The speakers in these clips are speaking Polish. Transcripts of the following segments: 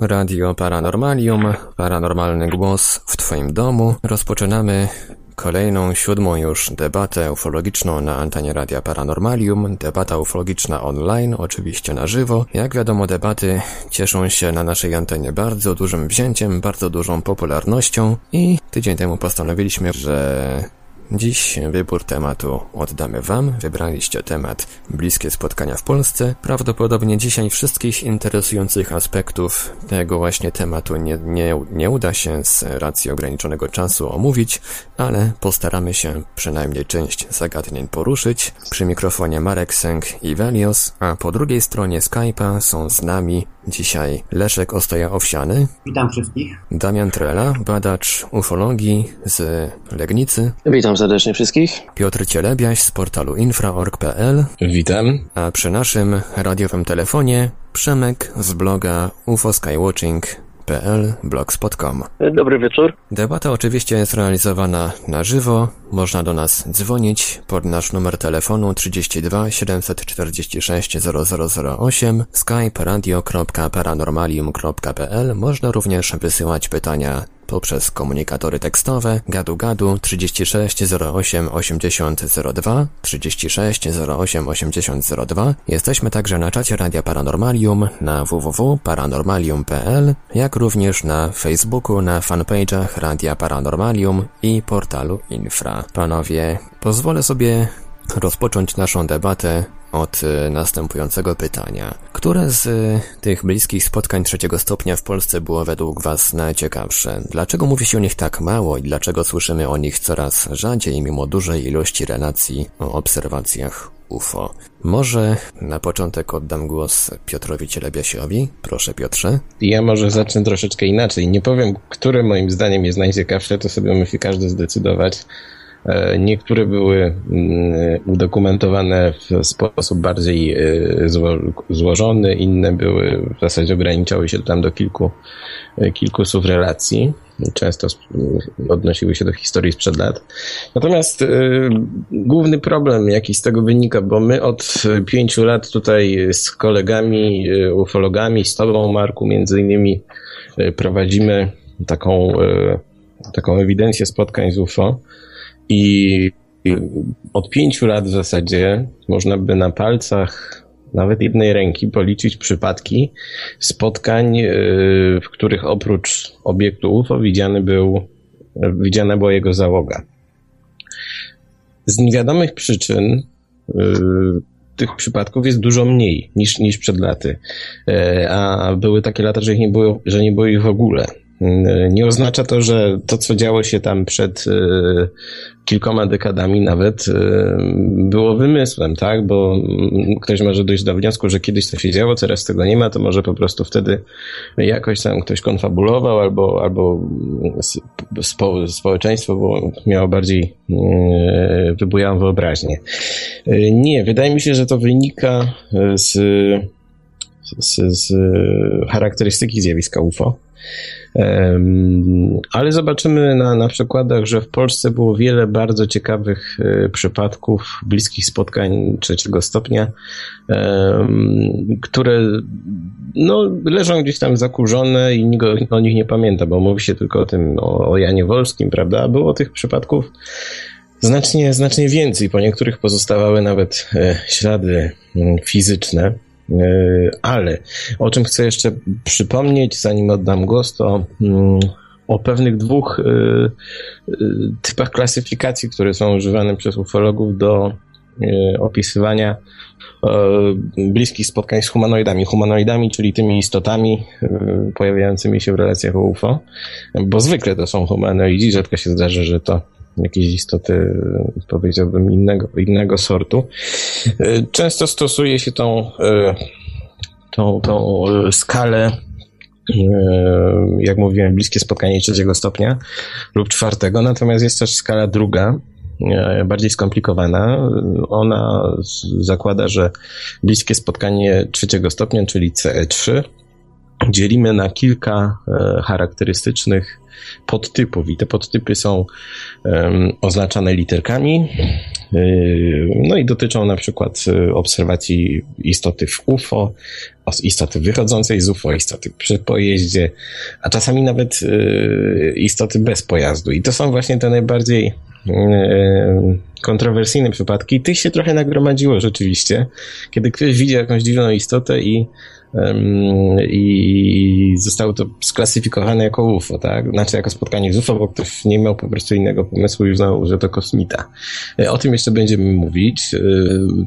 Radio Paranormalium, paranormalny głos w Twoim domu. Rozpoczynamy kolejną, siódmą już debatę ufologiczną na antenie Radia Paranormalium. Debata ufologiczna online, oczywiście na żywo. Jak wiadomo, debaty cieszą się na naszej antenie bardzo dużym wzięciem, bardzo dużą popularnością i tydzień temu postanowiliśmy, że Dziś wybór tematu oddamy Wam. Wybraliście temat bliskie spotkania w Polsce. Prawdopodobnie dzisiaj wszystkich interesujących aspektów tego właśnie tematu nie, nie, nie uda się z racji ograniczonego czasu omówić, ale postaramy się przynajmniej część zagadnień poruszyć. Przy mikrofonie Marek Sęk i Velios, a po drugiej stronie Skype'a są z nami dzisiaj Leszek Ostoja-Owsiany. Witam wszystkich. Damian Trela, badacz ufologii z Legnicy. Witam serdecznie wszystkich. Piotr Cielebiaś z portalu infra.org.pl. Witam. A przy naszym radiowym telefonie Przemek z bloga UFO Skywatching Dobry wieczór. Debata oczywiście jest realizowana na żywo. Można do nas dzwonić pod nasz numer telefonu 32 746 0008 skype radio.paranormalium.pl Można również wysyłać pytania poprzez komunikatory tekstowe gadu gadu 36 08 80 02 36 08 80 02. Jesteśmy także na czacie Radia Paranormalium na www.paranormalium.pl, jak również na Facebooku, na fanpage'ach Radia Paranormalium i portalu Infra. Panowie, pozwolę sobie rozpocząć naszą debatę od y, następującego pytania. Które z y, tych bliskich spotkań trzeciego stopnia w Polsce było według Was najciekawsze? Dlaczego mówi się o nich tak mało i dlaczego słyszymy o nich coraz rzadziej mimo dużej ilości relacji o obserwacjach UFO? Może na początek oddam głos Piotrowi Cielebiasiowi. Proszę Piotrze. Ja może zacznę troszeczkę inaczej. Nie powiem, które moim zdaniem jest najciekawsze, to sobie musi każdy zdecydować. E, niektóre były mm, udokumentowane w sposób bardziej e, złożony, inne były w zasadzie ograniczały się tam do kilku, e, kilku słów relacji. Często odnosiły się do historii sprzed lat. Natomiast główny problem, jaki z tego wynika, bo my od pięciu lat tutaj z kolegami, ufologami, z tobą, Marku, między innymi prowadzimy taką, taką ewidencję spotkań z UFO. I od pięciu lat w zasadzie można by na palcach nawet jednej ręki policzyć przypadki spotkań, e, w których oprócz obiektu UFO widziany był, widziana była jego załoga. Z niewiadomych przyczyn e, tych przypadków jest dużo mniej niż, niż przed laty. E, a były takie lata, że, nie było, że nie było ich w ogóle. Nie oznacza to, że to, co działo się tam przed e, kilkoma dekadami nawet, e, było wymysłem, tak? Bo ktoś może dojść do wniosku, że kiedyś to się działo, teraz tego nie ma, to może po prostu wtedy jakoś tam ktoś konfabulował albo, albo spo, społeczeństwo było, miało bardziej e, wybujałą wyobraźnię. Nie, wydaje mi się, że to wynika z, z, z charakterystyki zjawiska UFO. Ale zobaczymy na, na przykładach, że w Polsce było wiele bardzo ciekawych e, przypadków bliskich spotkań trzeciego stopnia, które no, leżą gdzieś tam zakurzone i nikt o nich nie pamięta, bo mówi się tylko o tym, o, o Janie Wolskim, prawda? A było tych przypadków znacznie, znacznie więcej. Po niektórych pozostawały nawet e, ślady mm, fizyczne. E, ale o czym chcę jeszcze przypomnieć, zanim oddam głos, to mm, o pewnych dwóch e, e, typach klasyfikacji, które są używane przez ufologów do opisywania bliskich spotkań z humanoidami. Humanoidami, czyli tymi istotami pojawiającymi się w relacjach UFO, bo zwykle to są humanoidzi, rzadko się zdarza, że to jakieś istoty, powiedziałbym, innego, innego sortu. Często stosuje się tą, e, tą, tą skalę e, jak mówiłem, bliskie spotkanie trzeciego stopnia lub czwartego, natomiast jest też skala druga, bardziej skomplikowana. Ona zakłada, że bliskie spotkanie trzeciego stopnia, czyli CE3, dzielimy na kilka e, charakterystycznych podtypów i te podtypy są oznaczane literkami. Yy, no i dotyczą na przykład e, obserwacji istoty w UFO, istoty wychodzącej z UFO, istoty przy pojeździe, a czasami nawet istoty bez pojazdu. I to są właśnie te najbardziej kontrowersyjne przypadki. Tych się trochę nagromadziło rzeczywiście, kiedy ktoś widzi jakąś dziwną istotę i i zostało to sklasyfikowane jako UFO, tak? Znaczy jako spotkanie z UFO, bo ktoś nie miał po prostu innego pomysłu i uznał, że to kosmita. E, o tym jeszcze będziemy mówić. E,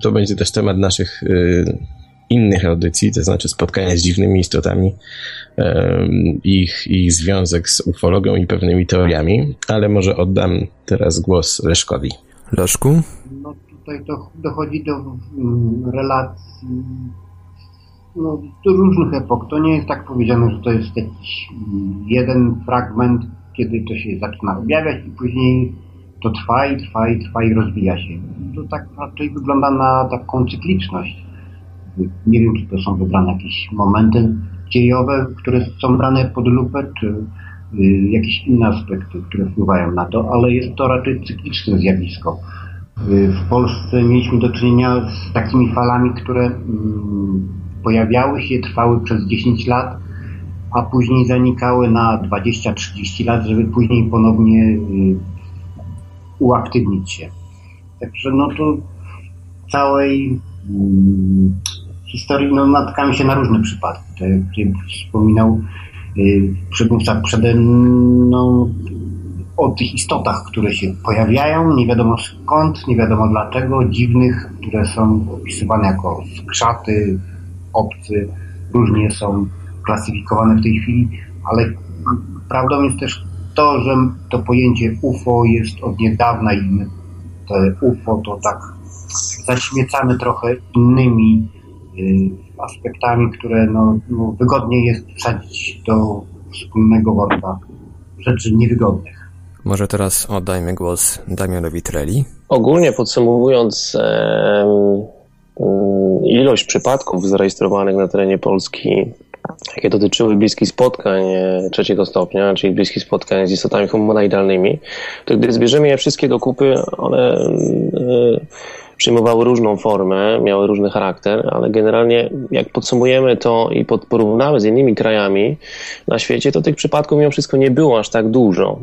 to będzie też temat naszych e, innych audycji, to znaczy spotkania z dziwnymi istotami, ich, ich związek z ufologią i pewnymi teoriami, ale może oddam teraz głos Leszkowi. Leszku? No tutaj dochodzi do mm, relacji no, do różnych epok. To nie jest tak powiedziane, że to jest jakiś jeden fragment, kiedy to się zaczyna objawiać i później to trwa i trwa i trwa i rozwija się. To tak raczej wygląda na taką cykliczność. Nie wiem, czy to są wybrane jakieś momenty dziejowe, które są brane pod lupę, czy y, jakieś inne aspekty, które wpływają na to, ale jest to raczej cykliczne zjawisko. Y, w Polsce mieliśmy do czynienia z takimi falami, które mm, pojawiały się, trwały przez 10 lat, a później zanikały na 20-30 lat, żeby później ponownie y, uaktywnić się. Także no to całej mm, historii no, natkamy się na różne przypadki. Tak jak wspominał y, przedmówca przede mną o tych istotach, które się pojawiają, nie wiadomo skąd, nie wiadomo dlaczego, dziwnych, które są opisywane jako skrzaty, obcy, różnie są klasyfikowane w tej chwili, ale prawdą jest też to, że to pojęcie UFO jest od niedawna i my te UFO to tak zaśmiecamy trochę innymi y, aspektami, które no, no, wygodniej jest wsadzić do wspólnego worka rzeczy niewygodnych. Może teraz oddajmy głos Damianowi Treli. Ogólnie podsumowując, ilość przypadków zarejestrowanych na terenie Polski, jakie dotyczyły bliskich spotkań e, trzeciego stopnia, czyli bliskich spotkań z istotami humanoidalnymi, to gdy zbierzemy je wszystkie do kupy, one e, przyjmowały różną formę, miały różny charakter, ale generalnie jak podsumujemy to i porównamy z innymi krajami na świecie, to tych przypadków mimo wszystko nie było aż tak dużo.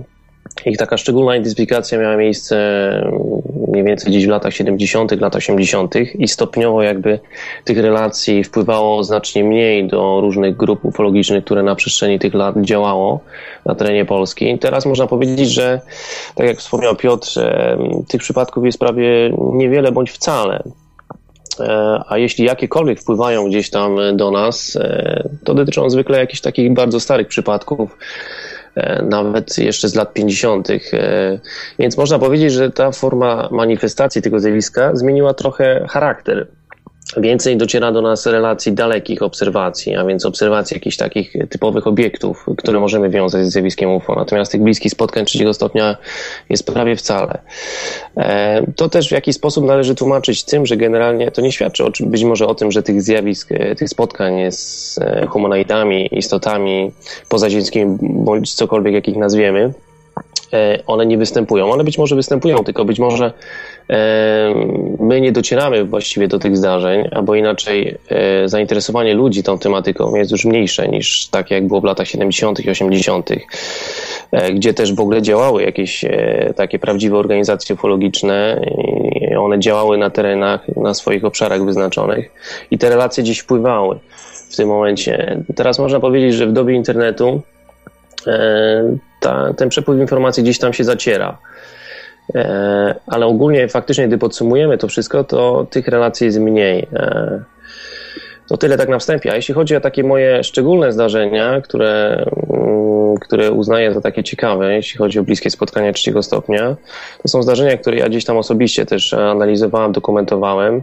Ich taka szczególna identyfikacja miała miejsce mm, mniej więcej gdzieś w latach 70., latach 80. i stopniowo jakby tych relacji wpływało znacznie mniej do różnych grup ufologicznych, które na przestrzeni tych lat działało na terenie Polski. I teraz można powiedzieć, że tak jak wspomniał Piotr, tych przypadków jest prawie niewiele bądź wcale. E, a jeśli jakiekolwiek wpływają gdzieś tam do nas, e, to dotyczą zwykle jakichś takich bardzo starych przypadków, nawet jeszcze z lat 50. E, więc można powiedzieć, że ta forma manifestacji tego zjawiska zmieniła trochę charakter Więcej dociera do nas relacji dalekich obserwacji, a więc obserwacji jakichś takich typowych obiektów, które możemy wiązać z zjawiskiem UFO. Natomiast tych bliskich spotkań trzeciego stopnia jest prawie wcale. E, to też w jakiś sposób należy tłumaczyć tym, że generalnie to nie świadczy o, być może o tym, że tych zjawisk, e, tych spotkań z e, humanoidami, istotami pozaziemskimi, bądź cokolwiek jakich nazwiemy, one nie występują. One być może występują, tylko być może my nie docieramy właściwie do tych zdarzeń, albo inaczej e, zainteresowanie ludzi tą tematyką jest już mniejsze niż tak jak było w latach 70. i 80., e, gdzie też w ogóle działały jakieś e, takie prawdziwe organizacje ufologiczne. One działały na terenach, na swoich obszarach wyznaczonych i te relacje dziś wpływały w tym momencie. Teraz można powiedzieć, że w dobie internetu ta, ten przepływ informacji gdzieś tam się zaciera. E, ale ogólnie faktycznie, gdy podsumujemy to wszystko, to tych relacji jest mniej. E, to tyle tak na wstępie. A jeśli chodzi o takie moje szczególne zdarzenia, które, mm, które uznaję za takie ciekawe, jeśli chodzi o bliskie spotkania trzeciego stopnia, to są zdarzenia, które ja gdzieś tam osobiście też analizowałem, dokumentowałem.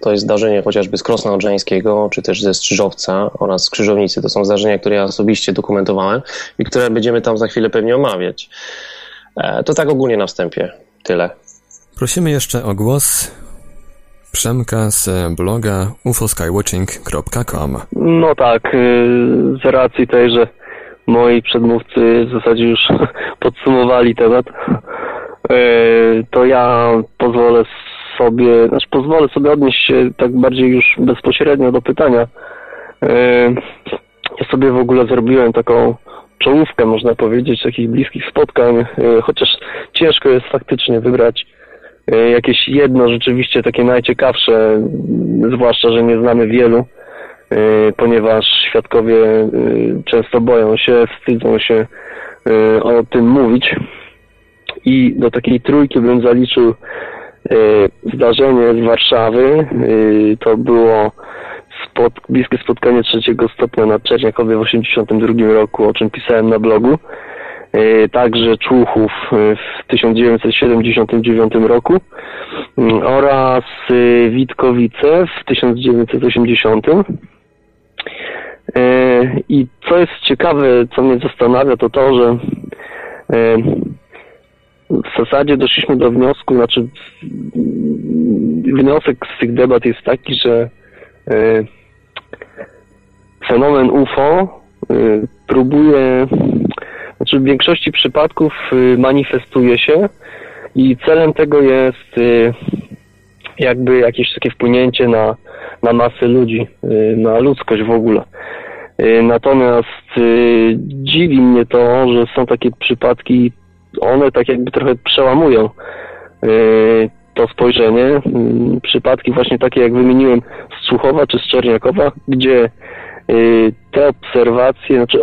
To jest zdarzenie chociażby z Krosna Odrzańskiego, czy też ze Strzyżowca oraz z Krzyżownicy. To są zdarzenia, które ja osobiście dokumentowałem i które będziemy tam za chwilę pewnie omawiać. E, to tak ogólnie na wstępie. Tyle. Prosimy jeszcze o głos Przemka z bloga ufoskywatching.com. No tak, y, z racji tej, że moi przedmówcy w zasadzie już podsumowali temat, y, to ja pozwolę sobie, znaczy pozwolę sobie odnieść się tak bardziej już bezpośrednio do pytania. Y, ja sobie w ogóle zrobiłem taką czołówkę, można powiedzieć, takich bliskich spotkań, chociaż ciężko jest faktycznie wybrać jakieś jedno rzeczywiście takie najciekawsze, zwłaszcza, że nie znamy wielu, ponieważ świadkowie często boją się, wstydzą się o tym mówić. I do takiej trójki bym zaliczył zdarzenie z Warszawy. To było spod, bliskie spotkanie trzeciego stopnia na Czerniakowie w 1982 roku, o czym pisałem na blogu. Także Człuchów w 1979 roku oraz Witkowice w 1980. I co jest ciekawe, co mnie zastanawia, to to, że w zasadzie doszliśmy do wniosku, znaczy wniosek z tych debat jest taki, że fenomen UFO próbuje, znaczy w większości przypadków manifestuje się i celem tego jest jakby jakieś takie wpłynięcie na, na masę ludzi, na ludzkość w ogóle. Natomiast dziwi mnie to, że są takie przypadki, one tak jakby trochę przełamują to spojrzenie. Przypadki właśnie takie, jak wymieniłem z Słuchowa czy z Czerniakowa, gdzie te obserwacje, znaczy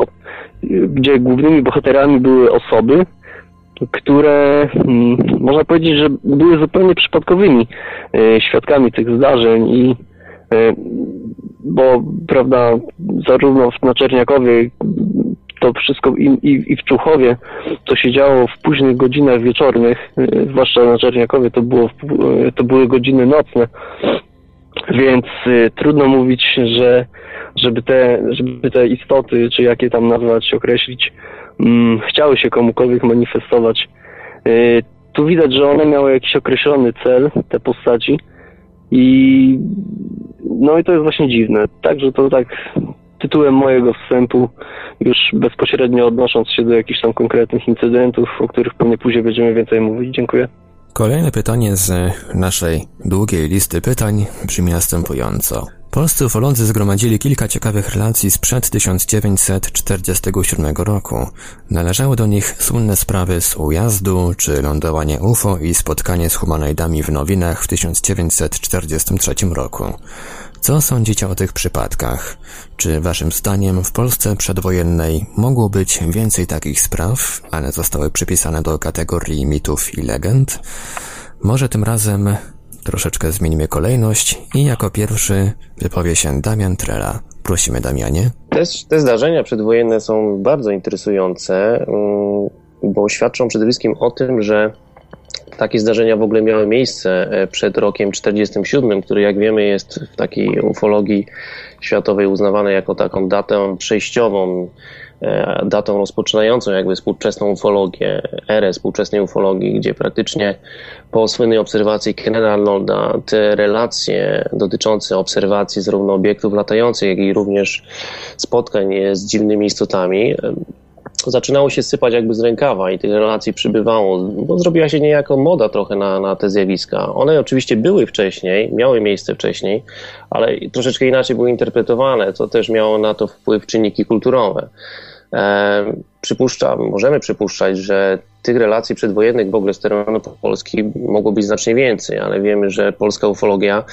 gdzie głównymi bohaterami były osoby, które można powiedzieć, że były zupełnie przypadkowymi świadkami tych zdarzeń i bo prawda, zarówno na Czerniakowie to wszystko i, i, i w Czuchowie to się działo w późnych godzinach wieczornych, zwłaszcza na Czerniakowie to, było, to były godziny nocne, więc trudno mówić, że żeby te, żeby te istoty, czy jakie tam nazwać, określić, mm, chciały się komukolwiek manifestować. Y, tu widać, że one miały jakiś określony cel, te postaci i no i to jest właśnie dziwne. Także to tak tytułem mojego wstępu, już bezpośrednio odnosząc się do jakichś tam konkretnych incydentów, o których pewnie później będziemy więcej mówić. Dziękuję. Kolejne pytanie z naszej długiej listy pytań brzmi następująco. Polscy ufolodzy zgromadzili kilka ciekawych relacji sprzed 1947 roku. Należały do nich słynne sprawy z ujazdu, czy lądowanie UFO i spotkanie z humanoidami w Nowinach w 1943 roku. Co sądzicie o tych przypadkach? Czy waszym zdaniem w Polsce przedwojennej mogło być więcej takich spraw, ale zostały przypisane do kategorii mitów i legend? Może tym razem troszeczkę zmienimy kolejność i jako pierwszy wypowie się Damian Trela. Prosimy Damianie. Te, te zdarzenia przedwojenne są bardzo interesujące, mm, bo świadczą przede wszystkim o tym, że takie zdarzenia w ogóle miały miejsce e, przed rokiem 47, który jak wiemy jest w takiej ufologii światowej uznawany jako taką datę przejściową, e, datą rozpoczynającą jakby współczesną ufologię, erę współczesnej ufologii, gdzie praktycznie po słynnej obserwacji Kenneda Arnolda te relacje dotyczące obserwacji zarówno obiektów latających, jak i również spotkań z dziwnymi istotami zaczynało się sypać jakby z rękawa i tych relacji przybywało, bo zrobiła się niejako moda trochę na, na te zjawiska. One oczywiście były wcześniej, miały miejsce wcześniej, ale troszeczkę inaczej były interpretowane, co też miało na to wpływ czynniki kulturowe. E, przypuszczam, możemy przypuszczać, że tych relacji przedwojennych w ogóle z terenu Polski mogło być znacznie więcej, ale wiemy, że polska ufologia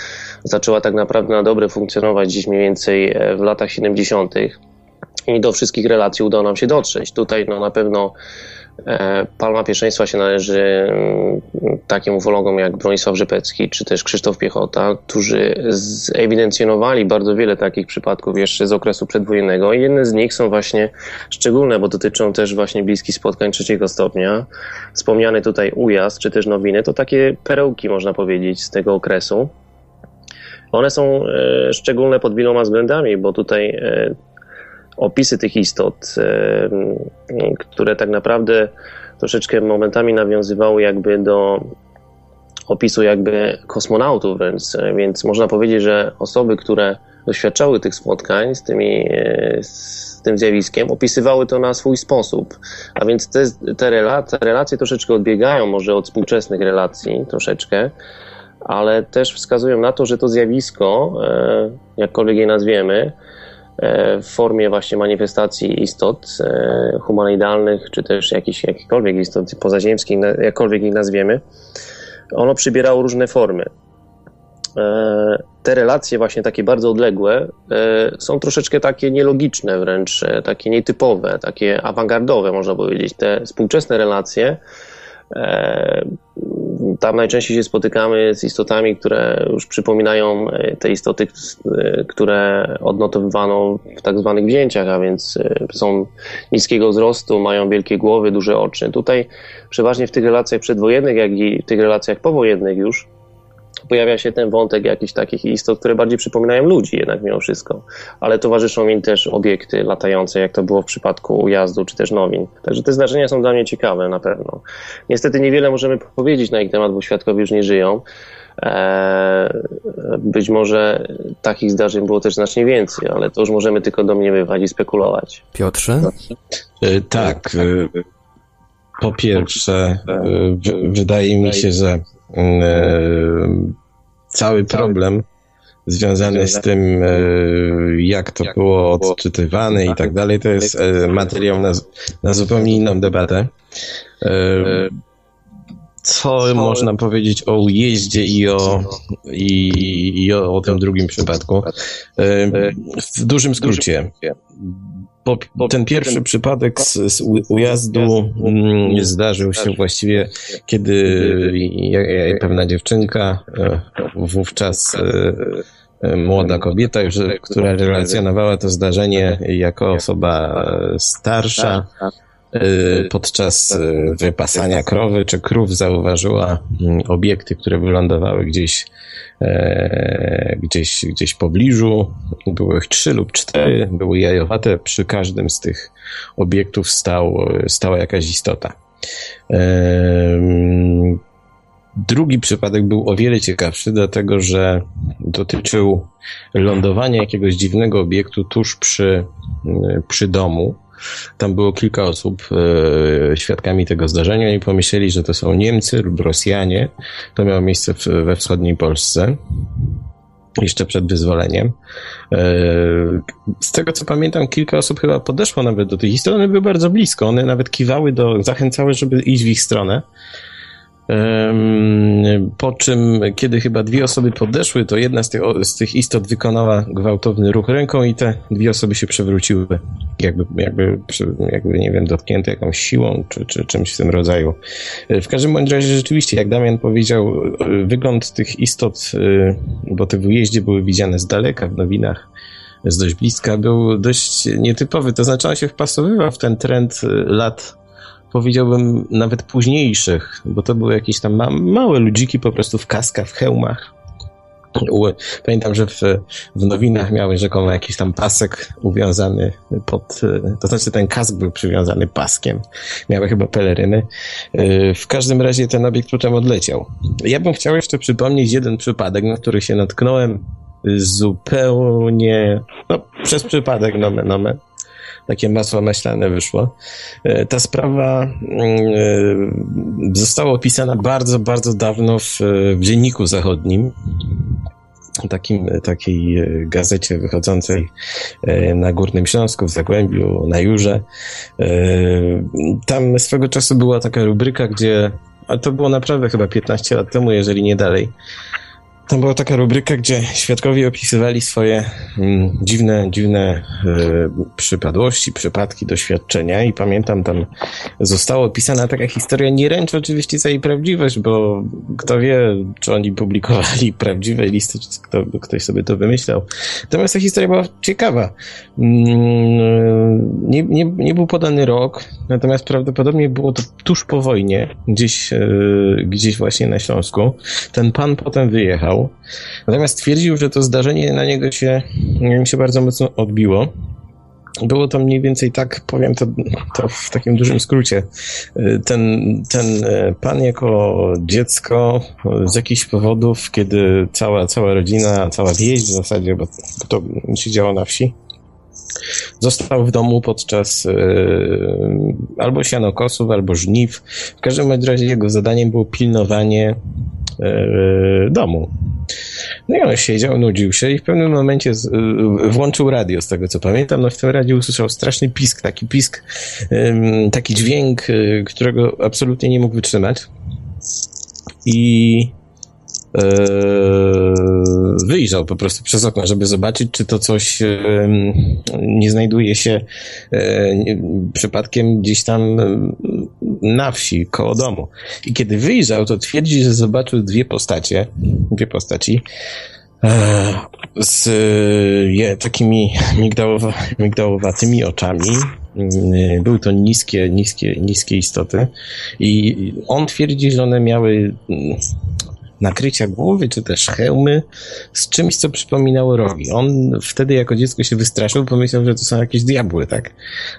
zaczęła tak naprawdę na dobre funkcjonować gdzieś mniej więcej e, w latach 70 i do wszystkich relacji udało nam się dotrzeć. Tutaj no, na pewno e, palma pierwszeństwa się należy mm, takim ufologom jak Bronisław Rzepecki czy też Krzysztof Piechota, którzy zewidencjonowali bardzo wiele takich przypadków jeszcze z okresu przedwojennego i jedne z nich są właśnie szczególne, bo dotyczą też właśnie bliskich spotkań trzeciego stopnia. Wspomniany tutaj ujazd czy też nowiny to takie perełki można powiedzieć z tego okresu. One są e, szczególne pod wieloma względami, bo tutaj e, opisy tych istot, które tak naprawdę troszeczkę momentami nawiązywały jakby do opisu jakby kosmonautów wręcz, więc można powiedzieć, że osoby, które doświadczały tych spotkań z, tymi, z tym zjawiskiem, opisywały to na swój sposób. A więc te, te, rela, te relacje troszeczkę odbiegają może od współczesnych relacji, troszeczkę, ale też wskazują na to, że to zjawisko, e, jakkolwiek je nazwiemy, e, w formie właśnie manifestacji istot e, humanoidalnych, czy też jakichś, jakichkolwiek istot pozaziemskich, jakkolwiek ich nazwiemy, ono przybierało różne formy. Te relacje właśnie takie bardzo odległe są troszeczkę takie nielogiczne wręcz, takie nietypowe, takie awangardowe można powiedzieć. Te współczesne relacje tam najczęściej się spotykamy z istotami, które już przypominają e, te istoty, e, które odnotowywano w tak zwanych wzięciach, a więc e, są niskiego wzrostu, mają wielkie głowy, duże oczy. Tutaj przeważnie w tych relacjach przedwojennych, jak i w tych relacjach powojennych już pojawia się ten wątek jakichś takich istot, które bardziej przypominają ludzi jednak mimo wszystko, ale towarzyszą im też obiekty latające, jak to było w przypadku ujazdu czy też nowin. Także te zdarzenia są dla mnie ciekawe na pewno. Niestety niewiele możemy powiedzieć na ich temat, bo świadkowie już nie żyją. Eee, być może takich zdarzeń było też znacznie więcej, ale to już możemy tylko domniemywać i spekulować. Piotrze? E, tak. E, po pierwsze, e, wydaje mi się, że cały problem związany z tym, e, jak to było odczytywane i tak dalej, to jest e, materiał na, na zupełnie inną debatę. E, co można powiedzieć o ujeździe i o, i, i o, o tym drugim przypadku? W dużym skrócie bo ten pierwszy przypadek z, z ujazdu mm, zdarzył się właściwie, kiedy pewna dziewczynka, e, wówczas e, e, młoda kobieta, już, która relacjonowała to zdarzenie jako osoba starsza, podczas wypasania krowy czy krów zauważyła mm, obiekty, które wylądowały gdzieś gdzieś, gdzieś w pobliżu. Było ich trzy lub cztery, były jajowate. Przy każdym z tych obiektów stał, stała jakaś istota. E, drugi przypadek był o wiele ciekawszy, dlatego że dotyczył lądowania jakiegoś dziwnego obiektu tuż przy, przy domu. Tam było kilka osób e, świadkami tego zdarzenia i pomyśleli, że to są Niemcy lub Rosjanie. To miało miejsce w, we wschodniej Polsce jeszcze przed wyzwoleniem. E, z tego co pamiętam, kilka osób chyba podeszło nawet do tej historii. One były bardzo blisko. One nawet kiwały do, zachęcały, żeby iść w ich stronę. Po czym, kiedy chyba dwie osoby podeszły, to jedna z tych, z tych istot wykonała gwałtowny ruch ręką i te dwie osoby się przewróciły. Jakby, jakby, jakby nie wiem, dotknięte jakąś siłą czy, czy czymś w tym rodzaju. W każdym bądź razie rzeczywiście, jak Damian powiedział, wygląd tych istot, y, bo te w ujeździe były widziane z daleka w nowinach, z dość bliska, był dość nietypowy. To znaczy on się wpasowywał w ten trend y, lat powiedziałbym nawet późniejszych, bo to były jakieś tam ma małe ludziki po prostu w kaskach, w hełmach. Pamiętam, że w, w nowinach miały rzekomo jakiś tam pasek uwiązany pod, to znaczy ten kask był przywiązany paskiem. Miały chyba peleryny. W każdym razie ten obiekt potem odleciał. Ja bym chciał jeszcze przypomnieć jeden przypadek, na który się natknąłem zupełnie, no, przez przypadek, nomen, nomen takie masło maślane wyszło. E, ta sprawa mm, e, została opisana bardzo, bardzo dawno w, w Dzienniku Zachodnim takim, takiej e, gazecie wychodzącej na Górnym Śląsku, w Zagłębiu, na Jurze. Tam swego czasu była taka rubryka, gdzie, a to było naprawdę chyba 15 lat temu, jeżeli nie dalej, tam była taka rubryka, gdzie świadkowie opisywali swoje mm, dziwne, dziwne y, przypadłości, przypadki, doświadczenia i pamiętam tam została opisana taka historia, nie ręczę oczywiście za jej prawdziwość, bo kto wie, czy oni publikowali prawdziwe listy, czy kto, ktoś sobie to wymyślał. Natomiast ta historia była ciekawa. Mm, nie, nie, nie był podany rok, natomiast prawdopodobnie było to tuż po wojnie, gdzieś, y, gdzieś właśnie na Śląsku. Ten pan potem wyjechał Natomiast twierdził, że to zdarzenie na niego się, się bardzo mocno odbiło. było to mniej więcej tak, powiem to, to w takim dużym skrócie. Ten, ten pan jako dziecko z jakichś powodów, kiedy cała, cała rodzina, cała wieś w zasadzie, bo to się działo na wsi, Został w domu podczas e, albo sianokosów, albo żniw. W każdym razie jego zadaniem było pilnowanie e, domu. No i on siedział, nudził się i w pewnym momencie z, e, włączył radio, z tego co pamiętam. No w tym radiu usłyszał straszny pisk, taki pisk, taki dźwięk, którego absolutnie nie mógł wytrzymać. I wyjrzał po prostu przez okno, żeby zobaczyć, czy to coś nie znajduje się e, przypadkiem gdzieś tam na wsi, koło domu. I kiedy wyjrzał, to twierdzi, że zobaczył dwie postacie, dwie postaci e, z je, takimi migdałowa, migdałowatymi oczami. Były to niskie, niskie, niskie istoty i on twierdzi, że one miały nakrycia głowy, czy też hełmy z czymś, co przypominało rogi. On wtedy jako dziecko się wystraszył, pomyślał, że to są jakieś diabły, tak?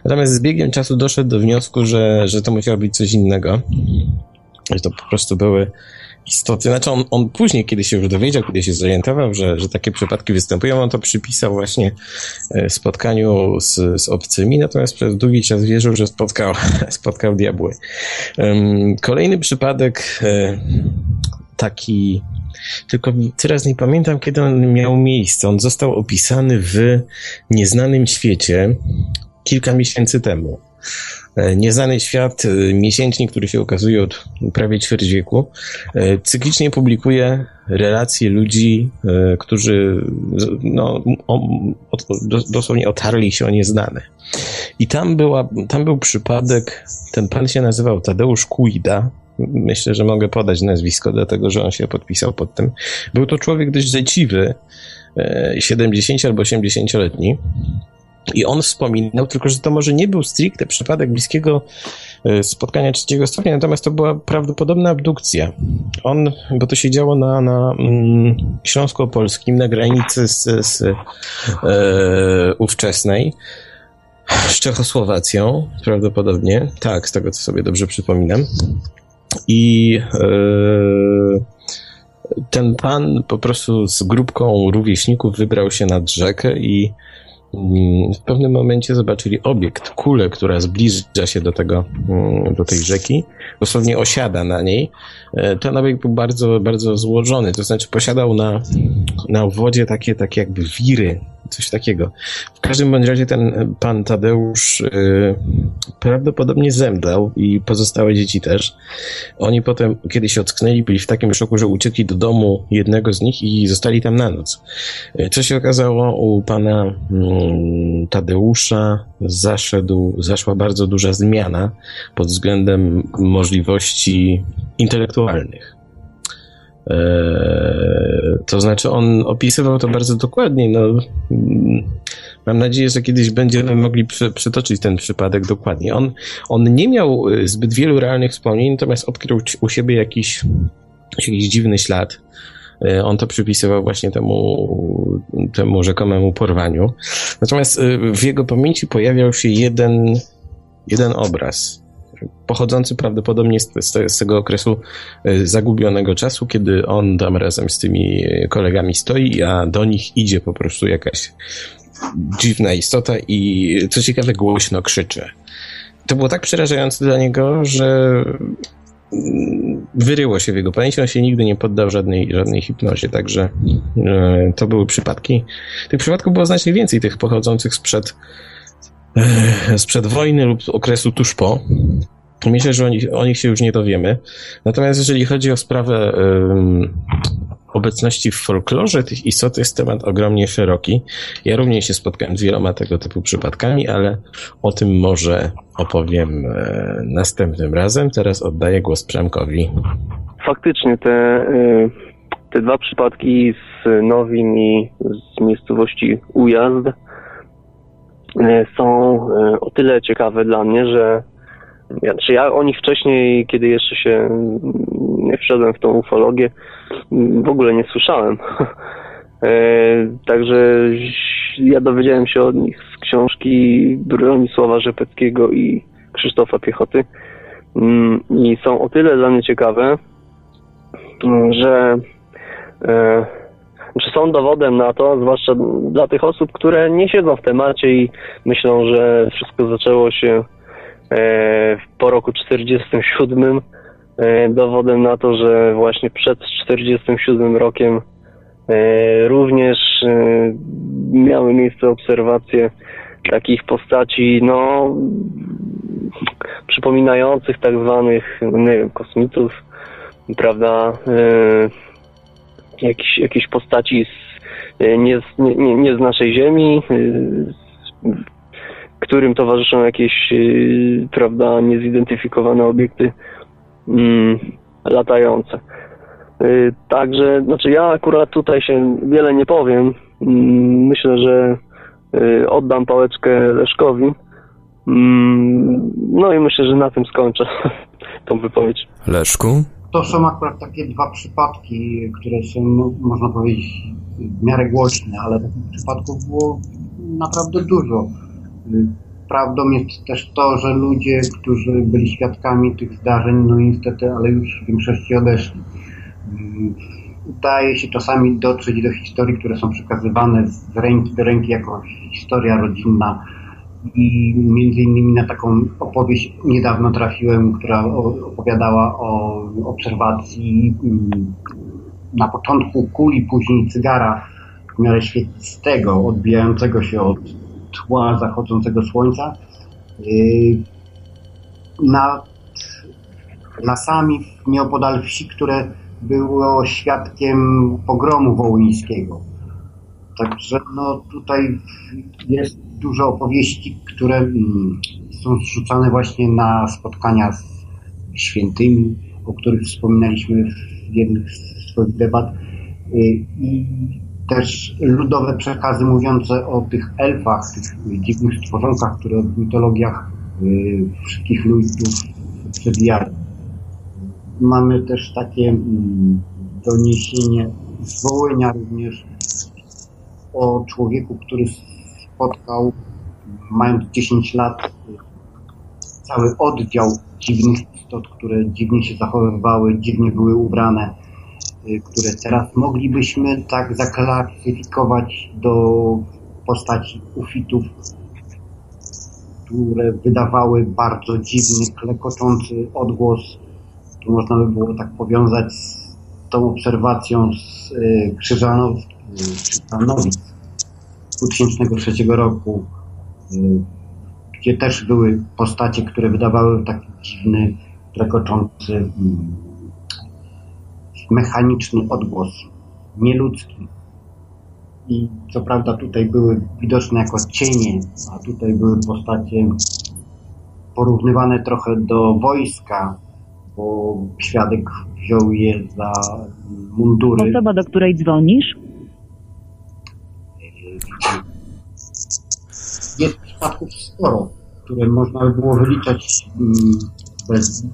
Natomiast z biegiem czasu doszedł do wniosku, że, że to musiało być coś innego. Że to po prostu były istoty. Znaczy on, on później, kiedy się już dowiedział, kiedy się zorientował, że, że takie przypadki występują, on to przypisał właśnie e, spotkaniu z, z obcymi, natomiast przez długi czas wierzył, że spotkał, spotkał diabły. Kolejny przypadek e, taki. Tylko teraz nie pamiętam, kiedy on miał miejsce. On został opisany w Nieznanym Świecie kilka miesięcy temu. E, Nieznany Świat, e, miesięcznik, który się ukazuje od prawie ćwierć wieku, e, cyklicznie publikuje relacje ludzi, którzy no, dosłownie otarli się o nieznane. I tam, była, tam był przypadek, ten pan się nazywał Tadeusz Kujda, myślę, że mogę podać nazwisko, dlatego że on się podpisał pod tym. Był to człowiek dość zeciwy, 70 e, albo 80-letni. I on wspominał, tylko że to może nie był stricte przypadek bliskiego e, spotkania trzeciego stopnia, natomiast to była prawdopodobna abdukcja. On, bo to się działo na, na mm, Śląsko-Polskim, na granicy z, z e, ówczesnej, z Czechosłowacją, prawdopodobnie. Tak, z tego co sobie dobrze przypominam. I e, ten pan po prostu z grupką rówieśników wybrał się nad rzekę i mm, w pewnym momencie zobaczyli obiekt, kulę, która zbliża się do tego, mm, do tej rzeki, dosłownie osiada na niej. E, ten obiekt był bardzo, bardzo złożony, to znaczy posiadał na, na wodzie takie, takie jakby wiry, coś takiego. W każdym bądź razie ten pan Tadeusz yy, prawdopodobnie zemdlał i pozostałe dzieci też. Oni potem, kiedy się ocknęli, byli w takim szoku, że uciekli do domu jednego z nich i zostali tam na noc. Yy, co się okazało, u pana yy, Tadeusza zaszedł, zaszła bardzo duża zmiana pod względem możliwości intelektualnych. Eee, to znaczy, on opisywał to bardzo dokładnie. No, mm, mam nadzieję, że kiedyś będziemy mogli przy, przytoczyć ten przypadek dokładnie. On, on nie miał y, zbyt wielu realnych wspomnień, natomiast odkrył u siebie jakiś, jakiś dziwny ślad. Eee, on to przypisywał właśnie temu, temu rzekomemu porwaniu. Natomiast w jego pamięci pojawiał się jeden, jeden obraz pochodzący prawdopodobnie z, z, z, tego okresu e, zagubionego czasu, kiedy on tam razem z tymi kolegami stoi, a do nich idzie po prostu jakaś dziwna istota i co ciekawe głośno krzyczy. To było tak przerażające dla niego, że wyryło się w jego pamięci, on się nigdy nie poddał żadnej, żadnej hipnozie, także e, to były przypadki. Tych przypadków było znacznie więcej, tych pochodzących sprzed sprzed wojny lub okresu tuż po. Myślę, że o nich, o nich się już nie dowiemy. Natomiast jeżeli chodzi o sprawę um, obecności w folklorze tych istot, jest temat ogromnie szeroki. Ja również się spotkałem z wieloma tego typu przypadkami, ale o tym może opowiem e, następnym razem. Teraz oddaję głos Przemkowi. Faktycznie te, e, te dwa przypadki z nowin i z miejscowości Ujazd są e, o tyle ciekawe dla mnie, że ja, czy ja o nich wcześniej, kiedy jeszcze się nie wszedłem w tą ufologię, w ogóle nie słyszałem. E, także ja dowiedziałem się o nich z książki Bronisława Rzepeckiego i Krzysztofa Piechoty. Mm, I są o tyle dla mnie ciekawe, mm, że że są dowodem na to, zwłaszcza dla tych osób, które nie siedzą w temacie i myślą, że wszystko zaczęło się e, po roku 47. E, dowodem na to, że właśnie przed 47 rokiem e, również miały miejsce obserwacje takich postaci, no, przypominających tak zwanych, nie wiem, kosmitów, prawda, jakichś, jakichś postaci z, e, nie, z, nie, nie z naszej ziemi, e, którym towarzyszą jakieś, e, prawda, niezidentyfikowane obiekty mm, latające. Także, znaczy ja akurat tutaj się wiele nie powiem. Mm, myślę, że oddam pałeczkę Leszkowi. Mm, no i myślę, że na tym skończę tą wypowiedź. Leszku? To są akurat takie dwa przypadki, które są, no, można powiedzieć, w miarę głośne, ale takich przypadków było naprawdę dużo. Prawdą jest też to, że ludzie, którzy byli świadkami tych zdarzeń, no niestety, ale już w większości odeszli. Udaje się czasami dotrzeć do historii, które są przekazywane z ręki do ręki jako historia rodzinna, i między innymi na taką opowieść niedawno trafiłem, która opowiadała o obserwacji mm, na początku kuli, później cygara w miarę świetlistego, odbijającego się od tła zachodzącego słońca yy, na, na sami nieopodal wsi, które było świadkiem pogromu wołyńskiego. Także no tutaj jest dużo opowieści, które mm, są zrzucane właśnie na spotkania z świętymi, o których wspominaliśmy w jednych z swoich debat. Y, I też ludowe przekazy mówiące o tych elfach, tych dziwnych stworzonkach, które w mitologiach y, wszystkich ludów przebijają. Mamy też takie mm, doniesienie z Wołynia również o człowieku, który spotkał, mając 10 lat, cały oddział dziwnych istot, które dziwnie się zachowywały, dziwnie były ubrane, y, które teraz moglibyśmy tak zaklasyfikować do postaci ufitów, które wydawały bardzo dziwny, klekoczący odgłos. Tu można by było tak powiązać z tą obserwacją z y, Krzyżanow, Krzyżanowic, 2003 roku, y, gdzie też były postacie, które wydawały taki dziwny, klekoczący, mm, mechaniczny odgłos, nieludzki. I co prawda tutaj były widoczne jako cienie, a tutaj były postacie porównywane trochę do wojska, bo świadek wziął je za mundury. Osoba, do której dzwonisz, jest przypadków sporo, które można by było wyliczać mm, bez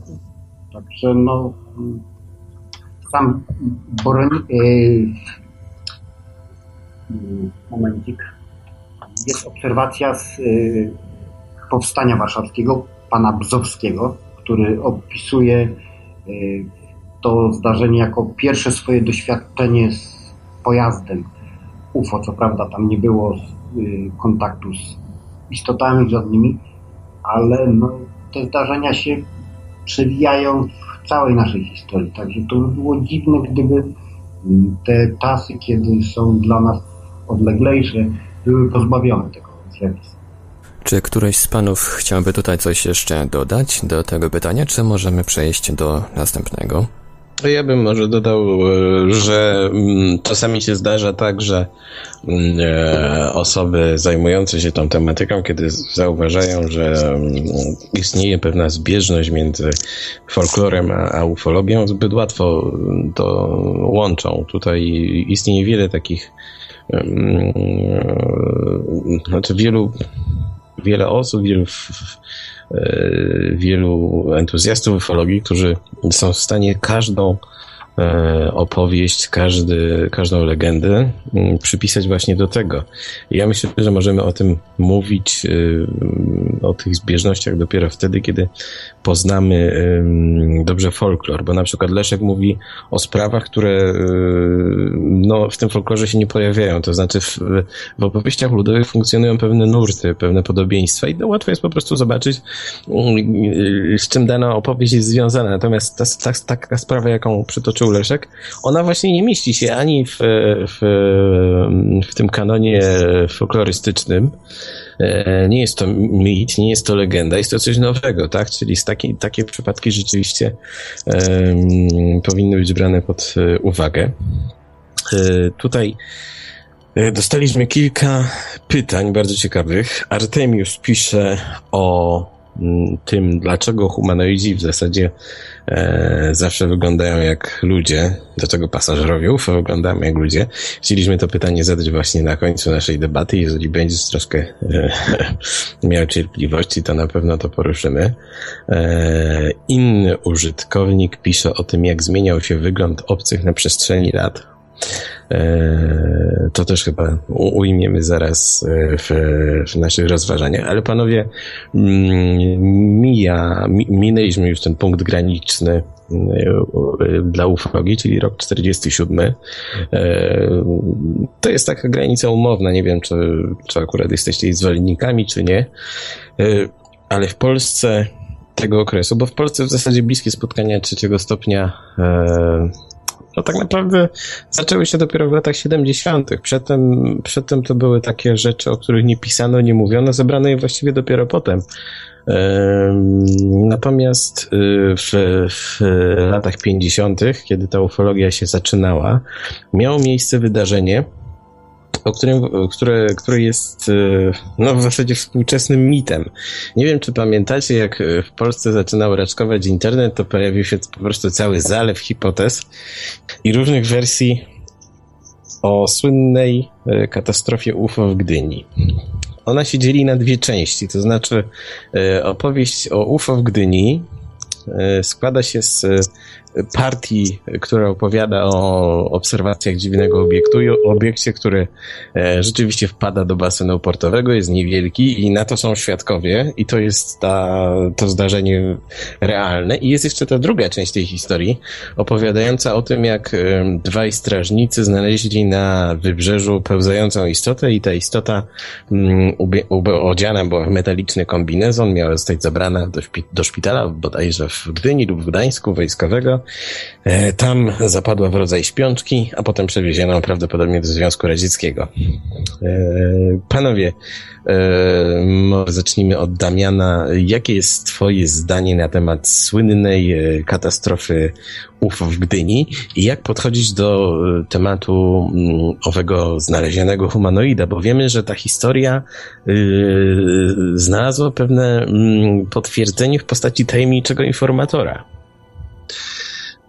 Także no sam Boroni, e, mm, momencik. Jest obserwacja z e, powstania warszawskiego pana Bzowskiego, który opisuje e, to zdarzenie jako pierwsze swoje doświadczenie z pojazdem UFO. Co prawda tam nie było kontaktu z istotami żadnymi, ale no, te zdarzenia się przewijają w całej naszej historii. Także to by było dziwne, gdyby te czasy, kiedy są dla nas odleglejsze, były pozbawione tego zjawiska. Czy któryś z panów chciałby tutaj coś jeszcze dodać do tego pytania, czy możemy przejść do następnego? Ja bym może dodał, e, że mm, czasami się zdarza tak, że mm, e, osoby zajmujące się tą tematyką, kiedy zauważają, że mm, istnieje pewna zbieżność między folklorem a ufologią, zbyt łatwo to łączą. Tutaj istnieje wiele takich, znaczy wielu, wiele osób, wielu E, wielu entuzjastów ufologii, którzy są w stanie każdą e, opowieść, każdy, każdą legendę mm, przypisać właśnie do tego. Ja myślę, że możemy o tym mówić, o tych zbieżnościach dopiero wtedy, kiedy poznamy dobrze folklor, bo na przykład Leszek mówi o sprawach, które no, w tym folklorze się nie pojawiają, to znaczy w, w opowieściach ludowych funkcjonują pewne nurty, pewne podobieństwa i no, łatwo jest po prostu zobaczyć, z czym dana opowieść jest związana. Natomiast ta, ta, taka sprawa, jaką przytoczył Leszek, ona właśnie nie mieści się ani w, w, w tym kanonie folklorystycznym, e, nie jest to mit, nie jest to legenda, jest to coś nowego, tak? Czyli taki, takie przypadki rzeczywiście um, powinny być brane pod e, uwagę. E, tutaj dostaliśmy kilka pytań bardzo ciekawych. Artemius pisze o tym, dlaczego humanoidzi w zasadzie e, zawsze wyglądają jak ludzie, dlaczego pasażerowie UFO wyglądają jak ludzie. Chcieliśmy to pytanie zadać właśnie na końcu naszej debaty. Jeżeli będziesz troszkę e, miał cierpliwości, to na pewno to poruszymy. E, inny użytkownik pisze o tym, jak zmieniał się wygląd obcych na przestrzeni lat. E, to też chyba ujmiemy zaraz e, w, w naszych rozważaniach. Ale panowie, mm, mija, minęliśmy już ten punkt graniczny e, dla ufologii, czyli rok 47. To jest taka granica umowna. Nie wiem, czy, czy akurat jesteście jej zwolennikami, czy nie. Ale w Polsce tego okresu, bo w Polsce w zasadzie bliskie spotkania trzeciego stopnia no tak naprawdę zaczęły się dopiero w latach 70. Przedtem, przedtem to były takie rzeczy, o których nie pisano, nie mówiono, zebrano je właściwie dopiero potem. Natomiast y, w, w latach 50., kiedy ta ufologia się zaczynała, miało miejsce wydarzenie, o którym, które, które jest e, no, w zasadzie współczesnym mitem. Nie wiem, czy pamiętacie, jak w Polsce zaczynał raczkować internet, to pojawił się po prostu cały zalew hipotez i różnych wersji o słynnej e, katastrofie UFO w Gdyni. Ona się dzieli na dwie części, to znaczy e, opowieść o UFO w Gdyni składa się z partii, która opowiada o obserwacjach dziwnego obiektu i obiekcie, który e, rzeczywiście wpada do basenu portowego, jest niewielki i na to są świadkowie i to jest ta, to zdarzenie realne. I jest jeszcze ta druga część tej historii, opowiadająca o tym, jak e, dwaj strażnicy znaleźli na wybrzeżu pełzającą istotę i ta istota um, odziana była w metaliczny kombinezon, miała zostać zabrana do, szpi do szpitala bodajże w Gdyni lub w Gdańsku wojskowego tam zapadła w rodzaj śpiączki, a potem przewieziono prawdopodobnie do Związku Radzieckiego. E, panowie, e, może zacznijmy od Damiana. Jakie jest Twoje zdanie na temat słynnej katastrofy UFO w Gdyni i jak podchodzić do tematu mm, owego znalezionego humanoida? Bo wiemy, że ta historia znalazła pewne mm, potwierdzenie w postaci tajemniczego informatora.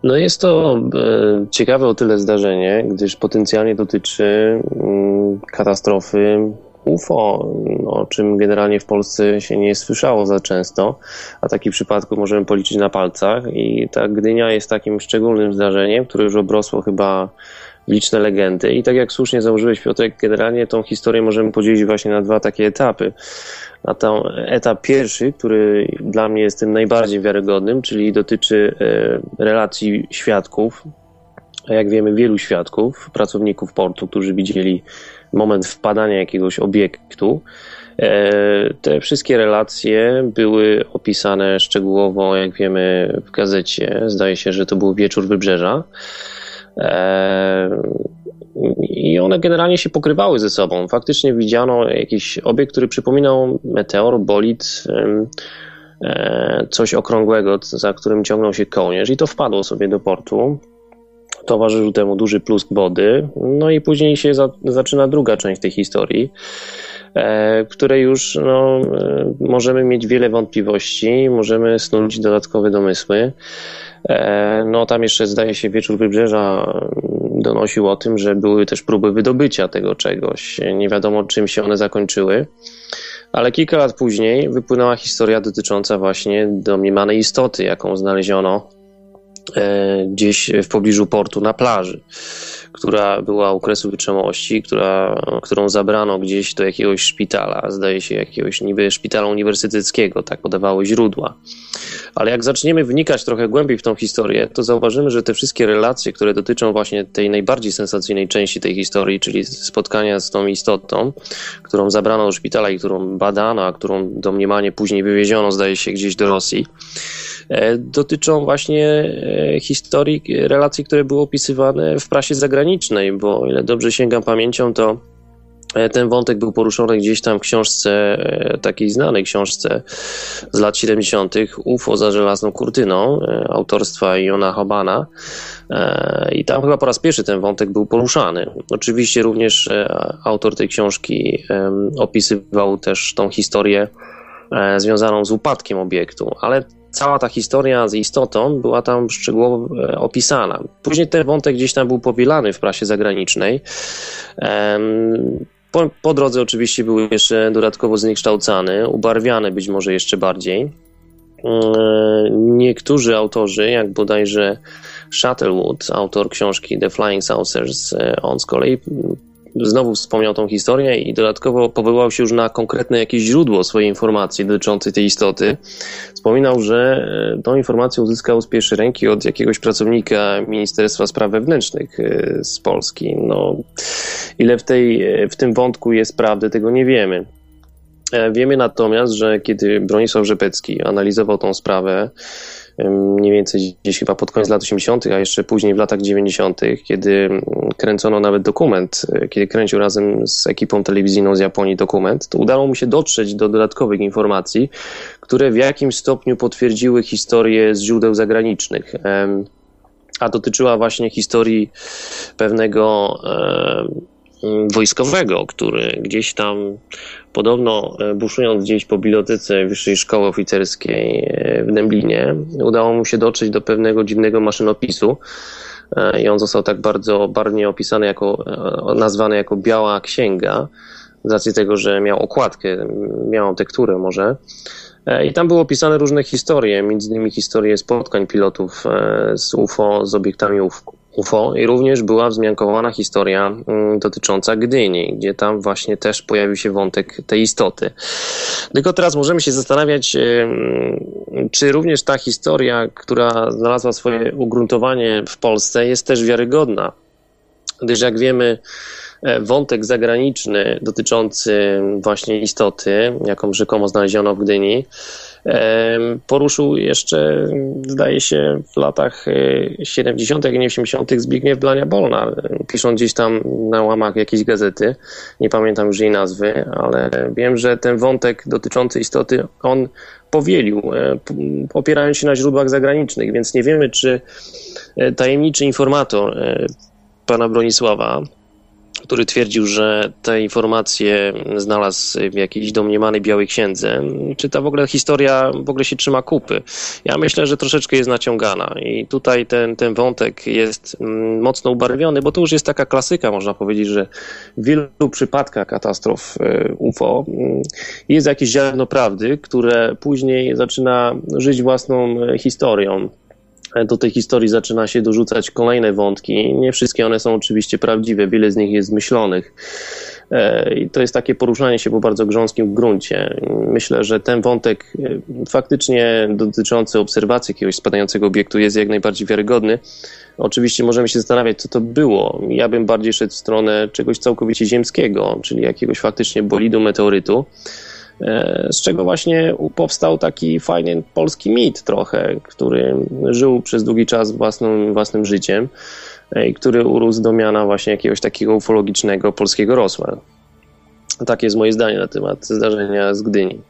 No jest to e, ciekawe o tyle zdarzenie, gdyż potencjalnie dotyczy mm, katastrofy UFO, no, o czym generalnie w Polsce się nie słyszało za często, a takich przypadków możemy policzyć na palcach i ta Gdynia jest takim szczególnym zdarzeniem, które już obrosło chyba liczne legendy i tak jak słusznie założyłeś Piotrek, generalnie tą historię możemy podzielić właśnie na dwa takie etapy. A ten etap pierwszy, który dla mnie jest tym najbardziej wiarygodnym, czyli dotyczy e, relacji świadków, a jak wiemy, wielu świadków, pracowników portu, którzy widzieli moment wpadania jakiegoś obiektu. E, te wszystkie relacje były opisane szczegółowo, jak wiemy, w gazecie. Zdaje się, że to był wieczór wybrzeża. E, i one generalnie się pokrywały ze sobą. Faktycznie widziano jakiś obiekt, który przypominał meteor, bolid, e, coś okrągłego, za którym ciągnął się kołnierz i to wpadło sobie do portu. Towarzyszył temu duży plusk wody, no i później się za, zaczyna druga część tej historii, e, której już no, e, możemy mieć wiele wątpliwości, możemy snuć dodatkowe domysły. E, no tam jeszcze zdaje się wieczór wybrzeża donosił o tym, że były też próby wydobycia tego czegoś. Nie wiadomo czym się one zakończyły. Ale kilka lat później wypłynęła historia dotycząca właśnie domniemanej istoty, jaką znaleziono gdzieś w pobliżu portu na plaży która była okresu wytrzymałości, która, którą zabrano gdzieś do jakiegoś szpitala, zdaje się jakiegoś niby szpitala uniwersyteckiego, tak podawały źródła. Ale jak zaczniemy wnikać trochę głębiej w tą historię, to zauważymy, że te wszystkie relacje, które dotyczą właśnie tej najbardziej sensacyjnej części tej historii, czyli spotkania z tą istotą, którą zabrano do szpitala i którą badano, a którą domniemanie później wywieziono, zdaje się, gdzieś do Rosji, e, dotyczą właśnie e, historii, relacji, które były opisywane w prasie zagranicznej, bo o ile dobrze sięgam pamięcią, to E, ten wątek był poruszony gdzieś tam w książce, e, takiej znanej książce z lat 70. UFO za żelazną kurtyną e, autorstwa Jona Hobana. I tam chyba po raz pierwszy ten wątek był poruszany. Oczywiście również autor tej książki opisywał też tą historię związaną z upadkiem obiektu, ale cała ta historia z istotą była tam szczegółowo opisana. Później ten wątek gdzieś tam był powielany w prasie zagranicznej. Po, po drodze oczywiście był jeszcze dodatkowo zniekształcany, ubarwiany być może jeszcze bardziej. E, niektórzy autorzy, jak bodajże Shuttlewood, autor książki The Flying Saucers, e, on z kolei znowu wspomniał tą historię i dodatkowo powołał się już na konkretne jakieś źródło swojej informacji dotyczącej tej istoty. Wspominał, że e, tą informację uzyskał z pierwszej ręki od jakiegoś pracownika Ministerstwa Spraw Wewnętrznych e, z Polski. No, ile w, tej, e, w tym wątku jest prawdy, tego nie wiemy. Wiemy natomiast, że kiedy Bronisław Rzepecki analizował tą sprawę, mniej więcej gdzieś chyba pod koniec lat 80., a jeszcze później w latach 90., kiedy kręcono nawet dokument, e, kiedy kręcił razem z ekipą telewizyjną z Japonii dokument, to udało mu się dotrzeć do dodatkowych informacji, które w jakimś stopniu potwierdziły historię z źródeł zagranicznych a dotyczyła właśnie historii pewnego wojskowego, który gdzieś tam podobno e, buszując gdzieś po bibliotece Wyższej Szkoły Oficerskiej e, w Dęblinie, udało mu się dotrzeć do pewnego dziwnego maszynopisu e, i on został tak bardzo barwnie opisany jako, nazwany jako Biała Księga, z racji tego, że miał okładkę, miał tekturę może. I tam były opisane różne historie, między innymi historie spotkań pilotów z UFO, z obiektami UFO i również była wzmiankowana historia mm, dotycząca Gdyni, gdzie tam właśnie też pojawił się wątek tej istoty. Tylko teraz możemy się zastanawiać, czy również ta historia, która znalazła swoje ugruntowanie w Polsce, jest też wiarygodna. Gdyż jak wiemy, e, wątek zagraniczny dotyczący właśnie istoty, jaką rzekomo znaleziono w Gdyni, Poruszył jeszcze, zdaje się, w latach 70., e, jak nie 80. Zbigniew Blania Bolna, pisząc gdzieś tam na łamach jakiejś gazety, nie pamiętam już jej nazwy, ale wiem, że ten wątek dotyczący istoty, on powielił, e, opierając się na źródłach zagranicznych, więc nie wiemy, czy e, tajemniczy informator pana Bronisława, który twierdził, że te informacje znalazł w jakiejś domniemanej białej księdze. Czy ta w ogóle historia w ogóle się trzyma kupy? Ja myślę, że troszeczkę jest naciągana i tutaj ten, ten wątek jest mm, mocno ubarwiony, bo to już jest taka klasyka, można powiedzieć, że w wielu przypadkach katastrof e, UFO mm, jest jakieś ziarno prawdy, które później zaczyna żyć własną e, historią do tej historii zaczyna się dorzucać kolejne wątki. Nie wszystkie one są oczywiście prawdziwe, wiele z nich jest zmyślonych. E, I to jest takie poruszanie się po bardzo grząskim gruncie. Myślę, że ten wątek e, faktycznie dotyczący obserwacji jakiegoś spadającego obiektu jest jak najbardziej wiarygodny. Oczywiście możemy się zastanawiać, co to było. Ja bym bardziej szedł w stronę czegoś całkowicie ziemskiego, czyli jakiegoś faktycznie bolidu meteorytu. E, z czego właśnie powstał taki fajny polski mit trochę, który żył przez długi czas własnym, życiem e, i który urósł do miana właśnie jakiegoś takiego ufologicznego polskiego rosła. Takie jest moje zdanie na temat zdarzenia z Gdyni.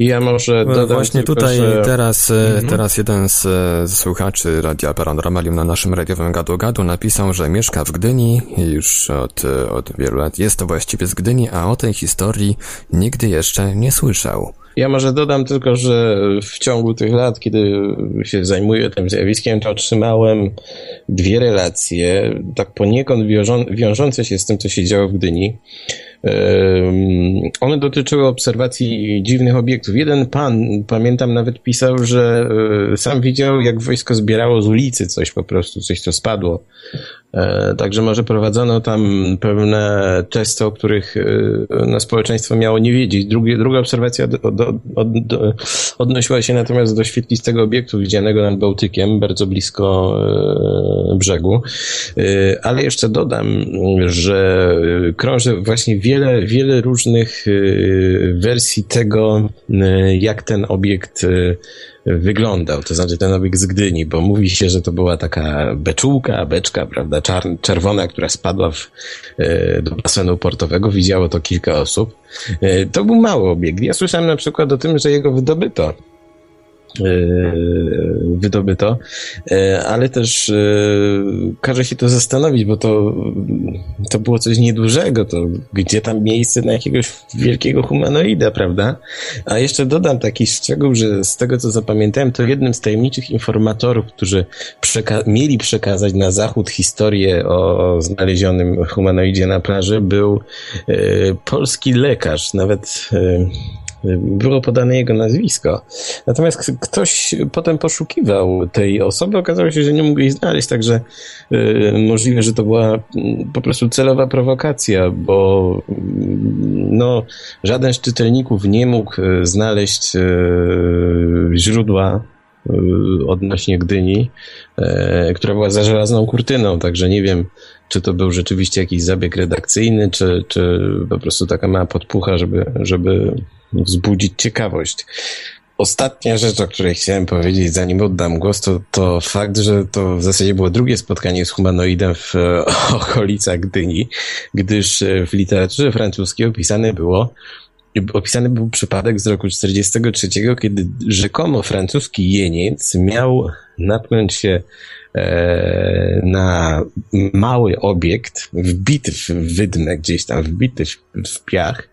Ja może dodam Właśnie tylko, tutaj że... teraz, e, mhm. teraz jeden z, z słuchaczy Radia Paranormalium na naszym radiowym gadu gadu napisał, że mieszka w Gdyni już od, od wielu lat. Jest to właściwie z Gdyni, a o tej historii nigdy jeszcze nie słyszał. Ja może dodam tylko, że w ciągu tych lat, kiedy się zajmuję tym zjawiskiem, to otrzymałem dwie relacje, tak poniekąd wiążące się z tym, co się działo w Gdyni. One dotyczyły obserwacji dziwnych obiektów. Jeden pan, pamiętam, nawet pisał, że e, sam widział, jak wojsko zbierało z ulicy coś po prostu, coś co spadło. E, także może prowadzono tam pewne testy, o których e, no, społeczeństwo miało nie wiedzieć. Drugi, druga obserwacja do, odnosiła się natomiast do świetlistego obiektu widzianego nad Bałtykiem, bardzo blisko brzegu. Ale jeszcze dodam, że krąży właśnie wiele, wiele różnych wersji tego, jak ten obiekt wyglądał, to znaczy ten obiekt z Gdyni, bo mówi się, że to była taka beczułka, beczka, prawda, czar, czerwona, która spadła w, e, do basenu portowego, widziało to kilka osób. E, to był mały obiekt. Ja słyszałem na przykład o tym, że jego wydobyto wydobyto, e, ale też e, każe się to zastanowić, bo to, to było coś niedużego, to gdzie tam miejsce na jakiegoś wielkiego humanoida, prawda? A jeszcze dodam taki szczegół, że z tego co zapamiętałem, to jednym z tajemniczych informatorów, którzy przeka mieli przekazać na zachód historię o znalezionym humanoidzie na plaży, był polski lekarz, nawet było podane jego nazwisko. Natomiast ktoś potem poszukiwał tej osoby, okazało się, że nie mógł jej znaleźć, także y, możliwe, że to była mm, po prostu celowa prowokacja, bo mm, no, żaden z czytelników nie mógł y, znaleźć y, źródła odnośnie Gdyni, która była za żelazną kurtyną, także nie wiem, czy to był rzeczywiście jakiś zabieg redakcyjny, czy, czy po prostu taka mała podpucha, żeby, żeby wzbudzić ciekawość. Ostatnia rzecz, o której chciałem powiedzieć, zanim oddam głos, to, to fakt, że to w zasadzie było drugie spotkanie z humanoidem w okolicach Gdyni, gdyż e, w literaturze francuskiej opisane było, opisany był przypadek z roku 43, kiedy rzekomo francuski jeniec miał natknąć się na mały obiekt wbity w wydmę gdzieś tam, wbity w, piach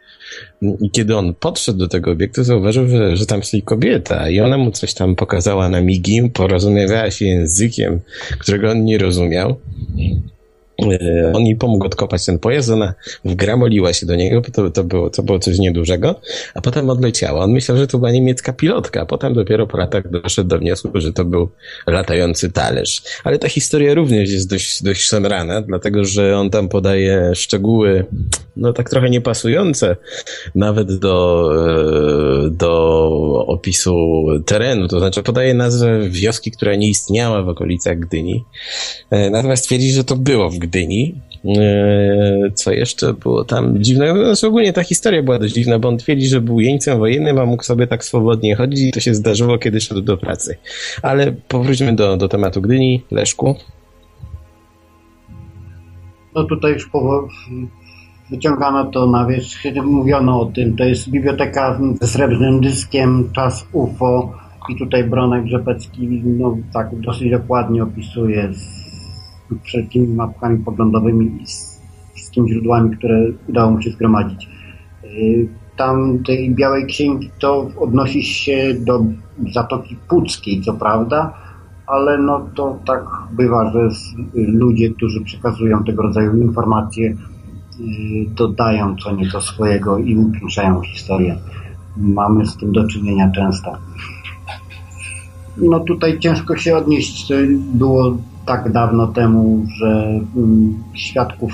i kiedy on podszedł do tego obiektu, zauważył, że, że tam stoi kobieta i ona mu coś tam pokazała na migi, porozumiewała się językiem, którego on nie rozumiał. E, on jej pomógł odkopać ten pojazd, ona wgramoliła się do niego, to, to, było, to było coś niedużego, a potem odleciała. On myślał, że to była niemiecka pilotka, a potem dopiero po latach doszedł do wniosku, że to był latający talerz. Ale ta historia również jest dość, dość szemrana, dlatego, że on tam podaje szczegóły, no tak trochę niepasujące nawet do, e, do opisu terenu, to znaczy podaje nazwę wioski, która nie istniała w okolicach Gdyni, e, natomiast twierdzi, że to było w Gdyni. E, co jeszcze było tam dziwne? No, znaczy ogólnie ta historia była dość dziwna, bo on twierdzi, że był jeńcem wojennym, a mógł sobie tak swobodnie chodzić i to się zdarzyło, kiedy szedł do pracy. Ale powróćmy do, do tematu Gdyni. Leszku? No tutaj już po, wyciągano to na wierzch, mówiono o tym. To jest biblioteka ze srebrnym dyskiem, czas UFO i tutaj Bronek Rzepecki no, tak dosyć dokładnie opisuje wszelkimi mapkami poglądowymi i z wszystkimi źródłami, które udało mu się zgromadzić. Y, tam tej Białej Księgi to odnosi się do Zatoki Puckiej, co prawda, ale no to tak bywa, że ludzie, którzy przekazują tego rodzaju informacje, dodają co nieco swojego i upiększają historię. Mamy z tym do czynienia często. No tutaj ciężko się odnieść. Było tak dawno temu, że mm, świadków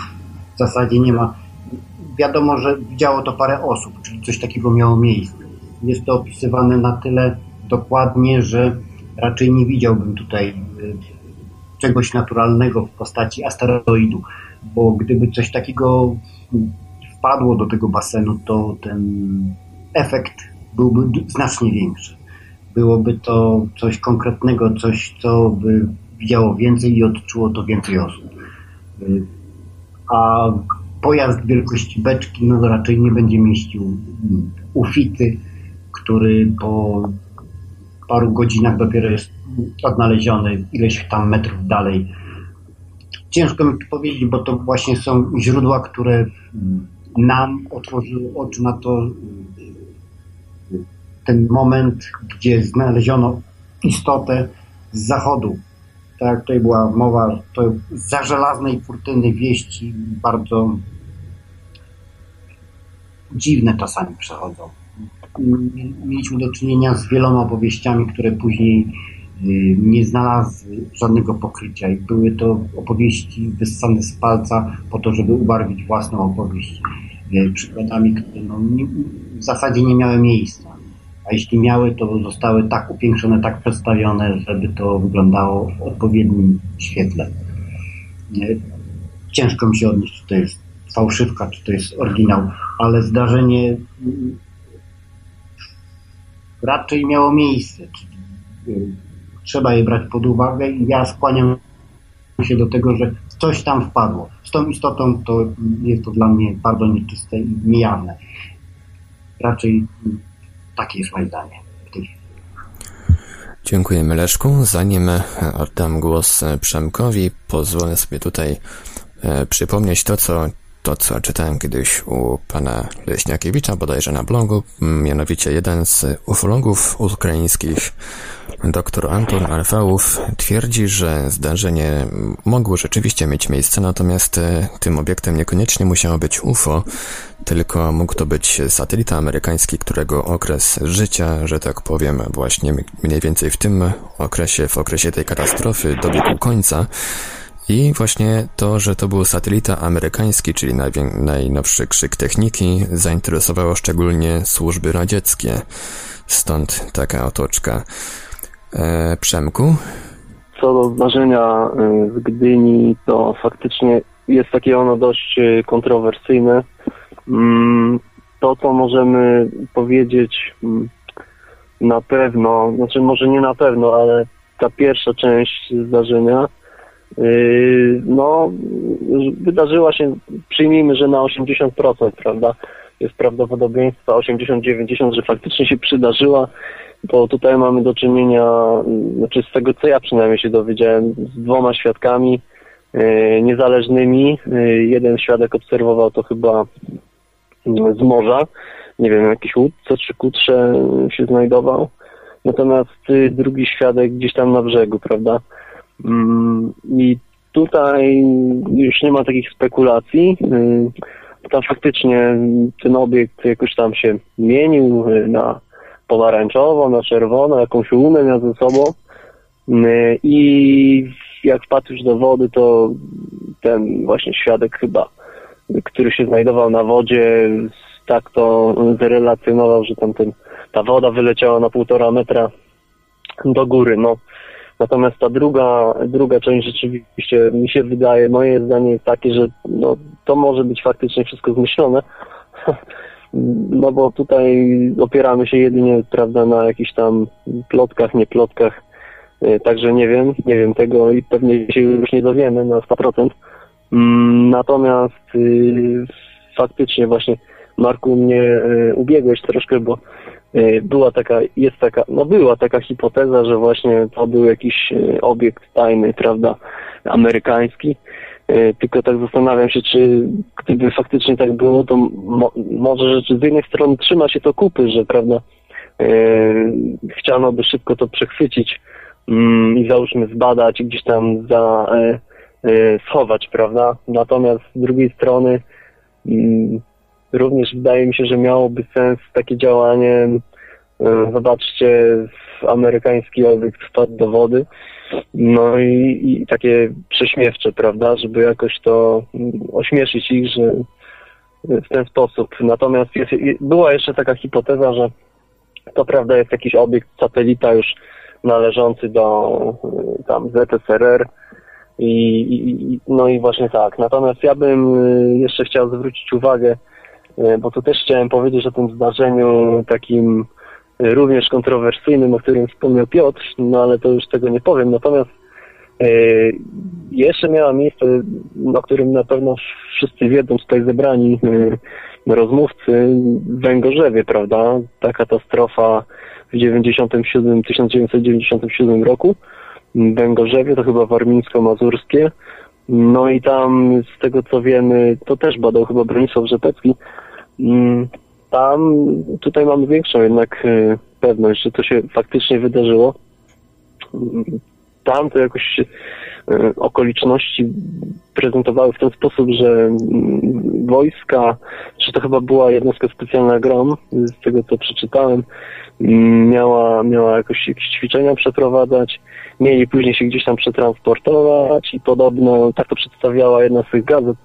w zasadzie nie ma. Wiadomo, że widziało to parę osób, czyli coś takiego miało miejsce. Jest to opisywane na tyle dokładnie, że raczej nie widziałbym tutaj y, czegoś naturalnego w postaci asteroidu, bo gdyby coś takiego wpadło do tego basenu, to ten efekt byłby znacznie większy. Byłoby to coś konkretnego, coś, co by widziało więcej i odczuło to więcej osób. A pojazd wielkości beczki no raczej nie będzie mieścił ufity, który po paru godzinach dopiero jest odnaleziony ileś tam metrów dalej. Ciężko mi tu powiedzieć, bo to właśnie są źródła, które nam otworzyły oczy na to ten moment, gdzie znaleziono istotę z zachodu tak jak tutaj była mowa, to za żelaznej kurtyny wieści bardzo dziwne czasami przechodzą. Mieliśmy do czynienia z wieloma opowieściami, które później nie znalazły żadnego pokrycia i były to opowieści wyssane z palca po to, żeby ubarwić własną opowieść y, przykładami, które no, w zasadzie nie miały miejsca. A jeśli miały, to zostały tak upiększone, tak przedstawione, żeby to wyglądało w odpowiednim świetle. Y, ciężko mi się odnieść, czy to jest fałszywka, czy to jest oryginał, ale zdarzenie raczej miało miejsce. Y, trzeba je brać pod uwagę i ja skłaniam się do tego, że coś tam wpadło. Z tą istotą to jest to dla mnie bardzo nieczyste i niejawne. Raczej takie jest moje zdanie Dziękujemy Leszku. Zanim oddam głos Przemkowi, pozwolę sobie tutaj e, przypomnieć to, co to, co czytałem kiedyś u pana Leśniakiewicza, bodajże na blogu, mianowicie jeden z ufologów ukraińskich, dr Anton Alfałów, twierdzi, że zdarzenie mogło rzeczywiście mieć miejsce, natomiast e, tym obiektem niekoniecznie musiało być UFO, tylko mógł to być satelita amerykański, którego okres życia, że tak powiem, właśnie mniej więcej w tym okresie, w okresie tej katastrofy dobiegł końca, i właśnie to, że to był satelita amerykański, czyli najnowszy krzyk techniki, zainteresowało szczególnie służby radzieckie. Stąd taka otoczka. E, Przemku? Co do zdarzenia e, w Gdyni, to faktycznie jest takie ono dość e, kontrowersyjne. Mm, to, co możemy powiedzieć mm, na pewno, znaczy może nie na pewno, ale ta pierwsza część zdarzenia Yy, no, wydarzyła się, przyjmijmy, że na 80%, prawda? Jest prawdopodobieństwo 80-90, że faktycznie się przydarzyła, bo tutaj mamy do czynienia, znaczy z tego co ja przynajmniej się dowiedziałem, z dwoma świadkami yy, niezależnymi. Yy, jeden świadek obserwował to chyba z morza, nie wiem, jakiś łódce czy kutrze się znajdował, natomiast drugi świadek gdzieś tam na brzegu, prawda? Mm, I tutaj już nie ma takich spekulacji. Y, tam faktycznie ten obiekt jakoś tam się zmienił y, na pomarańczowo, na czerwono, jakąś łunę miał ze sobą. Y, I jak już do wody, to ten właśnie świadek chyba, który się znajdował na wodzie, tak to zrelacjonował, że tam ten, ta woda wyleciała na półtora metra do góry. No, Natomiast ta druga, druga część rzeczywiście mi się wydaje, moje zdanie jest takie, że no, to może być faktycznie wszystko zmyślone. No bo tutaj opieramy się jedynie, prawda, na jakichś tam plotkach, nie plotkach. E, także nie wiem, nie wiem tego i pewnie się już nie dowiemy na 100%. Mm, natomiast y, faktycznie właśnie Marku mnie y, ubiegłeś troszkę, bo E, była taka, jest taka, no była taka hipoteza, że właśnie to był jakiś e, obiekt tajny, prawda, amerykański. E, tylko tak zastanawiam się, czy gdyby faktycznie tak było, to mo może rzeczy z jednej strony trzyma się to kupy, że prawda, e, chciano by szybko to przechwycić mm, i załóżmy zbadać i gdzieś tam za, e, e, schować, prawda. Natomiast z drugiej strony mm, również wydaje mi się, że miałoby sens takie działanie. E, zobaczcie, amerykański obiekt wpadł do wody. No i, i takie prześmiewcze, prawda, żeby jakoś to mm, ośmieszyć ich, że w ten sposób. Natomiast jest, była jeszcze taka hipoteza, że to prawda jest jakiś obiekt satelita już należący do e, tam ZSRR i, i, no i właśnie tak. Natomiast ja bym e, jeszcze chciał zwrócić uwagę E, bo tu też chciałem powiedzieć o tym zdarzeniu takim również kontrowersyjnym, o którym wspomniał Piotr, no ale to już tego nie powiem. Natomiast e, jeszcze miała miejsce, o którym na pewno wszyscy wiedzą tutaj zebrani rozmówcy w Węgorzewie, prawda? Ta katastrofa w 97, 1997 roku Węgorzewie, to chyba warmińsko-mazurskie. No i tam z tego co wiemy, to też badał chyba Bronisław Rzepecki, Mm, tam tutaj mamy większą jednak e, pewność, że to się faktycznie wydarzyło. tam to jakoś e, okoliczności prezentowały w ten sposób, że mm, wojska, czy to chyba była jednostka specjalna GROM, z tego co przeczytałem, miała, miała jakoś jakieś ćwiczenia przeprowadzać, mieli później się gdzieś tam przetransportować i podobno, tak to przedstawiała jedna z tych gazet,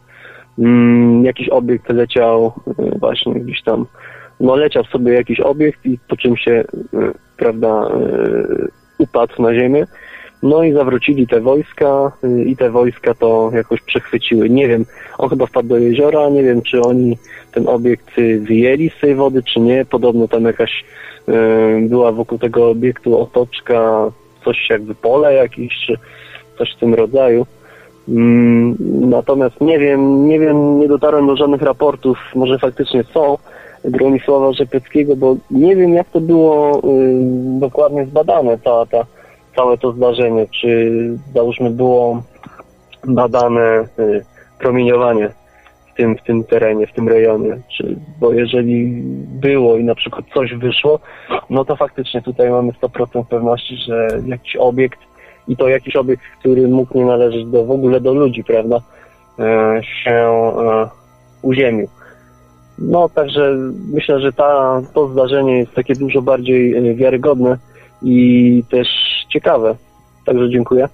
jakiś obiekt leciał e, właśnie gdzieś tam, no leciał sobie jakiś obiekt i po czym się, e, prawda, upadł na ziemię no i zawrócili te wojska y, i te wojska to jakoś przechwyciły. Nie wiem, on chyba wpadł do jeziora, nie wiem czy oni ten obiekt y, wyjęli z tej wody, czy nie. Podobno tam jakaś y, była wokół tego obiektu otoczka, coś jakby pole jakieś, czy coś w tym rodzaju. Mm, natomiast nie wiem, nie wiem, nie dotarłem do żadnych raportów, może faktycznie są Bronisława Rzepeckiego, bo nie wiem jak to było dokładnie zbadane, cała ta całe to zdarzenie, czy załóżmy było badane y, promieniowanie w tym, w tym terenie, w tym rejonie, czy, bo jeżeli było i na przykład coś wyszło, no to faktycznie tutaj mamy 100% pewności, że jakiś obiekt i to jakiś obiekt, który mógł nie należeć do, w ogóle do ludzi, prawda, e, się e, uziemił. No, także myślę, że ta, to zdarzenie jest takie dużo bardziej e, wiarygodne i też ciekawe. Także dziękuję.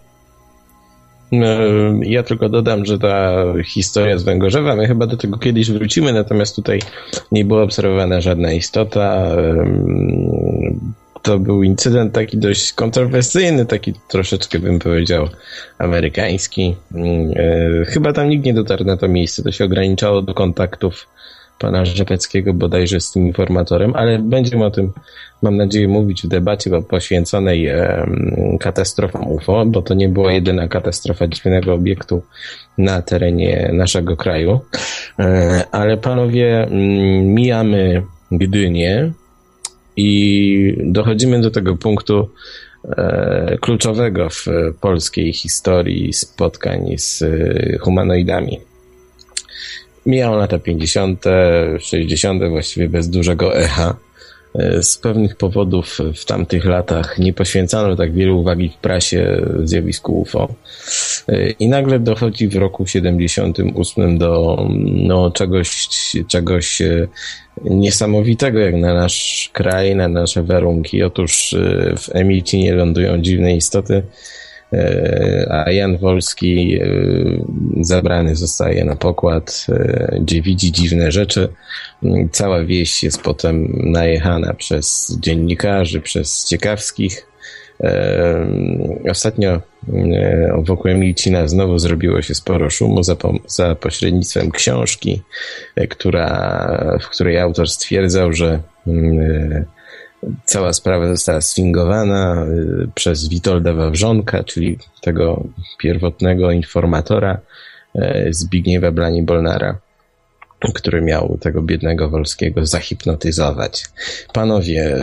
Ja tylko dodam, że ta historia z Węgorzewa, my chyba do tego kiedyś wrócimy, natomiast tutaj nie była obserwowana żadna istota. To był incydent taki dość kontrowersyjny, taki troszeczkę bym powiedział amerykański. E, chyba tam nikt nie dotarł na to miejsce, to się ograniczało do kontaktów pana Rzepeckiego bodajże z tym informatorem, ale będziemy o tym, mam nadzieję, mówić w debacie poświęconej katastrofom UFO, bo to nie była jedyna katastrofa dziwnego obiektu na terenie naszego kraju. E, ale panowie, mm, mijamy Gdynię i dochodzimy do tego punktu e, kluczowego w polskiej historii spotkań z e, humanoidami. Mijały lata 50., 60., właściwie bez dużego echa. E, z pewnych powodów w tamtych latach nie poświęcano tak wiele uwagi w prasie zjawisku UFO. E, I nagle dochodzi w roku 78 do no, czegoś, czegoś e, niesamowitego jak na nasz kraj, na nasze warunki. Otóż w Emilcinie lądują dziwne istoty, a Jan Wolski e, zabrany zostaje na pokład, e, gdzie widzi dziwne rzeczy. Cała wieś jest potem najechana przez dziennikarzy, przez ciekawskich. Ostatnio wokół Emilcina znowu zrobiło się sporo szumu za, za pośrednictwem książki, która, w której autor stwierdzał, że Cała sprawa została sfingowana y, przez Witolda Wawrzonka, czyli tego pierwotnego informatora y, Zbigniewa Blani-Bolnara, który miał tego biednego Wolskiego zahipnotyzować. Panowie,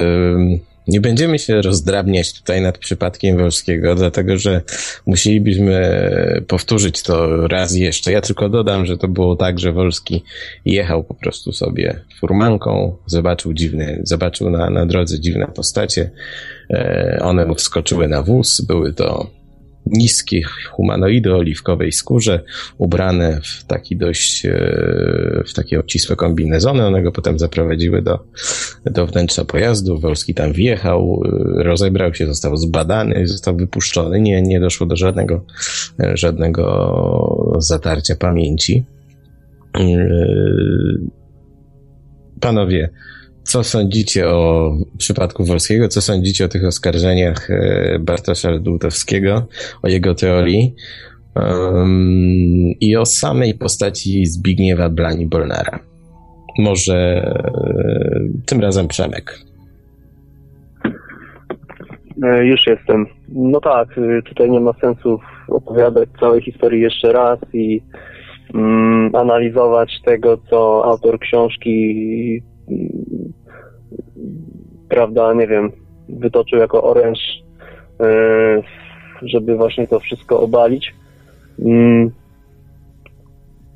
nie będziemy się rozdrabniać tutaj nad przypadkiem Wolskiego, dlatego że musielibyśmy powtórzyć to raz jeszcze. Ja tylko dodam, że to było tak, że Wolski jechał po prostu sobie furmanką, zobaczył dziwne, zobaczył na, na drodze dziwne postacie. E, one mu wskoczyły na wóz, były to niskie humanoidy oliwkowej skórze, ubrane w taki dość, e, w takie obcisłe kombinezony. One go potem zaprowadziły do, do wnętrza pojazdu. Wolski tam wjechał, e, rozebrał się, został zbadany, został wypuszczony. Nie, nie doszło do żadnego, e, żadnego zatarcia pamięci. Panowie, co sądzicie o przypadku Wolskiego? Co sądzicie o tych oskarżeniach e, Bartosza Dłutowskiego, o jego teorii um, i o samej postaci Zbigniewa Blani-Bolnara? Może e, tym razem Przemek. E, już jestem. No tak, tutaj nie ma sensu opowiadać całej historii jeszcze raz i mm, analizować tego, co autor książki prawda, nie wiem, wytoczył jako oręż, e, żeby właśnie to wszystko obalić. Mm.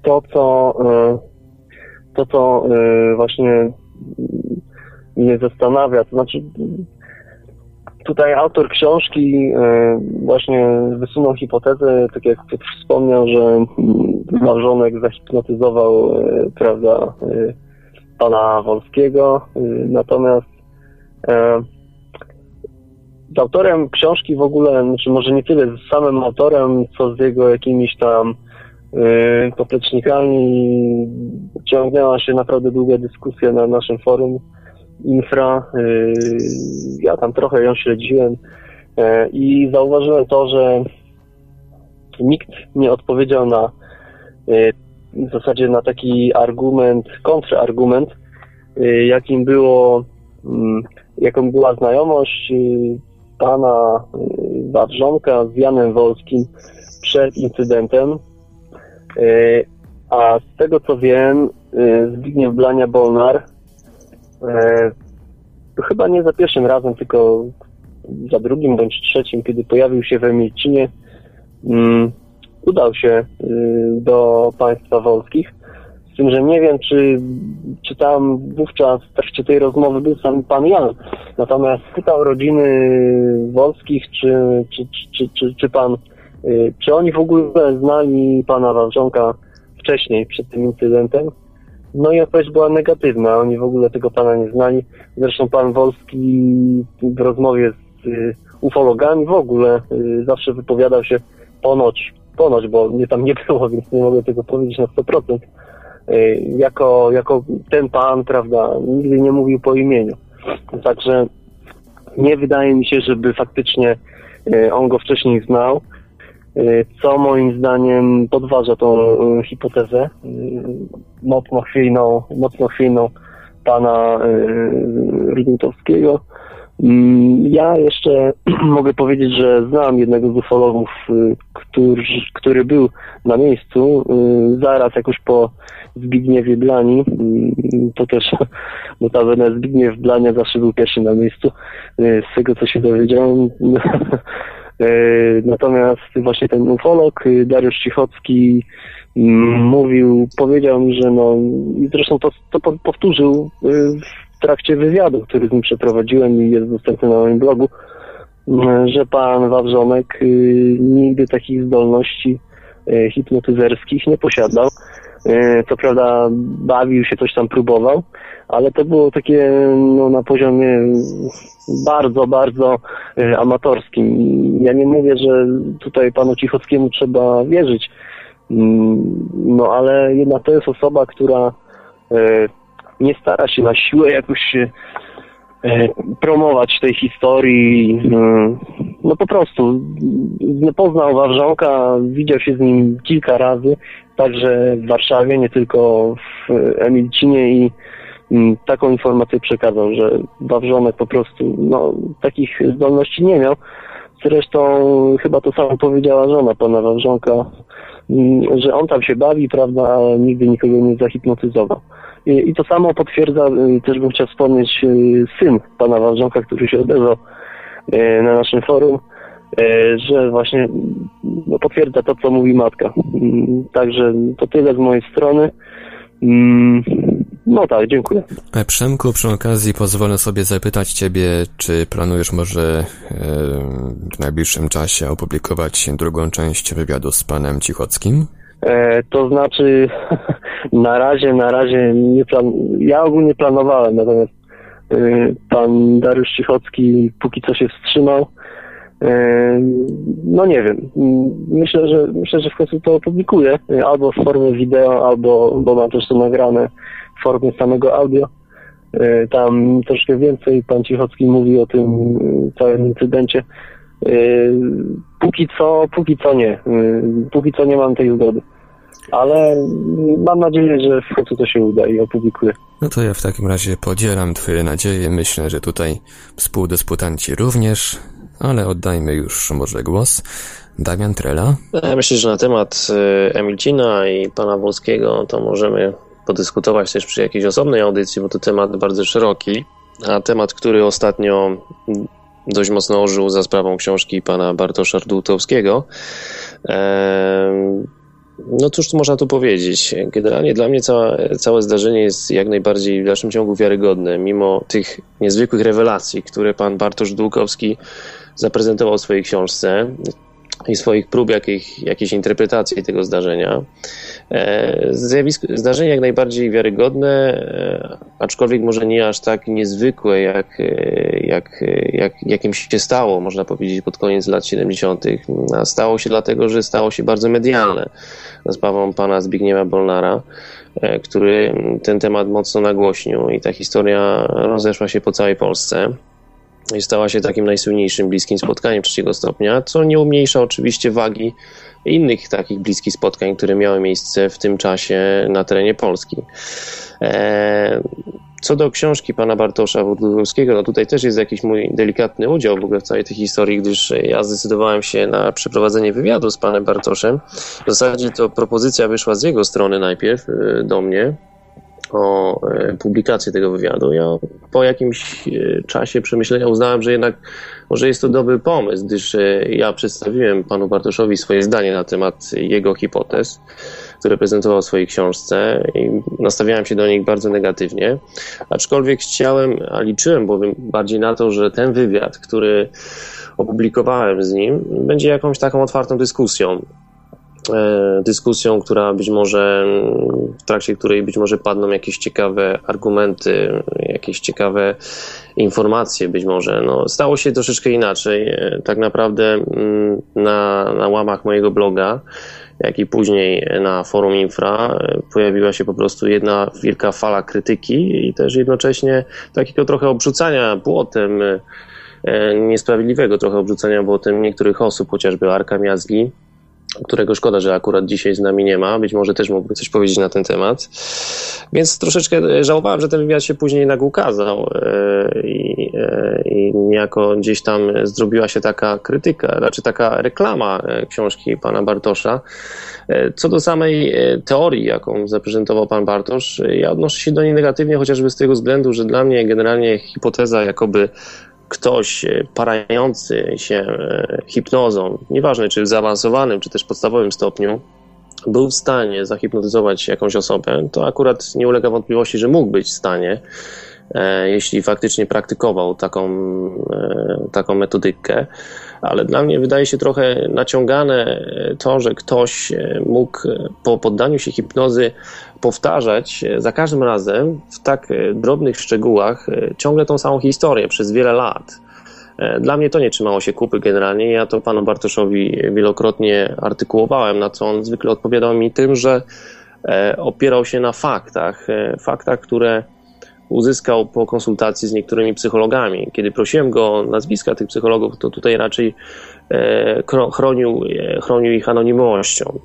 To, co, e, to, co e, właśnie mnie zastanawia, to znaczy tutaj autor książki właśnie wysunął hipotezę, tak jak wspomniał, że małżonek zahipnotyzował, prawda, pana Wolskiego, natomiast z autorem książki w ogóle, znaczy może nie tyle z samym autorem, co z jego jakimiś tam poplecznikami ciągnęła się naprawdę długa dyskusja na naszym forum infra. Y, ja tam trochę ją śledziłem y, i zauważyłem to, że nikt nie odpowiedział na y, w zasadzie na taki argument, kontrargument, jakim było, mm, jaką była znajomość pana Wawrzonka z Janem Wolskim przed incydentem. A z tego co wiem, Zbigniew Blania-Bolnar chyba nie za pierwszym razem, tylko za drugim bądź trzecim, kiedy pojawił się w Emilcinie, um, udał się y, do państwa wolskich. Z tym, że nie wiem, czy, czy tam wówczas w trakcie tej rozmowy był sam pan Jan. Natomiast pytał rodziny wolskich, czy, czy, czy, czy, czy pan, y, czy oni w ogóle znali pana Wawrzonka wcześniej, przed tym incydentem. No i odpowiedź była negatywna. Oni w ogóle tego pana nie znali. Zresztą pan Wolski w rozmowie z y, ufologami w ogóle zawsze wypowiadał się ponoć, ponoć, bo mnie tam nie było, więc nie mogę tego powiedzieć na 100%. Y, jako, jako ten pan, prawda, nigdy nie mówił po imieniu. Także nie wydaje mi się, żeby faktycznie on go wcześniej znał. Y, co moim zdaniem podważa tą y, hipotezę y, mocno chwiejną, mocno chwiejną pana Rudniutowskiego. Mm, ja jeszcze mogę powiedzieć, że znam jednego z ufologów, który, który był na miejscu zaraz jakoś po Zbigniewie Blani. To też notabene Zbigniew Blania zawsze był pierwszy na miejscu. Z tego co się dowiedziałem, natomiast właśnie ten ufolog y, Dariusz Cichocki mówił, powiedział mi, że no, i zresztą to, to powtórzył y, w trakcie wywiadu, który z nim przeprowadziłem i jest dostępny na moim blogu, y, że pan Wawrzonek nigdy takich zdolności hipnotyzerskich nie posiadał. Co prawda bawił się, coś tam próbował, ale to było takie no, na poziomie bardzo, bardzo amatorskim. Ja nie mówię, że tutaj panu Cichockiemu trzeba wierzyć, mm, no ale jednak to jest osoba, która nie stara się na siłę jakoś promować tej historii. No po prostu poznał Wawrzonka, widział się z nim kilka razy, także w Warszawie, nie tylko w Emilcinie i taką informację przekazał, że Wawrzonek po prostu no, takich zdolności nie miał. Zresztą chyba to samo powiedziała żona pana Wawrzonka, że on tam się bawi, prawda, ale nigdy nikogo nie zahipnotyzował. I, to samo potwierdza, y, też bym chciał wspomnieć, y, syn pana Wawrzonka, który się odezwał y, na naszym forum, że właśnie no, potwierdza to, co mówi matka. Mm, także to tyle z mojej strony. No tak, dziękuję. E, Przemku, przy okazji pozwolę sobie zapytać Ciebie, czy planujesz może e, w najbliższym czasie opublikować drugą część wywiadu z panem Cichockim? E, to znaczy, na razie, na razie nie plan... ja ogólnie planowałem, natomiast e, pan Dariusz Cichocki póki co się wstrzymał. No nie wiem. Myślę, że myślę, że w końcu to opublikuję albo w formie wideo, albo bo mam też to nagrane w formie samego audio. E, tam troszkę więcej pan Cichocki mówi o tym e, całym incydencie. E, póki co, póki co nie. Póki co nie mam tej zgody. Ale mam nadzieję, że w końcu to się uda i opublikuję. No to ja w takim razie podzielam Twoje nadzieje. Myślę, że tutaj współdysputanci również, ale oddajmy już może głos. Damian Trela. Ja myślę, że na temat Emilcina i pana Wolskiego to możemy podyskutować też przy jakiejś osobnej audycji, bo to temat bardzo szeroki, a temat, który ostatnio dość mocno ożył za sprawą książki pana Bartosza Rdutowskiego. No cóż tu można tu powiedzieć? Generalnie dla mnie całe, całe zdarzenie jest jak najbardziej w dalszym ciągu wiarygodne, mimo tych niezwykłych rewelacji, które pan Bartosz Dłukowski zaprezentował w swojej książce i swoich prób jakich, jakiejś interpretacji tego zdarzenia. E, zjawisko, zdarzenie jak najbardziej wiarygodne, e, aczkolwiek może nie aż tak niezwykłe, jak, e, jak, jak, jakim się stało, można powiedzieć, pod koniec lat 70. A stało się dlatego, że stało się bardzo medialne za sprawą pana Zbigniewa Bolnara, który ten temat mocno nagłośnił i ta historia rozeszła się po całej Polsce i stała się takim najsłynniejszym bliskim spotkaniem trzeciego stopnia, co nie umniejsza oczywiście wagi innych takich bliskich spotkań, które miały miejsce w tym czasie na terenie Polski. E, co do książki pana Bartosza Wodlowskiego, no tutaj też jest jakiś mój delikatny udział w ogóle w całej tej historii, gdyż ja zdecydowałem się na przeprowadzenie wywiadu z panem Bartoszem. W zasadzie to propozycja wyszła z jego strony najpierw e, do mnie, o e, publikację tego wywiadu. Ja po jakimś czasie przemyślenia uznałem, że jednak może jest to dobry pomysł, gdyż e, ja przedstawiłem panu Bartoszowi swoje zdanie na temat jego hipotez, które prezentował w swojej książce i nastawiałem się do nich bardzo negatywnie, aczkolwiek chciałem, a liczyłem bowiem bardziej na to, że ten wywiad, który opublikowałem z nim, będzie jakąś taką otwartą dyskusją dyskusją, która być może, w trakcie której być może padną jakieś ciekawe argumenty, jakieś ciekawe informacje być może. No, stało się troszeczkę inaczej. E, tak naprawdę mm, na, na łamach mojego bloga, jak i później na forum Infra e, pojawiła się po prostu jedna wielka fala krytyki i też jednocześnie takiego trochę obrzucania błotem, niesprawiedliwego trochę obrzucania błotem niektórych osób, chociażby Arka Miazgi, którego szkoda, że akurat dzisiaj z nami nie ma. Być może też mógłby coś powiedzieć na ten temat. Więc troszeczkę żałowałem, że ten wywiad się później jednak ukazał e, i, e, i niejako gdzieś tam zrobiła się taka krytyka, znaczy taka reklama e, książki pana Bartosza. Co do samej teorii, jaką zaprezentował pan Bartosz, ja odnoszę się do niej negatywnie, chociażby z tego względu, że dla mnie generalnie hipoteza jakoby ktoś e, parający się e, hipnozą, nieważne czy w zaawansowanym, czy też podstawowym stopniu, był w stanie zahipnotyzować jakąś osobę, to akurat nie ulega wątpliwości, że mógł być w stanie, jeśli faktycznie praktykował taką, taką metodykę. Ale dla mnie wydaje się trochę naciągane to, że ktoś mógł po poddaniu się hipnozy powtarzać e, za każdym razem w tak e, drobnych szczegółach e, ciągle tą samą historię przez wiele lat. Dla mnie to nie trzymało się kupy generalnie. Ja to panu Bartoszowi wielokrotnie artykułowałem, na co on zwykle odpowiadał mi tym, że opierał się na faktach, faktach, które uzyskał po konsultacji z niektórymi psychologami. Kiedy prosiłem go o nazwiska tych psychologów, to tutaj raczej chronił, chronił ich anonimowością.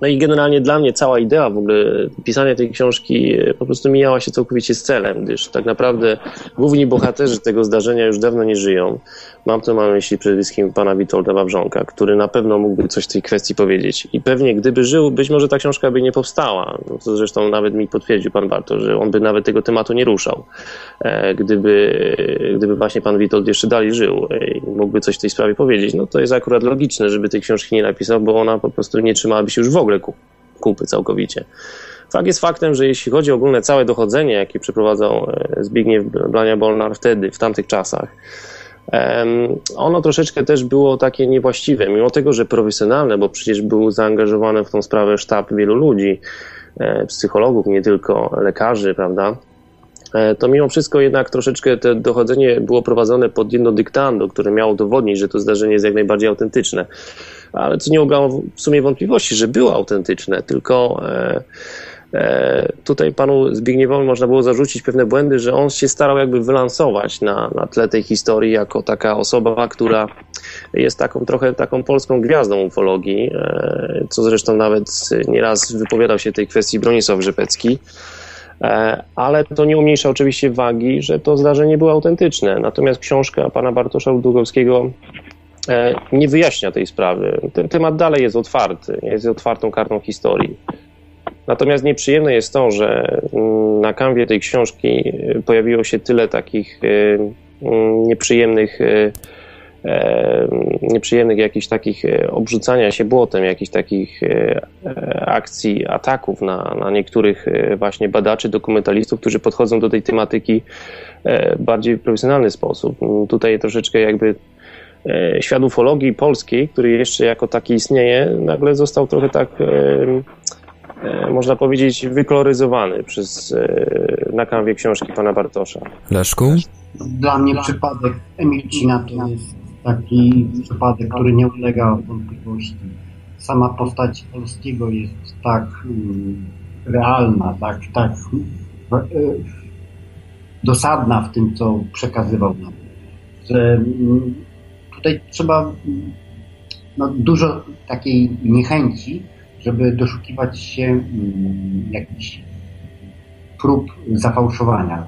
No i generalnie dla mnie cała idea w ogóle pisania tej książki e, po prostu mijała się całkowicie z celem, gdyż tak naprawdę główni bohaterzy tego zdarzenia już dawno nie żyją. Mam tu na myśli przede wszystkim pana Witolda Wawrzonka, który na pewno mógłby coś w tej kwestii powiedzieć. I pewnie gdyby żył, być może ta książka by nie powstała. No, to zresztą nawet mi potwierdził pan Barto, że on by nawet tego tematu nie ruszał. E, gdyby, gdyby właśnie pan Witold jeszcze dalej żył i mógłby coś w tej sprawie powiedzieć, no to jest akurat logiczne, żeby tej książki nie napisał, bo ona po prostu nie trzymałaby się już w ogóle kupy całkowicie. Fakt jest faktem, że jeśli chodzi o ogólne całe dochodzenie, jakie przeprowadzał e, Zbigniew Blania-Bolnar wtedy, w tamtych czasach, ono troszeczkę też było takie niewłaściwe, mimo tego, że profesjonalne, bo przecież był zaangażowany w tą sprawę sztab wielu ludzi, e, psychologów, nie tylko lekarzy, prawda? E, to mimo wszystko jednak troszeczkę to dochodzenie było prowadzone pod jedno dyktando, które miało udowodnić, że to zdarzenie jest jak najbardziej autentyczne. Ale co nie ugało w sumie wątpliwości, że było autentyczne, tylko E, tutaj panu Zbigniewowi można było zarzucić pewne błędy, że on się starał jakby wylansować na, na tle tej historii jako taka osoba, która jest taką trochę taką polską gwiazdą ufologii, e, co zresztą nawet nieraz wypowiadał się tej kwestii Bronisław Rzepecki. E, ale to nie umniejsza oczywiście wagi, że to zdarzenie było autentyczne. Natomiast książka pana Bartosza Długowskiego nie wyjaśnia tej sprawy. Ten temat dalej jest otwarty, jest otwartą kartą historii. Natomiast nieprzyjemne jest to, że mm, na kanwie tej książki y, pojawiło się tyle takich y, mm, nieprzyjemnych y, e, nieprzyjemnych jakichś takich e, obrzucania się błotem, jakichś takich e, akcji, ataków na, na niektórych właśnie badaczy, dokumentalistów, którzy podchodzą do tej tematyki bardziej w profesjonalny sposób. Tutaj troszeczkę jakby świat ufologii polskiej, który jeszcze jako taki istnieje, nagle został trochę tak można powiedzieć, wykoloryzowany przez na kanwie książki pana Bartosza. Leszku? Dla mnie przypadek Emilcina to jest taki przypadek, który nie ulega wątpliwości. Sama postać Polskiego jest tak um, realna, tak, tak e, dosadna w tym, co przekazywał nam, że um, tutaj trzeba no, dużo takiej niechęci, żeby doszukiwać się um, jakichś prób zafałszowania,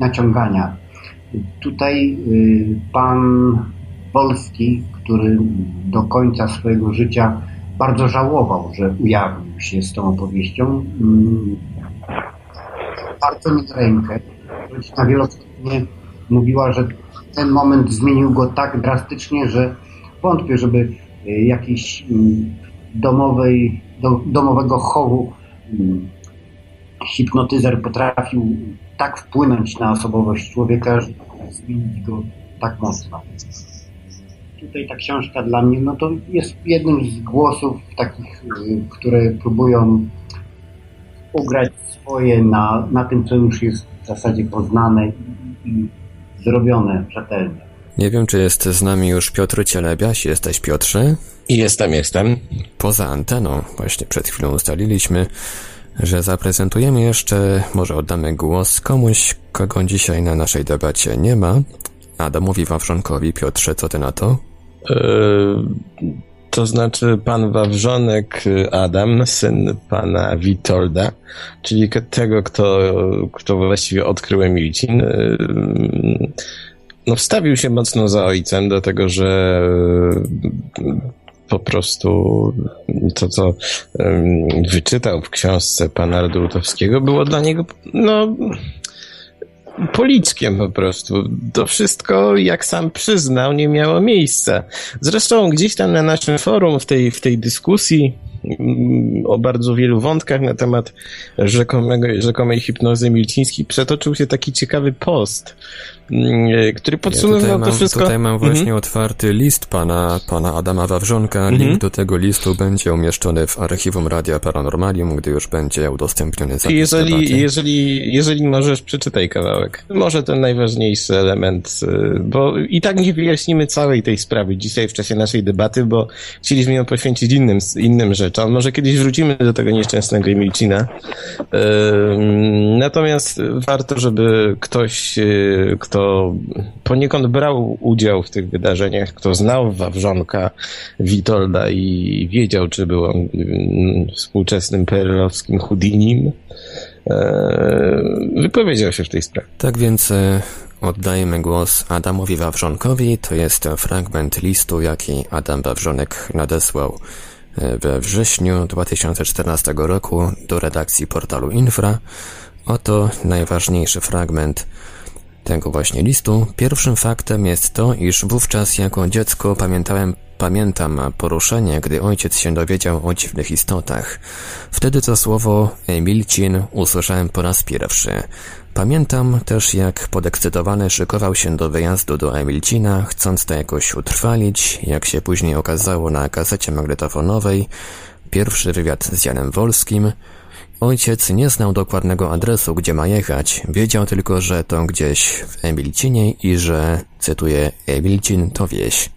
naciągania Tutaj y, pan Wolski, który do końca swojego życia bardzo żałował, że ujawnił się z tą opowieścią, mm, bardzo mi rękę. Na wielokrotnie mówiła, że ten moment zmienił go tak drastycznie, że wątpię, żeby y, jakiś mm, domowej, do, domowego chowu mm, hipnotyzer potrafił tak wpłynąć na osobowość człowieka, że zmienić go tak mocno. Tutaj ta książka dla mnie, no to jest jednym z głosów takich, y, które próbują ugrać swoje na, na tym, co już jest w zasadzie poznane i, zrobione rzetelnie. Nie wiem, czy jest z nami już Piotr Cielebiaś. Jesteś Piotrze? Jestem, jestem. Poza anteną, właśnie przed chwilą ustaliliśmy, że zaprezentujemy jeszcze, może oddamy głos komuś, kogo dzisiaj na naszej debacie nie ma. Adamowi Wawrzonkowi. Piotrze, co ty na to? Yy, to znaczy pan Wawrzonek Adam, syn pana Witolda, czyli tego, kto, kto właściwie odkrył Emilcin. Yy, no, wstawił się mocno za ojcem, do tego, że po prostu to, co wyczytał w książce pana Radultowskiego, było dla niego, no, policzkiem po prostu. To wszystko, jak sam przyznał, nie miało miejsca. Zresztą gdzieś tam na naszym forum, w tej, w tej dyskusji mm, o bardzo wielu wątkach na temat rzekomego, rzekomej hipnozy Milcińskiej przetoczył się taki ciekawy post, który podsumował ja to wszystko. Tutaj mam właśnie mhm. otwarty list pana, pana Adama Wawrzonka. Mhm. Link do tego listu będzie umieszczony w archiwum Radia Paranormalium, gdy już będzie udostępniony zapis jeżeli, jeżeli, jeżeli możesz, przeczytaj kawałek. Może ten najważniejszy element, y, bo i tak nie wyjaśnimy całej tej sprawy dzisiaj w czasie naszej debaty, bo chcieliśmy ją poświęcić innym, innym rzeczom. Może kiedyś wrócimy do tego nieszczęsnego Emilcina. Natomiast warto, żeby ktoś, kto kto poniekąd brał udział w tych wydarzeniach, kto znał Wawrzonka Witolda i wiedział, czy był on mm, współczesnym perelowskim Houdinim, e, wypowiedział się w tej sprawie. Tak więc e, oddajemy głos Adamowi Wawrzonkowi. To jest fragment listu, jaki Adam Wawrzonek nadesłał e, we wrześniu 2014 roku do redakcji portalu Infra. Oto najważniejszy fragment tego właśnie listu, pierwszym faktem jest to, iż wówczas jako dziecko pamiętałem Pamiętam poruszenie, gdy ojciec się dowiedział o dziwnych istotach. Wtedy to słowo Emilcin usłyszałem po raz pierwszy. Pamiętam też, jak podekscytowany szykował się do wyjazdu do Emilcina, chcąc to jakoś utrwalić, jak się później okazało na gazecie magnetofonowej, pierwszy wywiad z Janem Wolskim, Ojciec nie znał dokładnego adresu, gdzie ma jechać, wiedział tylko, że to gdzieś w Emilcinie i że, cytuję, Emilcin to wieś.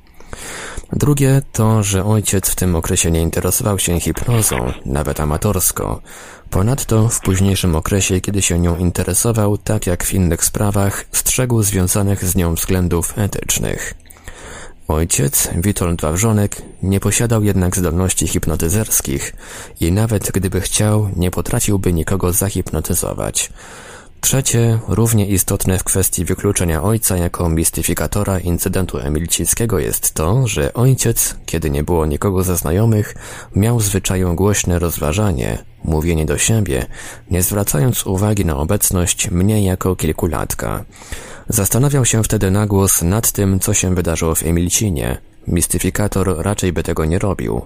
Drugie to, że ojciec w tym okresie nie interesował się hipnozą, nawet amatorsko. Ponadto w późniejszym okresie, kiedy się nią interesował, tak jak w innych sprawach, strzegł związanych z nią względów etycznych. Ojciec, Witold Wawrzonek, nie posiadał jednak zdolności hipnotyzerskich i nawet gdyby chciał, nie potrafiłby nikogo zahipnotyzować. Trzecie, równie istotne w kwestii wykluczenia ojca jako mistyfikatora incydentu emilcińskiego jest to, że ojciec, kiedy nie było nikogo ze znajomych, miał zwyczaju głośne rozważanie, mówienie do siebie, nie zwracając uwagi na obecność mnie jako kilkulatka. Zastanawiał się wtedy na głos nad tym, co się wydarzyło w Emilcinie. Mistyfikator raczej by tego nie robił.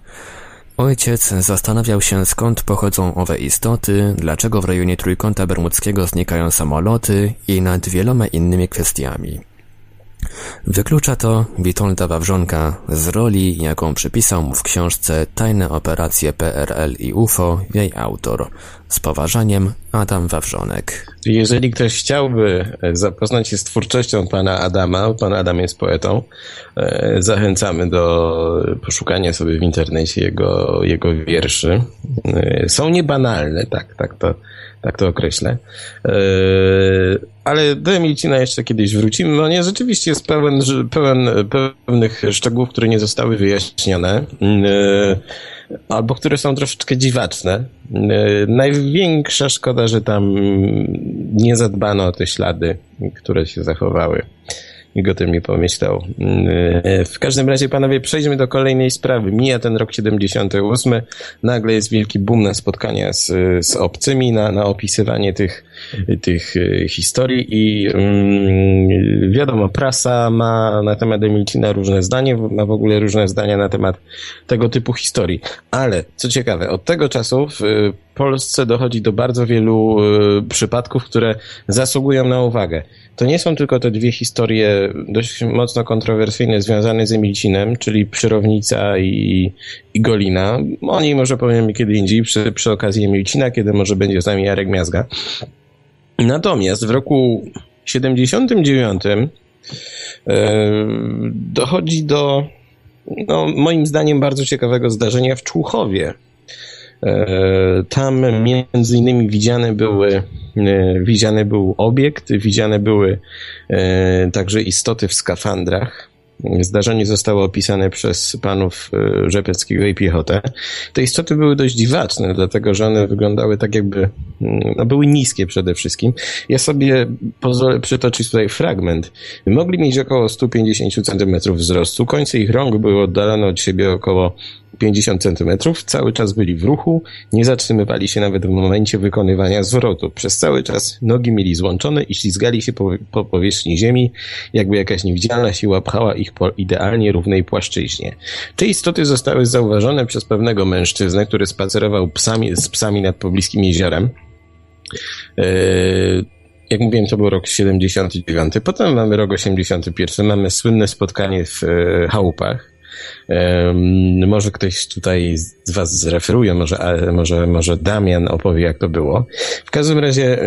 Ojciec zastanawiał się skąd pochodzą owe istoty, dlaczego w rejonie Trójkąta Bermudzkiego znikają samoloty i nad wieloma innymi kwestiami. Wyklucza to Witolda Wawrzonka z roli, jaką przypisał mu w książce Tajne operacje PRL i UFO jej autor. Z poważaniem Adam Wawrzonek. Jeżeli ktoś chciałby zapoznać się z twórczością pana Adama, pan Adam jest poetą, e, zachęcamy do poszukania sobie w internecie jego, jego wierszy. E, są niebanalne, tak, tak to, tak to określę. E, ale do Emilcina jeszcze kiedyś wrócimy. No nie, rzeczywiście jest pełen, pełen pewnych szczegółów, które nie zostały wyjaśnione albo które są troszeczkę dziwaczne. Największa szkoda, że tam nie zadbano o te ślady, które się zachowały. Nikt o tym pomyślał. W każdym razie, panowie, przejdźmy do kolejnej sprawy. Mija ten rok 78. Nagle jest wielki boom na spotkania z, z obcymi, na, na opisywanie tych, tych historii i um, wiadomo, prasa ma na temat Emilcina różne zdanie, ma w ogóle różne zdania na temat tego typu historii. Ale, co ciekawe, od tego czasu w Polsce dochodzi do bardzo wielu y, przypadków, które zasługują na uwagę. To nie są tylko te dwie historie dość mocno kontrowersyjne związane z Emilcinem, czyli Przyrownica i, i Golina. O niej może powiem kiedy indziej przy, przy okazji Emilcina, kiedy może będzie z nami Jarek Miazga. Natomiast w roku 79 e, dochodzi do no, moim zdaniem bardzo ciekawego zdarzenia w Człuchowie. E, tam między innymi widziane były, e, widziany był obiekt, widziane były także istoty w skafandrach. Zdarzenie zostało opisane przez panów Rzepeckiego i Piechotę. Te istoty były dość dziwaczne, dlatego że one wyglądały tak jakby, no były niskie przede wszystkim. Ja sobie pozwolę przytoczyć tutaj fragment. Mogli mieć około 150 cm wzrostu, końce ich rąk były oddalone od siebie około 50 centymetrów, cały czas byli w ruchu, nie zatrzymywali się nawet w momencie wykonywania zwrotu. Przez cały czas nogi mieli złączone i ślizgali się po, po powierzchni ziemi, jakby jakaś niewidzialna siła pchała ich po idealnie równej płaszczyźnie. Te istoty zostały zauważone przez pewnego mężczyznę, który spacerował psami, z psami nad pobliskim jeziorem. Yy, jak mówiłem, to był rok 79. Potem mamy rok 81. Mamy słynne spotkanie w e, chałupach może ktoś tutaj z Was zreferuje, może, może, może Damian opowie, jak to było. W każdym razie,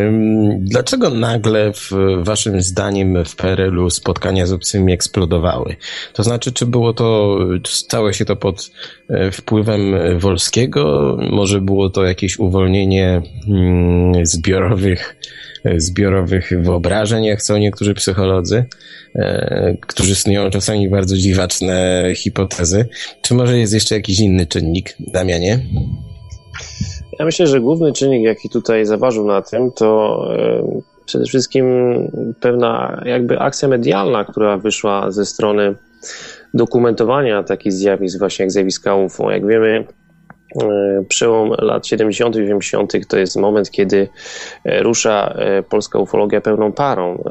dlaczego nagle w Waszym zdaniem w PRL-u spotkania z obcymi eksplodowały? To znaczy, czy było to, stało się to pod e, wpływem Wolskiego? Może było to jakieś uwolnienie mm, zbiorowych zbiorowych wyobrażeń, jak chcą niektórzy psycholodzy, e, którzy snują czasami bardzo dziwaczne hipotezy. Czy może jest jeszcze jakiś inny czynnik, Damianie? Ja myślę, że główny czynnik, jaki tutaj zaważył na tym, to e, przede wszystkim pewna jakby akcja medialna, która wyszła ze strony dokumentowania takich zjawisk, właśnie jak zjawiska UFO. Jak wiemy, E, przełom lat 70. i 80. to jest moment, kiedy e, rusza e, polska ufologia pełną parą.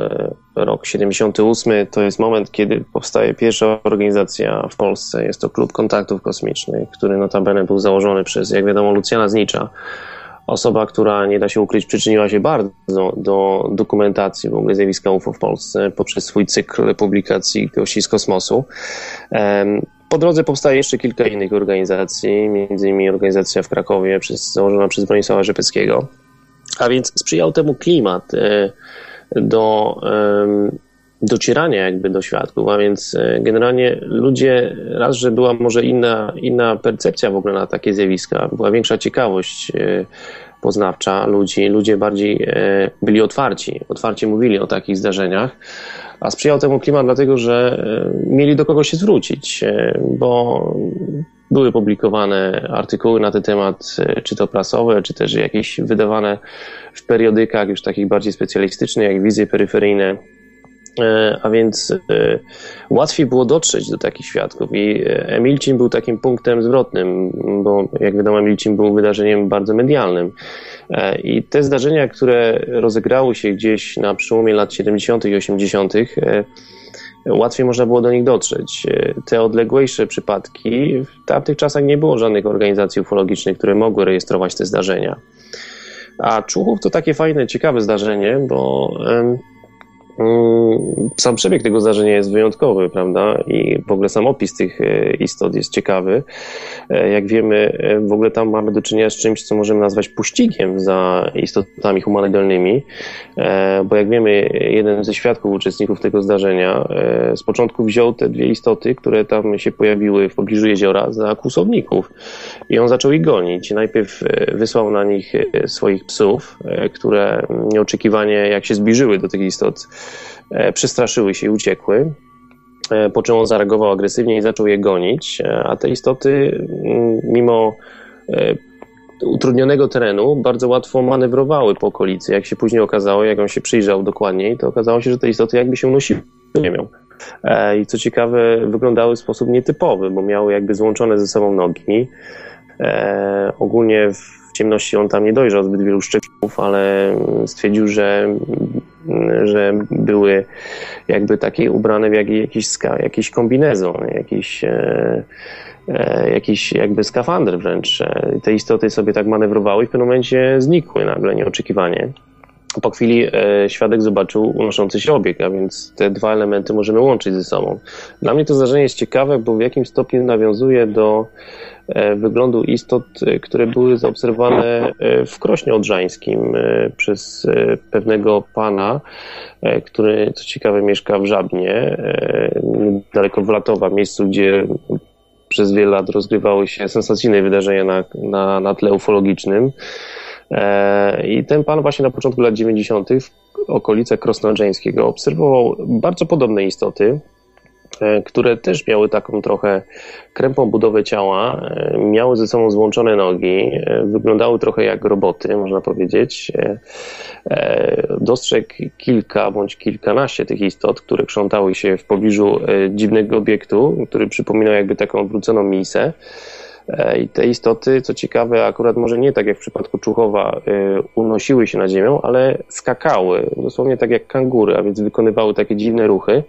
Rok 78 to jest moment, kiedy powstaje pierwsza organizacja w Polsce. Jest to Klub Kontaktów Kosmicznych, który notabene był założony przez, jak wiadomo, Lucjana Znicza. Osoba, która nie da się ukryć, przyczyniła się bardzo do dokumentacji w ogóle zjawiska UFO w Polsce poprzez swój cykl publikacji Gości z kosmosu. Po drodze powstaje jeszcze kilka innych organizacji, między innymi organizacja w Krakowie przez, założona przez Bronisława Rzepeckiego. A więc sprzyjał temu klimat e, do docierania jakby do świadków, a więc e, generalnie ludzie, raz, że była może inna, inna percepcja w ogóle na takie zjawiska, była większa ciekawość e, poznawcza ludzi, ludzie bardziej byli otwarci, otwarcie mówili o takich zdarzeniach, a sprzyjał temu klimat dlatego, że e, mieli do kogo się zwrócić, e, bo były publikowane artykuły na ten temat, e, czy to prasowe, czy też jakieś wydawane w periodykach już takich bardziej specjalistycznych, jak wizje peryferyjne, E, a więc e, łatwiej było dotrzeć do takich świadków i e, Emilcin był takim punktem zwrotnym, bo jak wiadomo Emilcin był wydarzeniem bardzo medialnym i te zdarzenia, które rozegrały się gdzieś na przełomie lat 70. i 80., łatwiej można było do nich dotrzeć. Te odległejsze przypadki, w tamtych czasach nie było żadnych organizacji ufologicznych, które mogły rejestrować te zdarzenia. A Czuchów to takie fajne, ciekawe zdarzenie, bo sam przebieg tego zdarzenia jest wyjątkowy, prawda? I w ogóle sam opis tych e, istot jest ciekawy. E, jak wiemy, e, w ogóle tam mamy do czynienia z czymś, co możemy nazwać puścigiem za istotami humanoidalnymi, bo jak wiemy, jeden ze świadków, uczestników tego zdarzenia z początku wziął te dwie istoty, które tam się pojawiły w pobliżu jeziora za kłusowników i on zaczął ich gonić. Najpierw wysłał na nich swoich psów, które nieoczekiwanie, jak się zbliżyły do tych istot, przestraszyły się i uciekły. E, po czym on zareagował agresywnie i zaczął je gonić, e, a te istoty, mm, mimo utrudnionego terenu, bardzo łatwo manewrowały po okolicy. Jak się później okazało, jak on się przyjrzał dokładniej, to okazało się, że te istoty jakby się unosiły ziemią. I co ciekawe, wyglądały w sposób nietypowy, bo miały jakby złączone ze sobą nogi. ogólnie w ciemności on tam nie dojrzał zbyt wielu szczegółów, ale stwierdził, że że były jakby takie ubrane w jakiś, jakiś kombinezon, jakiś, e, e, jakiś jakby skafander wręcz. E, te istoty sobie tak manewrowały i w pewnym momencie znikły nagle nieoczekiwanie. Po chwili e, świadek zobaczył unoszący się obieg, a więc te dwa elementy możemy łączyć ze sobą. Dla mnie to zdarzenie jest ciekawe, bo w jakim stopniu nawiązuje do E, wyglądu istot, e, które były zaobserwowane w Krośnie Odrzańskim przez pewnego pana, który, co ciekawe, mieszka w Żabnie, daleko w Latowa, miejscu, gdzie przez wiele lat rozgrywały się sensacyjne wydarzenia na, na, na tle ufologicznym. I ten pan właśnie na początku lat 90. w okolice Krosna Odrzańskiego obserwował bardzo podobne istoty, E, które też miały taką trochę krępą budowę ciała, e, miały ze sobą złączone nogi, e, wyglądały trochę jak roboty, można powiedzieć. Dostrzegł kilka bądź kilkanaście tych istot, które krzątały się w pobliżu dziwnego obiektu, który przypominał jakby taką odwróconą misę. I te istoty, co ciekawe, akurat może nie tak jak w przypadku Czuchowa, unosiły się na ziemię, ale skakały, dosłownie tak jak kangury, a więc wykonywały takie dziwne ruchy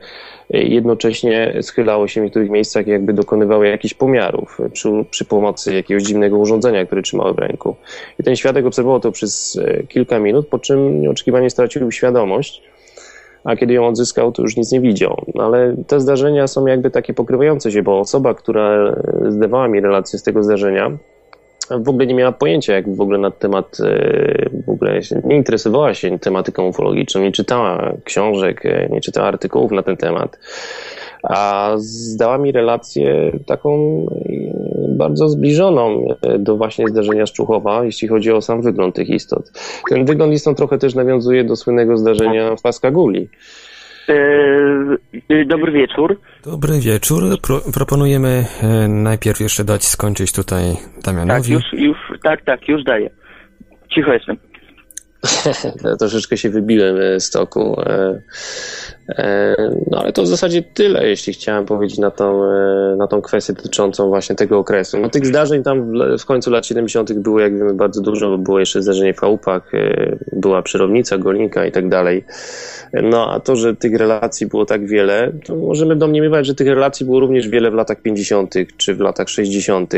jednocześnie schylały się w niektórych miejscach, jakby dokonywały jakichś pomiarów przy, przy pomocy jakiegoś dziwnego urządzenia, które trzymały w ręku. I ten świadek obserwował to przez e, kilka minut, po czym nieoczekiwanie stracił świadomość a kiedy ją odzyskał, to już nic nie widział. No, ale te zdarzenia są jakby takie pokrywające się, bo osoba, która zdawała mi relację z tego zdarzenia, w ogóle nie miała pojęcia, jak w ogóle na temat, e, w ogóle nie interesowała się tematyką ufologiczną, nie czytała książek, e, nie czytała artykułów na ten temat, a zdała mi relację taką e, bardzo zbliżoną do właśnie zdarzenia Szczuchowa, jeśli chodzi o sam wygląd tych istot. Ten wygląd istot trochę też nawiązuje do słynnego zdarzenia w Paskaguli. E, dobry wieczór. Dobry wieczór. Pro, proponujemy e, najpierw jeszcze dać skończyć tutaj Damianowi. Tak, już, już, tak, tak, już daję. Cicho jestem. Troszeczkę się wybiłem z toku. E, no ale to w zasadzie tyle, jeśli chciałem powiedzieć na tą, na tą kwestię dotyczącą właśnie tego okresu. No tych zdarzeń tam w końcu lat 70. było, jak wiemy, bardzo dużo, bo było jeszcze zdarzenie w chałupach, była przyrownica, golinka i tak dalej. No a to, że tych relacji było tak wiele, to możemy domniemywać, że tych relacji było również wiele w latach 50. czy w latach 60.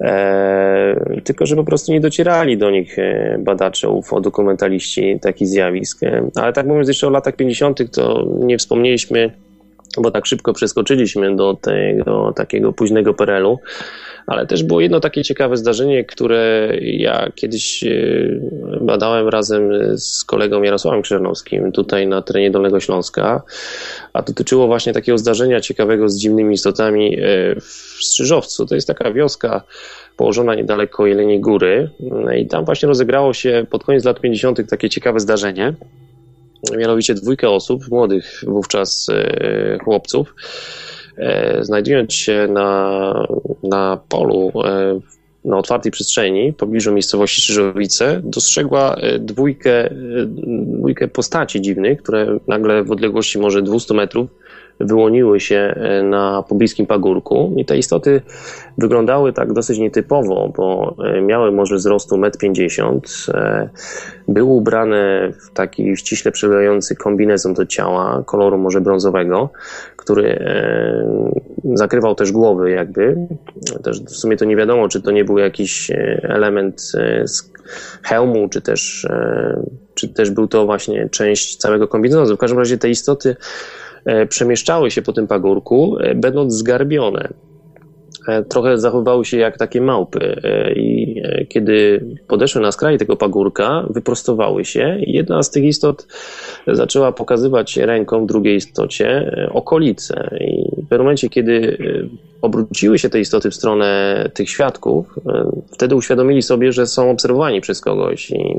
E, tylko, że po prostu nie docierali do nich e, badacze UFO, dokumentaliści takich zjawisk. E, ale tak mówiąc jeszcze o latach 50., to nie wspomnieliśmy, bo tak szybko przeskoczyliśmy do tego takiego późnego PRL-u, ale też było jedno takie ciekawe zdarzenie, które ja kiedyś e, badałem razem z kolegą Jarosławem Krzernowskim tutaj na terenie Dolnego Śląska, a dotyczyło właśnie takiego zdarzenia ciekawego z dziwnymi istotami e, w Strzyżowcu. To jest taka wioska położona niedaleko Jeleniej Góry no i tam właśnie rozegrało się pod koniec lat 50. takie ciekawe zdarzenie. Mianowicie dwójka osób, młodych wówczas e, chłopców, znajdując się na, na polu e, na otwartej przestrzeni w pobliżu miejscowości Krzyżowice dostrzegła dwójkę, dwójkę postaci dziwnych, które nagle w odległości może 200 metrów wyłoniły się e, na pobliskim pagórku i te istoty wyglądały tak dosyć nietypowo, bo e, miały może wzrostu 1,50 m, e, były ubrane w taki ściśle przylegający kombinezon do ciała, koloru może brązowego, który zakrywał też głowy jakby. Też w sumie to nie wiadomo, czy to nie był jakiś element z hełmu, czy też, czy też był to właśnie część całego kombinezonu. W każdym razie te istoty przemieszczały się po tym pagórku, e, będąc zgarbione. E, trochę zachowywały się jak takie małpy i kiedy podeszły na skraj tego pagórka, wyprostowały się jedna z tych istot zaczęła pokazywać ręką drugiej istocie okolice i w momencie, kiedy obróciły się te istoty w stronę tych świadków, wtedy uświadomili sobie, że są obserwowani przez kogoś i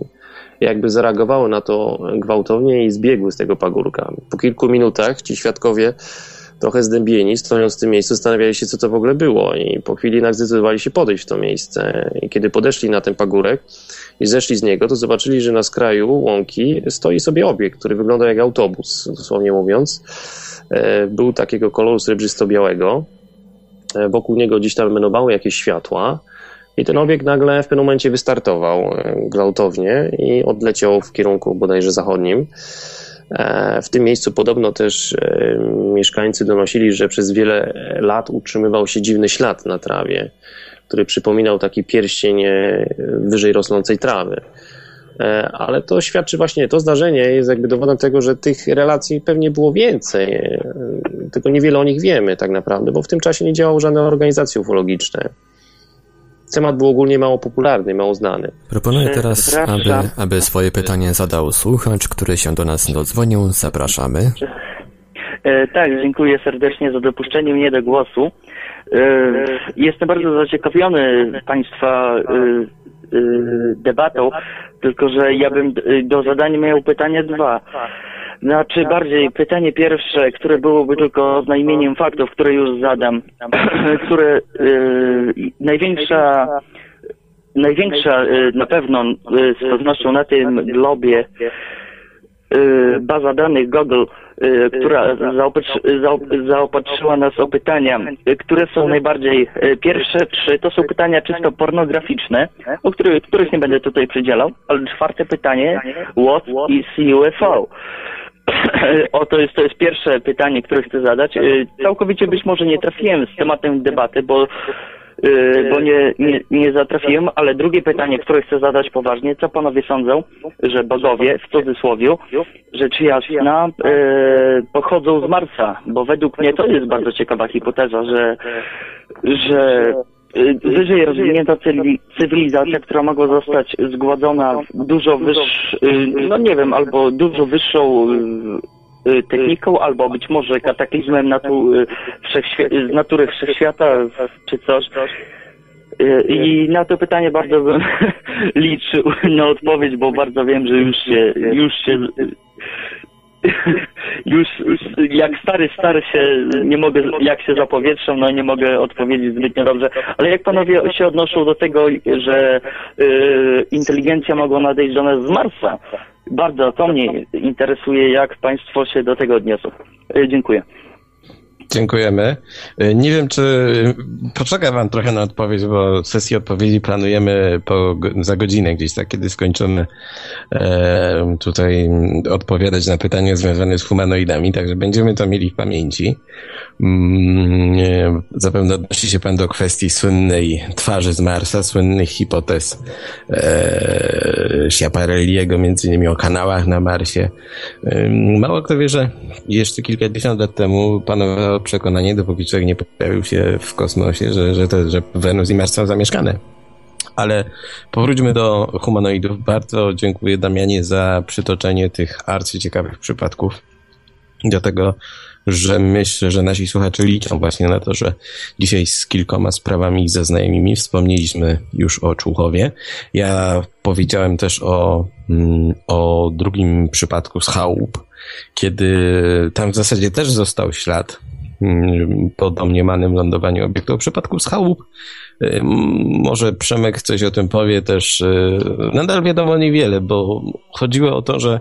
jakby zareagowały na to gwałtownie i zbiegły z tego pagórka. Po kilku minutach ci świadkowie trochę zdębieni, stojąc w tym miejscu, zastanawiali się, co to w ogóle było i po chwili jednak zdecydowali się podejść w to miejsce. I kiedy podeszli na ten pagórek i zeszli z niego, to zobaczyli, że na skraju łąki stoi sobie obiekt, który wygląda jak autobus, dosłownie mówiąc. E, był takiego koloru srebrzysto-białego. E, wokół niego gdzieś tam emanowały jakieś światła. I ten obiekt nagle w pewnym momencie wystartował e, gwałtownie i odleciał w kierunku bodajże zachodnim. E, w tym miejscu podobno też e, mieszkańcy donosili, że przez wiele lat utrzymywał się dziwny ślad na trawie, który przypominał taki pierścień wyżej rosnącej trawy. Ale to świadczy właśnie, to zdarzenie jest jakby dowodem tego, że tych relacji pewnie było więcej, tylko niewiele o nich wiemy tak naprawdę, bo w tym czasie nie działały żadne organizacje ufologiczne temat był ogólnie mało popularny, mało znany. Proponuję teraz, aby, aby swoje pytanie zadał słuchacz, który się do nas dodzwonił. Zapraszamy. E, tak, dziękuję serdecznie za dopuszczenie mnie do głosu. E, jestem bardzo zaciekawiony Państwa e, debatą, tylko że ja bym do zadania miał pytanie dwa. Znaczy bardziej pytanie pierwsze, które byłoby tylko znajmieniem faktów, które już zadam, które y, największa największa y, na pewno y, z pewnością na tym globie y, baza danych Google, która zaopatrzy, zaopatrzyła nas o pytania, które są najbardziej pierwsze trzy, to są pytania czysto pornograficzne, o których, których nie będę tutaj przydzielał, ale czwarte pytanie, what is UFO? O, to jest, to jest pierwsze pytanie, które chcę zadać. Y, całkowicie być może nie trafiłem z tematem debaty, bo, y, bo nie, nie, nie zatrafiłem, ale drugie pytanie, które chcę zadać poważnie, co panowie sądzą, że bogowie, w cudzysłowie, rzecz jasna, e, pochodzą z Marsa, bo według mnie to jest bardzo ciekawa hipoteza, że, że wyżej rozwinięta cywilizacja, która mogła zostać zgładzona dużo wyższą, y, no nie wiem, albo dużo wyższą y, techniką, albo być może kataklizmem natu, z natury wszechświata, czy coś. I na to pytanie bardzo bym liczył na odpowiedź, bo bardzo wiem, że już się, już się już, jak stary, stary się, nie mogę, jak się zapowietrzam, no nie mogę odpowiedzieć zbytnio dobrze, ale jak panowie się odnoszą do tego, że y, inteligencja mogła nadejść do nas z Marsa, bardzo to mnie interesuje, jak państwo się do tego odniosą. Y, dziękuję. Dziękujemy. Y, nie wiem, czy poczekam wam trochę na odpowiedź, bo sesję odpowiedzi planujemy po, za godzinę gdzieś, tak, kiedy skończymy e, tutaj odpowiadać na pytania związane z humanoidami, także będziemy to mieli w pamięci. Mm, zapewne odnosi się pan do kwestii słynnej twarzy z Marsa, słynnych hipotez e, Schiaparelliego, między innymi o kanałach na Marsie. E, mało kto wie, że jeszcze kilkadziesiąt lat temu panowało przekonanie, dopóki człowiek nie pojawił się w kosmosie, że, że, to, że Wenus i Mars są zamieszkane. Ale powróćmy do humanoidów. Bardzo dziękuję Damianie za przytoczenie tych arcyciekawych przypadków. Do tego że myślę, że nasi słuchacze liczą właśnie na to, że dzisiaj z kilkoma sprawami ze znajomymi wspomnieliśmy już o Człuchowie. Ja powiedziałem też o, mm, o drugim przypadku z chałup, kiedy tam w zasadzie też został ślad po domniemanym lądowaniu obiektu. W przypadku z chałup, y, może Przemek coś o tym powie też, y, nadal wiadomo niewiele, bo chodziło o to, że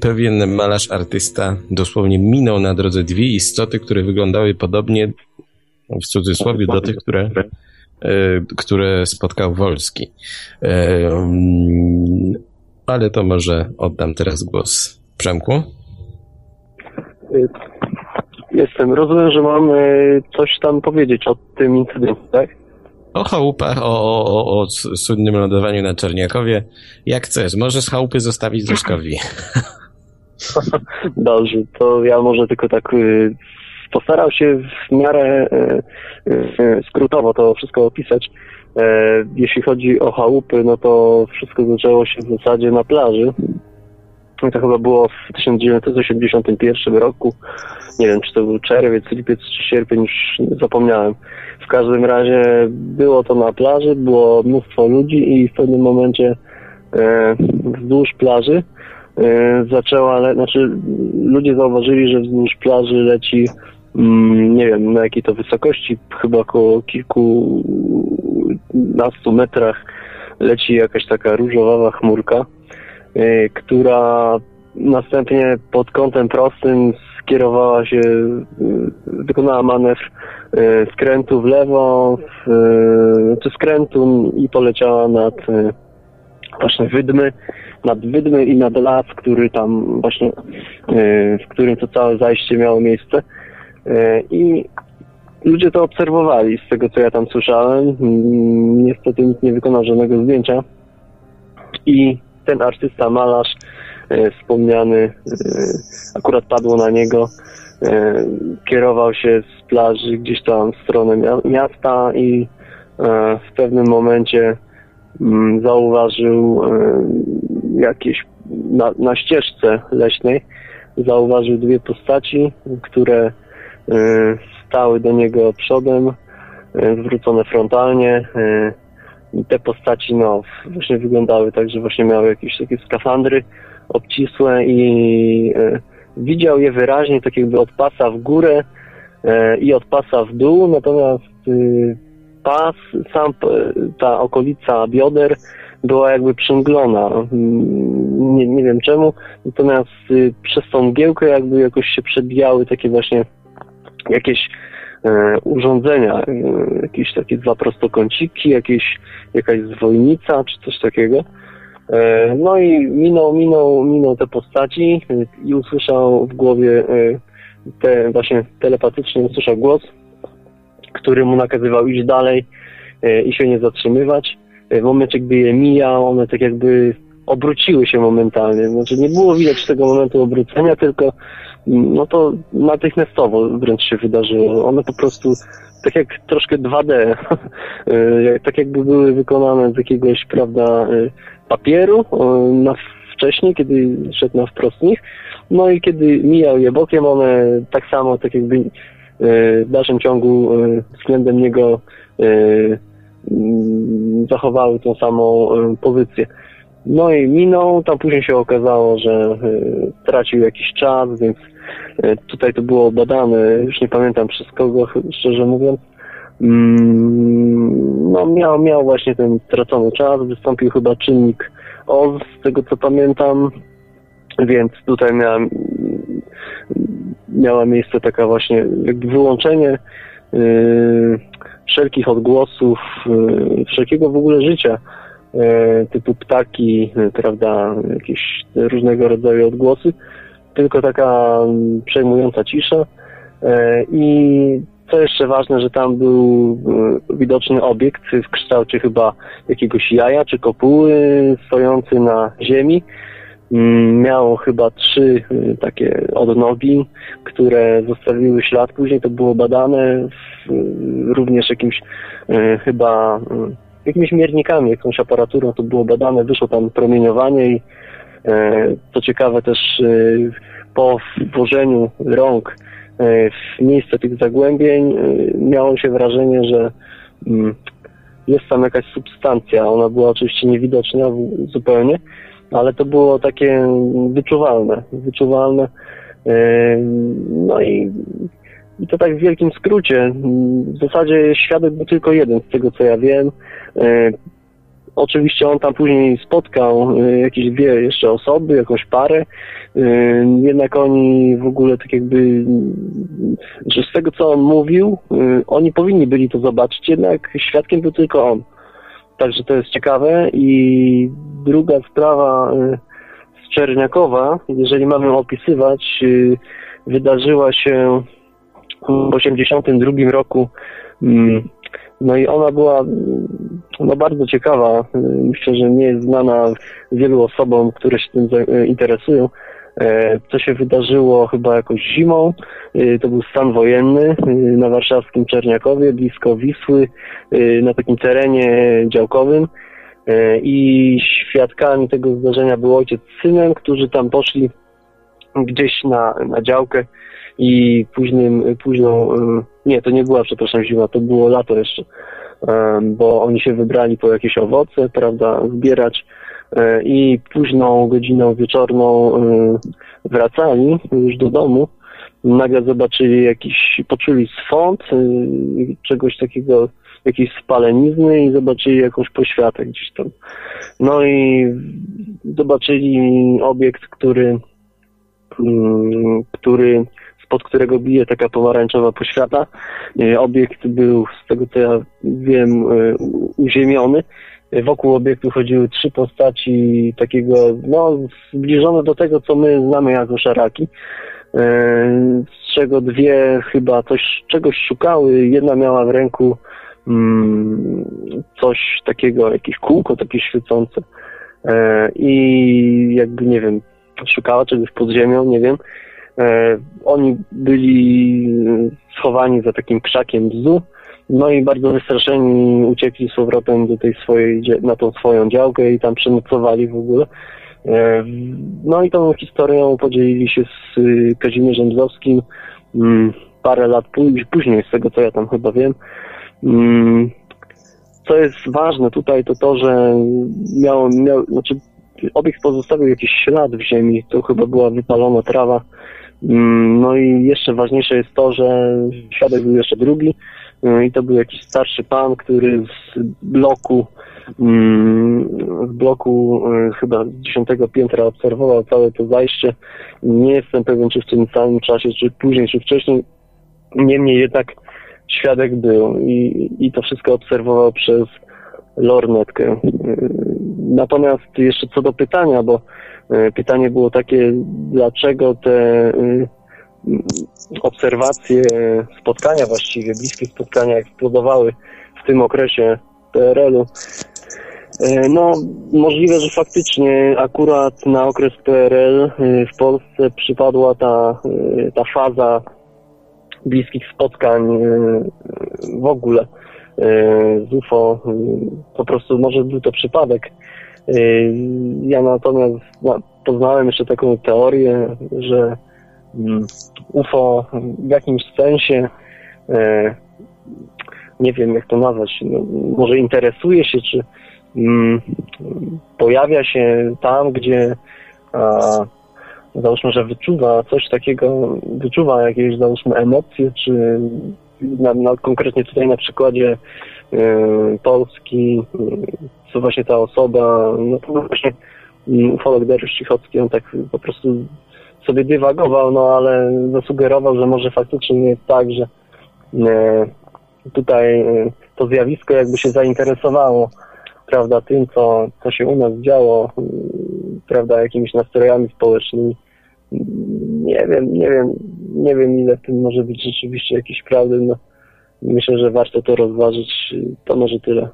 pewien malarz artysta dosłownie minął na drodze dwie istoty, które wyglądały podobnie, w cudzysłowie, do tych, które które spotkał Wolski. Ale to może oddam teraz głos Przemku. Jestem. Rozumiem, że mam coś tam powiedzieć o tym incydencie, tak? O chałupach, o, o, o słynnym lądowaniu na Czerniakowie. Jak chcesz, możesz chałupy zostawić Zeszkowi. Dobrze, to ja może tylko tak y, postarał się w miarę y, skrótowo to wszystko opisać. E, jeśli chodzi o chałupy, no to wszystko zaczęło się w zasadzie na plaży. To chyba było w 1981 roku. Nie wiem, czy to był czerwiec, lipiec czy sierpień, już zapomniałem. W każdym razie było to na plaży, było mnóstwo ludzi i w pewnym momencie e, wzdłuż plaży e, zaczęła, le- znaczy ludzie zauważyli, że wzdłuż plaży leci mm, nie wiem na jakiej to wysokości, chyba około kilkunastu metrach leci jakaś taka różowa chmurka, która następnie pod kątem prostym skierowała się, y, wykonała manewr y, skrętu w lewo, w, czy skrętu i poleciała nad właśnie Wydmy, nad Wydmy i nad las, który tam właśnie, w którym to całe zajście miało miejsce. I ludzie to obserwowali z tego, co ja tam słyszałem. Niestety nikt nie wykonał żadnego zdjęcia. I ten artysta, malarz e, wspomniany, e, akurat padło na niego, e, kierował się z plaży gdzieś tam w stronę mia- miasta i w pewnym momencie mm, zauważył jakieś na, na ścieżce leśnej zauważył dwie postaci, które stały do niego przodem, zwrócone frontalnie. E, Te postaci no, właśnie wyglądały tak, że właśnie miały jakieś takie skafandry obcisłe i e, widział je wyraźnie, tak jakby od pasa w górę e, i od pasa w dół, natomiast y, pas, sam ta okolica bioder była jakby przymglona. Nie, nie wiem czemu, natomiast y, przez tą mgiełkę jakby jakoś się przebijały takie właśnie jakieś e, urządzenia, e, jakieś takie dwa prostokąciki, jakieś, jakaś zwojnica czy coś takiego. E, no i minął, minął, minął te postaci e, i usłyszał w głowie e, te właśnie telepatycznie usłyszał głos, który mu nakazywał iść dalej e, i się nie zatrzymywać. E, W momencie, gdy je mijał, one tak jakby obróciły się momentalnie. Znaczy nie było widać tego momentu obrócenia, tylko no to natychmiastowo wręcz się wydarzyło. One po prostu tak jak troszkę 2D, e, jak- tak jakby były wykonane z jakiegoś, prawda, e, papieru e, na wcześniej, kiedy szedł na wprost nich. No i kiedy mijał je bokiem, one tak samo, tak jakby e, w dalszym ciągu względem niego mm, zachowały tą samą pozycję. No i minął, tam później się okazało, że tracił jakiś czas, więc tutaj to było badane, już nie pamiętam przez kogo, szczerze mówiąc. Mm, No miał, miał właśnie ten stracony czas, wystąpił chyba czynnik OZ, z tego co pamiętam, więc tutaj miałem, miała miejsce taka właśnie wyłączenie yy, wszelkich odgłosów, yy, wszelkiego w ogóle życia, yy, typu ptaki, yy, prawda, jakieś różnego rodzaju odgłosy, tylko taka mm, przejmująca cisza. Yy, I co jeszcze ważne, że tam był yy, widoczny obiekt w kształcie chyba jakiegoś jaja czy kopuły stojący na ziemi. Mm, Miało chyba trzy y, takie odnogi, które zostawiły ślad. Później to było badane w, również jakimś chyba y, jakimiś miernikami, jakąś aparaturą to było badane. Wyszło tam promieniowanie i e, co ciekawe też y, po włożeniu rąk e, w miejsce tych zagłębień miało się wrażenie, że mm, jest tam jakaś substancja. Ona była oczywiście niewidoczna zupełnie, ale to było takie wyczuwalne, wyczuwalne. No i I to tak w wielkim skrócie. W zasadzie świadek był tylko jeden, z tego co ja wiem. Oczywiście on tam później spotkał e, jakieś dwie jeszcze osoby, jakąś parę. E, jednak oni w ogóle tak jakby, że z tego co on mówił, oni powinni byli to zobaczyć, jednak świadkiem był tylko on. Także to jest ciekawe. I druga sprawa z Czerniakowa, jeżeli mamy opisywać, wydarzyła się w 1982 roku. Mm, no i ona była no, bardzo ciekawa. Myślę, że nie jest znana wielu osobom, które się tym interesują. E, co się wydarzyło chyba jakoś zimą. E, to był stan wojenny e, na warszawskim Czerniakowie, blisko Wisły, na takim terenie działkowym. I świadkami tego zdarzenia był ojciec z synem, którzy tam poszli gdzieś na, na działkę i późnym, późną, nie, to nie była, przepraszam, zima, to było lato jeszcze, bo oni się wybrali po jakieś owoce, prawda, zbierać e, i późną godziną wieczorną wracali już do domu, nagle zobaczyli jakiś, poczuli swąd, e, czegoś takiego, jakiejś spalenizny i zobaczyli jakąś poświatę gdzieś tam. No i zobaczyli obiekt, który, który spod którego bije taka pomarańczowa poświata. E, obiekt był, z tego co ja wiem, e, uziemiony. E, wokół obiektu chodziły trzy postaci takiego, no, zbliżone do tego, co my znamy jako szaraki. Z czego dwie chyba coś, czegoś szukały. Jedna miała w ręku mm, coś takiego, jakieś kółko takie świecące. I jakby, nie wiem, szukała czegoś pod ziemią, nie wiem. E, oni byli schowani za takim krzakiem bzu, no i bardzo wystraszeni uciekli z powrotem do tej swojej, na tą swoją działkę i tam przenocowali w ogóle. E, no i tą historią podzielili się z y, Kazimierzem Bzowskim mm, parę lat później, z tego co ja tam chyba wiem. Mm, co jest ważne tutaj, to to, że miał, miał znaczy obiekt pozostawił jakiś ślad w ziemi, to chyba była wypalona trawa, no i jeszcze ważniejsze jest to, że świadek był jeszcze drugi mm, i to był jakiś starszy pan, który z bloku mm, z bloku y, chyba dziesiątego piętra obserwował całe to zajście. Nie jestem pewien, czy w tym samym czasie, czy później, czy wcześniej. Niemniej jednak świadek był i, i to wszystko obserwował przez lornetkę. Y, natomiast jeszcze co do pytania, bo E, pytanie było takie, dlaczego te e, obserwacje, spotkania właściwie, bliskie spotkania eksplodowały w tym okresie PRL-u. No, możliwe, że faktycznie akurat na okres PRL w Polsce przypadła ta, ta faza bliskich spotkań w ogóle UFO. Po prostu może był to przypadek. Y, ja natomiast poznałem jeszcze taką teorię, że UFO w jakimś sensie, e, nie wiem jak to nazwać, no, może interesuje się, czy pojawia się tam, gdzie załóżmy, że wyczuwa coś takiego, wyczuwa jakieś załóżmy emocje, czy na, na, konkretnie tutaj na przykładzie e, Polski co właśnie ta osoba, no to właśnie ufolog Dariusz Cichocki, on tak po prostu sobie dywagował, no ale zasugerował, że może faktycznie nie jest tak, że e, tutaj to zjawisko jakby się zainteresowało, prawda, tym, co, co się u nas działo, prawda, jakimiś nastrojami społecznymi. Nie wiem, nie wiem, nie wiem ile w tym może być rzeczywiście jakiejś prawdy, no myślę, że warto to rozważyć, to może tyle.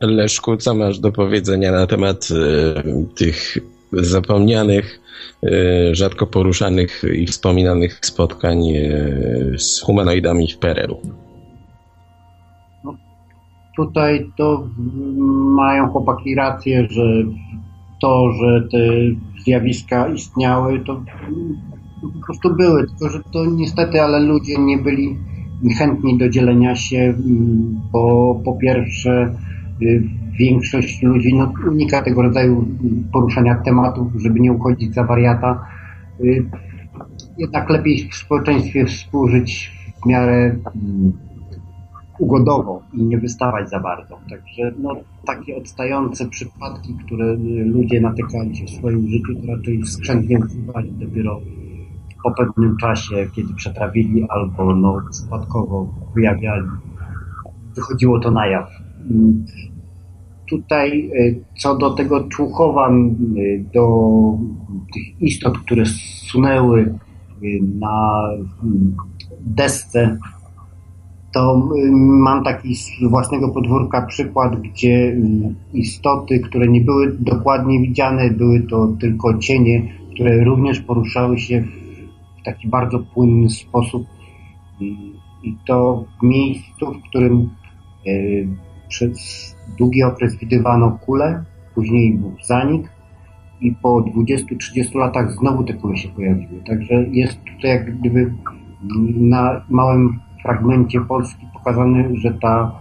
Leszku, co masz do powiedzenia na temat y, tych zapomnianych, y, rzadko poruszanych i wspominanych spotkań y, z humanoidami w PRL-u? No, tutaj to mają chłopaki rację, że to, że te zjawiska istniały, to po prostu były, tylko że to niestety, ale ludzie nie byli chętni do dzielenia się, bo po pierwsze Y, większość ludzi no, unika tego rodzaju poruszania tematów, żeby nie uchodzić za wariata. Y, jednak lepiej w społeczeństwie współżyć w miarę mm, ugodowo i nie wystawać za bardzo. Także no, takie odstające przypadki, które ludzie natykali się w swoim życiu, to raczej skrzętnie usuwali dopiero po pewnym czasie, kiedy przetrawili albo no, przypadkowo wyjawiali. Wychodziło to na jaw. Tutaj y, co do tego Człuchowa, y, do tych istot, które sunęły y, na desce to y, mam taki z własnego podwórka przykład, gdzie y, istoty, które nie były dokładnie widziane, były to tylko cienie, które również poruszały się w taki bardzo płynny sposób. I to w miejscu, w którym y, przez długi okres widywano kule, później był zanik i po 20-30 latach znowu te kule się pojawiły. Także jest tutaj jak gdyby na małym fragmencie Polski pokazane, że ta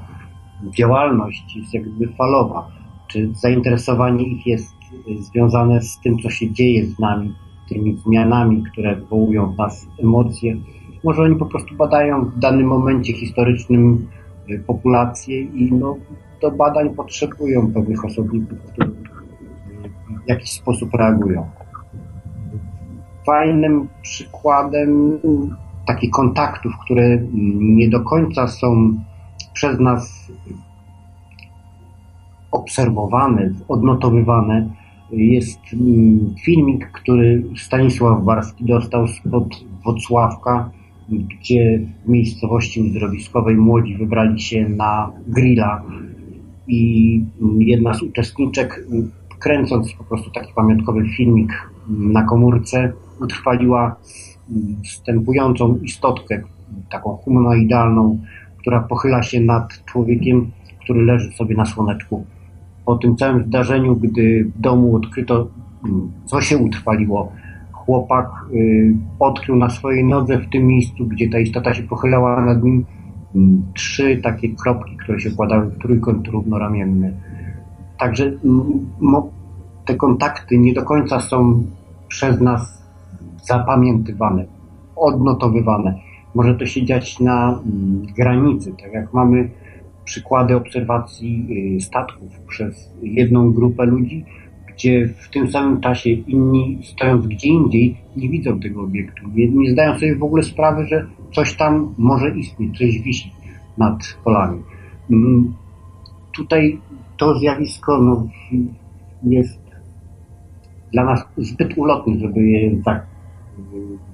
działalność jest jakby falowa. Czy zainteresowanie ich jest związane z tym, co się dzieje z nami, tymi zmianami, które wywołują w nas emocje. Może oni po prostu badają w danym momencie historycznym y, populację i no, do badań potrzebują pewnych osobników, którzy w jakiś sposób reagują. Fajnym przykładem takich kontaktów, które nie do końca są przez nas obserwowane, odnotowywane, jest mm, filmik, który Stanisław Warski dostał spod Wocławka, gdzie w miejscowości uzdrowiskowej młodzi wybrali się na grilla i jedna z uczestniczek, kręcąc po prostu taki pamiątkowy filmik na komórce, utrwaliła wstępującą istotkę, taką humanoidalną, która pochyla się nad człowiekiem, który leży sobie na słoneczku. Po tym całym zdarzeniu, gdy w domu odkryto, mm, co się utrwaliło, chłopak y, odkrył na swojej nodze w tym miejscu, gdzie ta istota się pochylała nad nim, mm, trzy takie kropki, które się układały w trójkąt równoramienny. Także mm, te kontakty nie do końca są przez nas zapamiętywane, odnotowywane. Może to się dziać na mm, granicy, tak jak mamy przykłady obserwacji y, statków przez jedną grupę ludzi, gdzie w tym samym czasie inni stojąc gdzie indziej nie widzą tego obiektu, nie, zdają sobie w ogóle sprawy, że coś tam może istnieć, coś wisi nad polami. Mm, tutaj to zjawisko no, jest dla nas zbyt ulotne, żeby je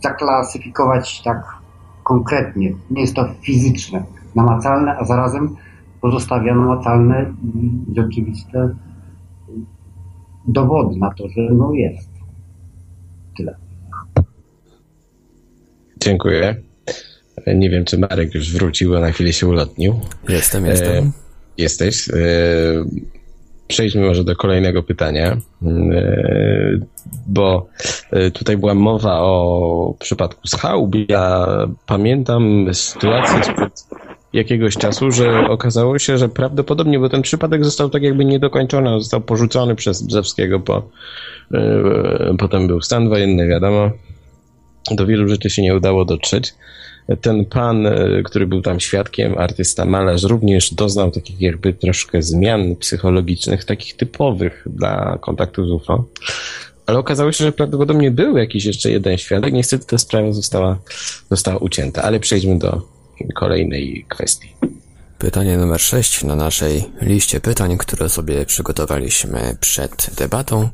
zaklasyfikować tak konkretnie. Nie jest to fizyczne, namacalne, a zarazem pozostawia namacalne i rzeczywiste dowody na to, że no jest. Tyle. Dziękuję. Nie wiem, czy Marek już wrócił, bo na chwilę się ulotnił. Jestem, jestem. E, jesteś. E, przejdźmy może do kolejnego pytania, e, bo e, tutaj była mowa o przypadku Schaub. Ja pamiętam sytuację sprzed jakiegoś czasu, że okazało się, że prawdopodobnie, bo ten przypadek został tak jakby niedokończony, został porzucony przez Brzewskiego, po, e, potem był stan wojenny, wiadomo, do wielu rzeczy się nie udało dotrzeć ten pan, e, który był tam świadkiem, artysta, malarz, również doznał takich jakby troszkę zmian psychologicznych, takich typowych dla kontaktu z UFO. Ale okazało się, że prawdopodobnie był jakiś jeszcze jeden świadek. Niestety ta sprawa została, została ucięta, ale przejdźmy do kolejnej kwestii. Pytanie numer 6 na naszej liście pytań, które sobie przygotowaliśmy przed debatą.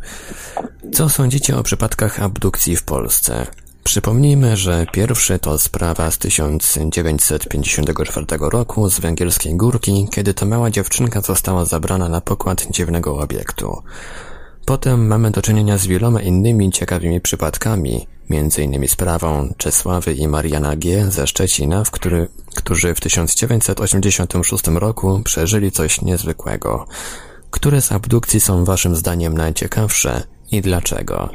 Co sądzicie o przypadkach abdukcji w Polsce? Przypomnijmy, że pierwszy to sprawa z 1954 roku z Węgierskiej Górki, kiedy to mała dziewczynka została zabrana na pokład dziwnego obiektu. Potem mamy do czynienia z wieloma innymi ciekawymi przypadkami, m.in. sprawą Czesławy i Mariana G. ze Szczecina, w który, którzy w 1986 roku przeżyli coś niezwykłego. Które z abdukcji są waszym zdaniem najciekawsze i dlaczego?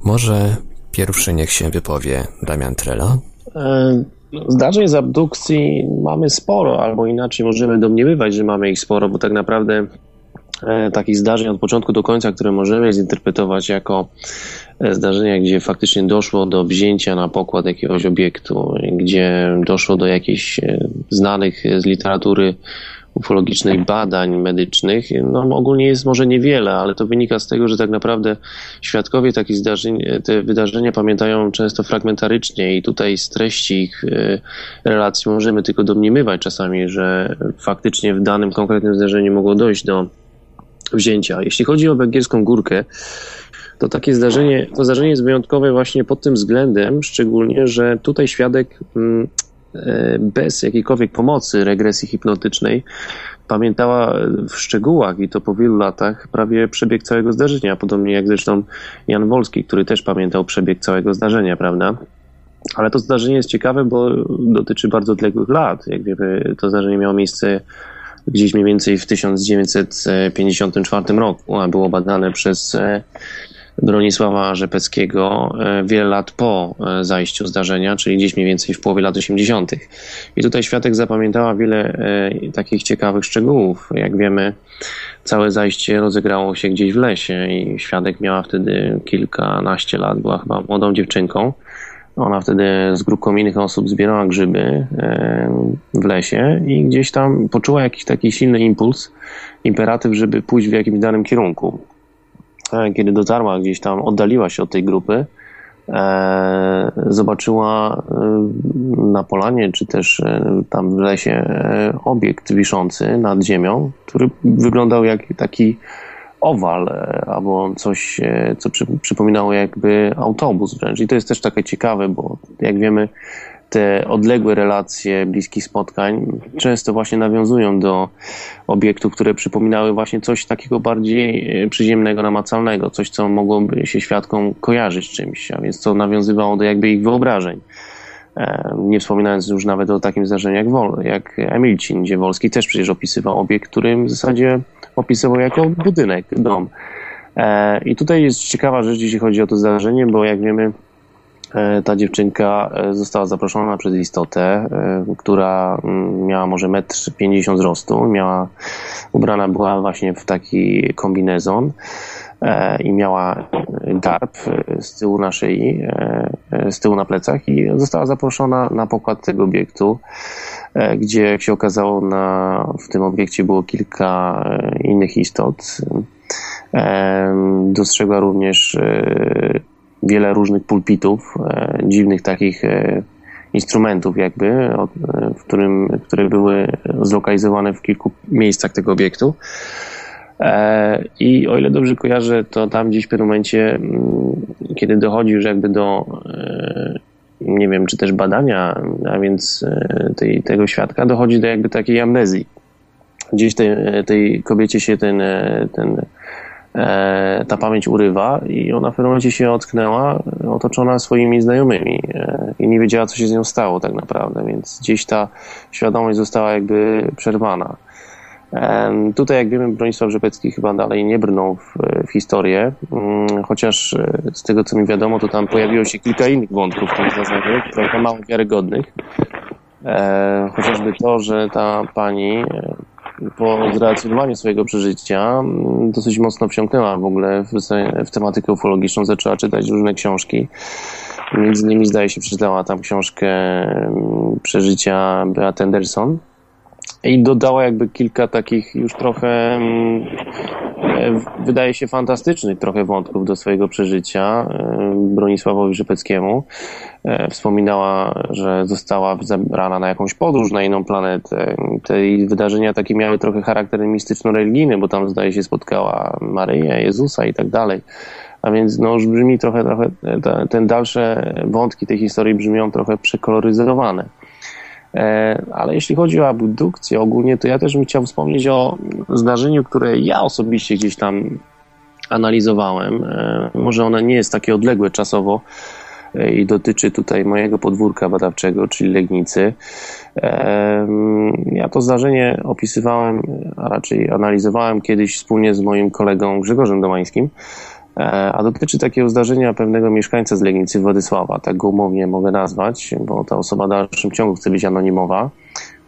Może Pierwszy niech się wypowie Damian Trela. E, zdarzeń z abdukcji mamy sporo, albo inaczej możemy domniemywać, że mamy ich sporo, bo tak naprawdę e, takich zdarzeń od początku do końca, które możemy zinterpretować jako e, zdarzenia, gdzie faktycznie doszło do wzięcia na pokład jakiegoś obiektu, gdzie doszło do jakichś znanych z literatury ufologicznych badań medycznych, no ogólnie jest może niewiele, ale to wynika z tego, że tak naprawdę świadkowie takich zdarzeń, te wydarzenia pamiętają często fragmentarycznie i tutaj z treści ich e, relacji możemy tylko domniemywać czasami, że faktycznie w danym konkretnym zdarzeniu mogło dojść do wzięcia. Jeśli chodzi o węgierską górkę, to takie zdarzenie, to zdarzenie jest wyjątkowe właśnie pod tym względem, szczególnie, że tutaj świadek mm, bez jakiejkolwiek pomocy regresji hipnotycznej pamiętała w szczegółach i to po wielu latach prawie przebieg całego zdarzenia, podobnie jak zresztą Jan Wolski, który też pamiętał przebieg całego zdarzenia, prawda? Ale to zdarzenie jest ciekawe, bo dotyczy bardzo odległych lat. Jak wiemy, to zdarzenie miało miejsce gdzieś mniej więcej w 1954 roku, a było badane przez e, Bronisława Rzepeckiego e, wiele lat po e, zajściu zdarzenia, czyli gdzieś mniej więcej w połowie lat 80. I tutaj świadek zapamiętała wiele e, takich ciekawych szczegółów. Jak wiemy, całe zajście rozegrało się gdzieś w lesie i świadek miała wtedy kilkanaście lat, była chyba młodą dziewczynką. Ona wtedy z grupką innych osób zbierała grzyby w lesie i gdzieś tam poczuła jakiś taki silny impuls, imperatyw, żeby pójść w jakimś danym kierunku. E, kiedy dotarła gdzieś tam, oddaliła się od tej grupy, e, zobaczyła e, na polanie, czy też tam w lesie obiekt wiszący nad ziemią, który wyglądał jak taki owal albo coś, co przypominało jakby autobus wręcz. I to jest też takie ciekawe, bo jak wiemy, te odległe relacje bliskich spotkań często właśnie nawiązują do obiektów, które przypominały właśnie coś takiego bardziej e, przyziemnego, namacalnego, coś, co mogłoby się świadkom kojarzyć czymś, a więc to nawiązywało do jakby ich wyobrażeń. E, nie wspominając już nawet o takim zdarzeniu jak, Wol, jak Emilcin, gdzie Wolski też przecież opisywał obiekt, który w zasadzie opisywał jako budynek, dom. E, I tutaj jest ciekawa rzecz, jeśli chodzi o to zdarzenie, bo jak wiemy, ta dziewczynka e, została zaproszona przez istotę, e, która mm, miała może 1,50 m wzrostu, miała, ubrana była właśnie w taki kombinezon i miała garb z tyłu na szyi, z tyłu na plecach i została zaproszona na pokład tego obiektu, gdzie jak się okazało na, w tym obiekcie było kilka innych istot. Dostrzegła również wiele różnych pulpitów, e, dziwnych takich e, instrumentów jakby, e, w którym, które były zlokalizowane w kilku miejscach tego obiektu. I o ile dobrze kojarzę, to tam gdzieś w pewnym momencie, mm, kiedy dochodzi już jakby do, nie wiem, czy też badania, a więc tej, tego świadka, dochodzi do jakby takiej amnezji. Gdzieś tej, tej kobiecie się ten, ten E, ta pamięć urywa i ona w pewnym momencie się ocknęła, otoczona swoimi znajomymi e, i nie wiedziała, co się z nią stało tak naprawdę, więc gdzieś ta świadomość została jakby przerwana. E, tutaj, jak wiemy, Bronisław Rzepecki chyba dalej nie brnął w, w, historię, mm, chociaż z tego, co mi wiadomo, to tam pojawiło się kilka innych wątków w tym zdarzeniu, trochę mało wiarygodnych. Chociażby to, że ta pani po zrelacjonowaniu swojego przeżycia mm, dosyć mocno wsiąknęła w ogóle w, w tematykę ufologiczną, zaczęła czytać różne książki. Między innymi zdaje się przeczytała tam książkę mm, przeżycia Beat Anderson i dodała jakby kilka takich już trochę mm, e, wydaje się fantastycznych trochę wątków do swojego przeżycia e, Bronisławowi Żypeckiemu. E, wspominała, że została zabrana na jakąś podróż na inną planetę. Te wydarzenia takie miały trochę charakter mistyczno-religijny, bo tam zdaje się spotkała Maryję, Jezusa i tak dalej. A więc no, już brzmi trochę, trochę te, ten dalsze wątki tej historii brzmią trochę przekoloryzowane. E, ale jeśli chodzi o abdukcję ogólnie, to ja też bym chciał wspomnieć o zdarzeniu, które ja osobiście gdzieś tam analizowałem. E, może ono nie jest takie odległe czasowo e, i dotyczy tutaj mojego podwórka badawczego, czyli Legnicy. Ja to zdarzenie opisywałem, a raczej analizowałem kiedyś wspólnie z moim kolegą Grzegorzem Domańskim. E, a dotyczy takiego zdarzenia pewnego mieszkańca z Legnicy Władysława, tak go umownie mogę nazwać, bo ta osoba w dalszym ciągu chce być anonimowa.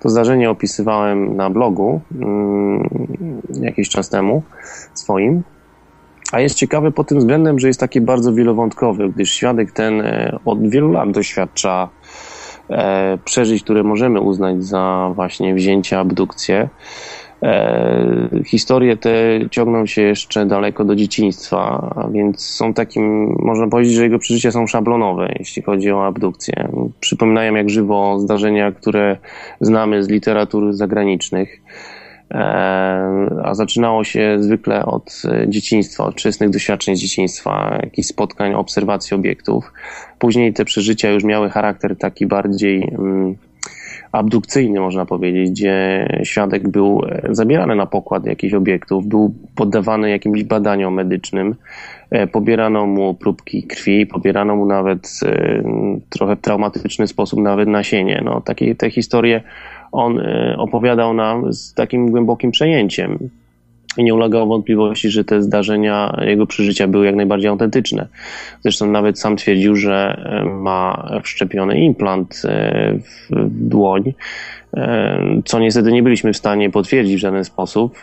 To zdarzenie opisywałem na blogu mm, jakiś czas temu swoim. A jest ciekawe pod tym względem, że jest taki bardzo wielowątkowy, gdyż świadek ten e, od wielu lat doświadcza e, przeżyć, które możemy uznać za właśnie wzięcia, abdukcje. E, historie te ciągną się jeszcze daleko do dzieciństwa, a więc są takim, można powiedzieć, że jego przeżycia są szablonowe, jeśli chodzi o abdukcję. Przypominają jak żywo zdarzenia, które znamy z literatur zagranicznych. E, a zaczynało się zwykle od dzieciństwa, od wczesnych doświadczeń z dzieciństwa, jakichś spotkań, obserwacji obiektów. Później te przeżycia już miały charakter taki bardziej mm, abdukcyjny, można powiedzieć, gdzie świadek był zabierany na pokład jakichś obiektów, był poddawany jakimś badaniom medycznym, e, pobierano mu próbki krwi, pobierano mu nawet e, trochę traumatyczny sposób nawet nasienie. No, takie te historie on e, opowiadał nam z takim głębokim przejęciem. I nie ulegało wątpliwości, że te zdarzenia, jego przeżycia były jak najbardziej autentyczne. Zresztą nawet sam twierdził, że e, ma wszczepiony implant e, w dłoń, co niestety nie byliśmy w stanie potwierdzić w żaden sposób.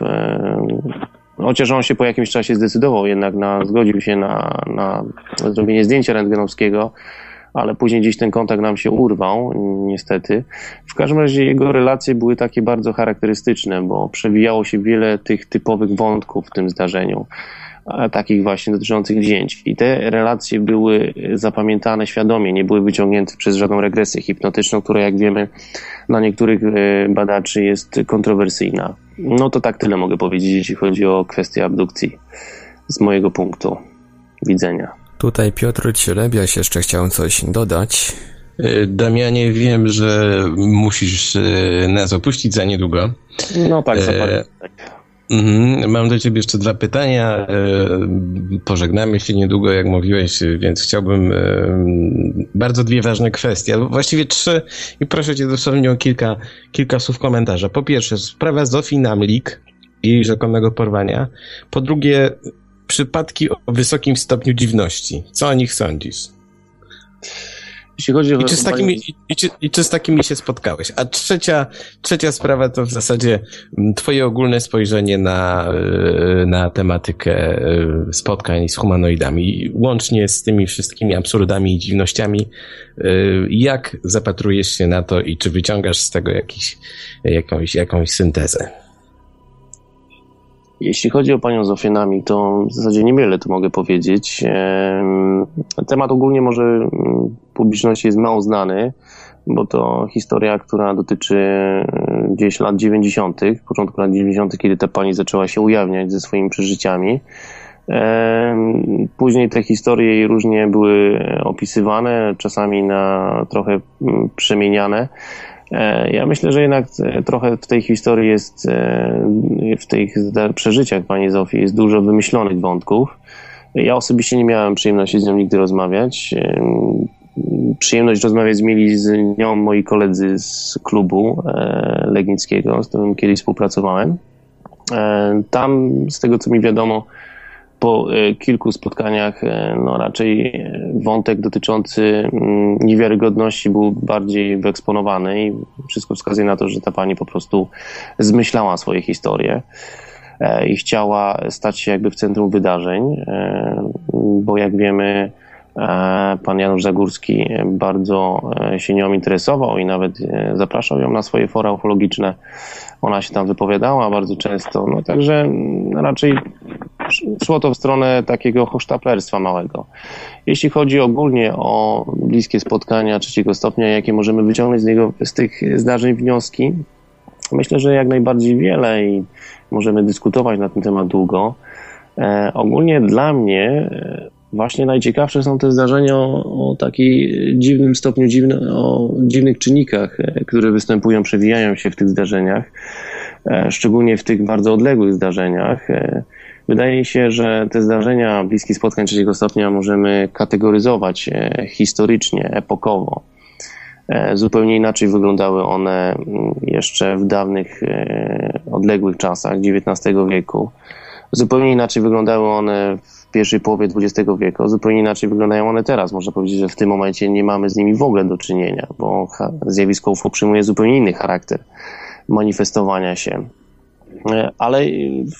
Chociaż on się po jakimś czasie zdecydował jednak na, zgodził się na, na zrobienie zdjęcia rentgenowskiego, ale później gdzieś ten kontakt nam się urwał, niestety. W każdym razie jego relacje były takie bardzo charakterystyczne, bo przewijało się wiele tych typowych wątków w tym zdarzeniu takich właśnie dotyczących wzięć. I te relacje były zapamiętane świadomie, nie były wyciągnięte przez żadną regresję hipnotyczną, która jak wiemy dla niektórych e, badaczy jest kontrowersyjna. No to tak tyle mogę powiedzieć, jeśli chodzi o kwestię abdukcji z mojego punktu widzenia. Tutaj Piotr Cielebiaś jeszcze chciał coś dodać. E, Damianie, wiem, że musisz e, nas opuścić za niedługo. No tak. Mhm, mam do ciebie jeszcze dwa pytania. E, pożegnamy się niedługo, jak mówiłeś, więc chciałbym bardzo dwie ważne kwestie, właściwie trzy i proszę cię dosłownie o kilka, kilka słów komentarza. Po pierwsze, sprawa Zofii Namlik i rzekomego porwania. Po drugie, przypadki o wysokim stopniu dziwności. Co o nich sądzisz? Jeśli chodzi o... I czy, z takimi, i, czy, I czy z takimi się spotkałeś? A trzecia, trzecia sprawa to w zasadzie mm, twoje ogólne spojrzenie na, y, na tematykę y, spotkań z humanoidami, łącznie z tymi wszystkimi absurdami i dziwnościami. Y, jak zapatrujesz się na to i czy wyciągasz z tego jakiś, jakąś, jakąś syntezę? Jeśli chodzi o panią Zofię to w zasadzie niewiele tu mogę powiedzieć. Temat ogólnie może mm, publiczności jest mało znany, bo to historia, która dotyczy mm, gdzieś lat 90., początku lat 90., kiedy ta pani zaczęła się ujawniać ze swoimi przeżyciami. Później te historie różnie były opisywane, czasami na trochę mm, przemieniane. E, ja myślę, że jednak e, trochę w tej historii jest, e, w tych przeżyciach pani Zofii jest dużo wymyślonych wątków. Ja osobiście nie miałem przyjemności z nią nigdy rozmawiać. Przyjemność rozmawiać mieli z nią moi koledzy z klubu legnickiego, z którym kiedyś współpracowałem. Tam, z tego co mi wiadomo, po e, kilku spotkaniach e, no raczej e, wątek dotyczący mm, niewiarygodności był bardziej wyeksponowany i wszystko wskazuje na to, że ta pani po prostu zmyślała swoje historie i chciała stać się jakby w centrum wydarzeń, bo jak wiemy, pan Janusz Zagórski bardzo się nią interesował i nawet zapraszał ją na swoje fora ufologiczne. Ona się tam wypowiadała bardzo często, no także raczej szło to w stronę takiego hosztaplerstwa małego. Jeśli chodzi ogólnie o bliskie spotkania trzeciego stopnia, jakie możemy wyciągnąć z, niego, z tych zdarzeń wnioski, myślę, że jak najbardziej wiele i możemy dyskutować na ten temat długo. E, ogólnie dla mnie e, właśnie najciekawsze są te zdarzenia o, o takim dziwnym stopniu, dziwny, o dziwnych czynnikach, e, które występują, przewijają się w tych zdarzeniach, e, szczególnie w tych bardzo odległych zdarzeniach. E, Wydaje się, że te zdarzenia bliskich spotkań trzeciego stopnia możemy kategoryzować historycznie, epokowo. Zupełnie inaczej wyglądały one mm, jeszcze w dawnych, odległych czasach XIX wieku. Zupełnie inaczej wyglądały one pierwszej połowie XX wieku, zupełnie inaczej wyglądają one teraz. Można powiedzieć, że w tym momencie nie mamy z nimi w ogóle do czynienia, bo zjawisko UFO przyjmuje zupełnie inny charakter manifestowania się. E, ale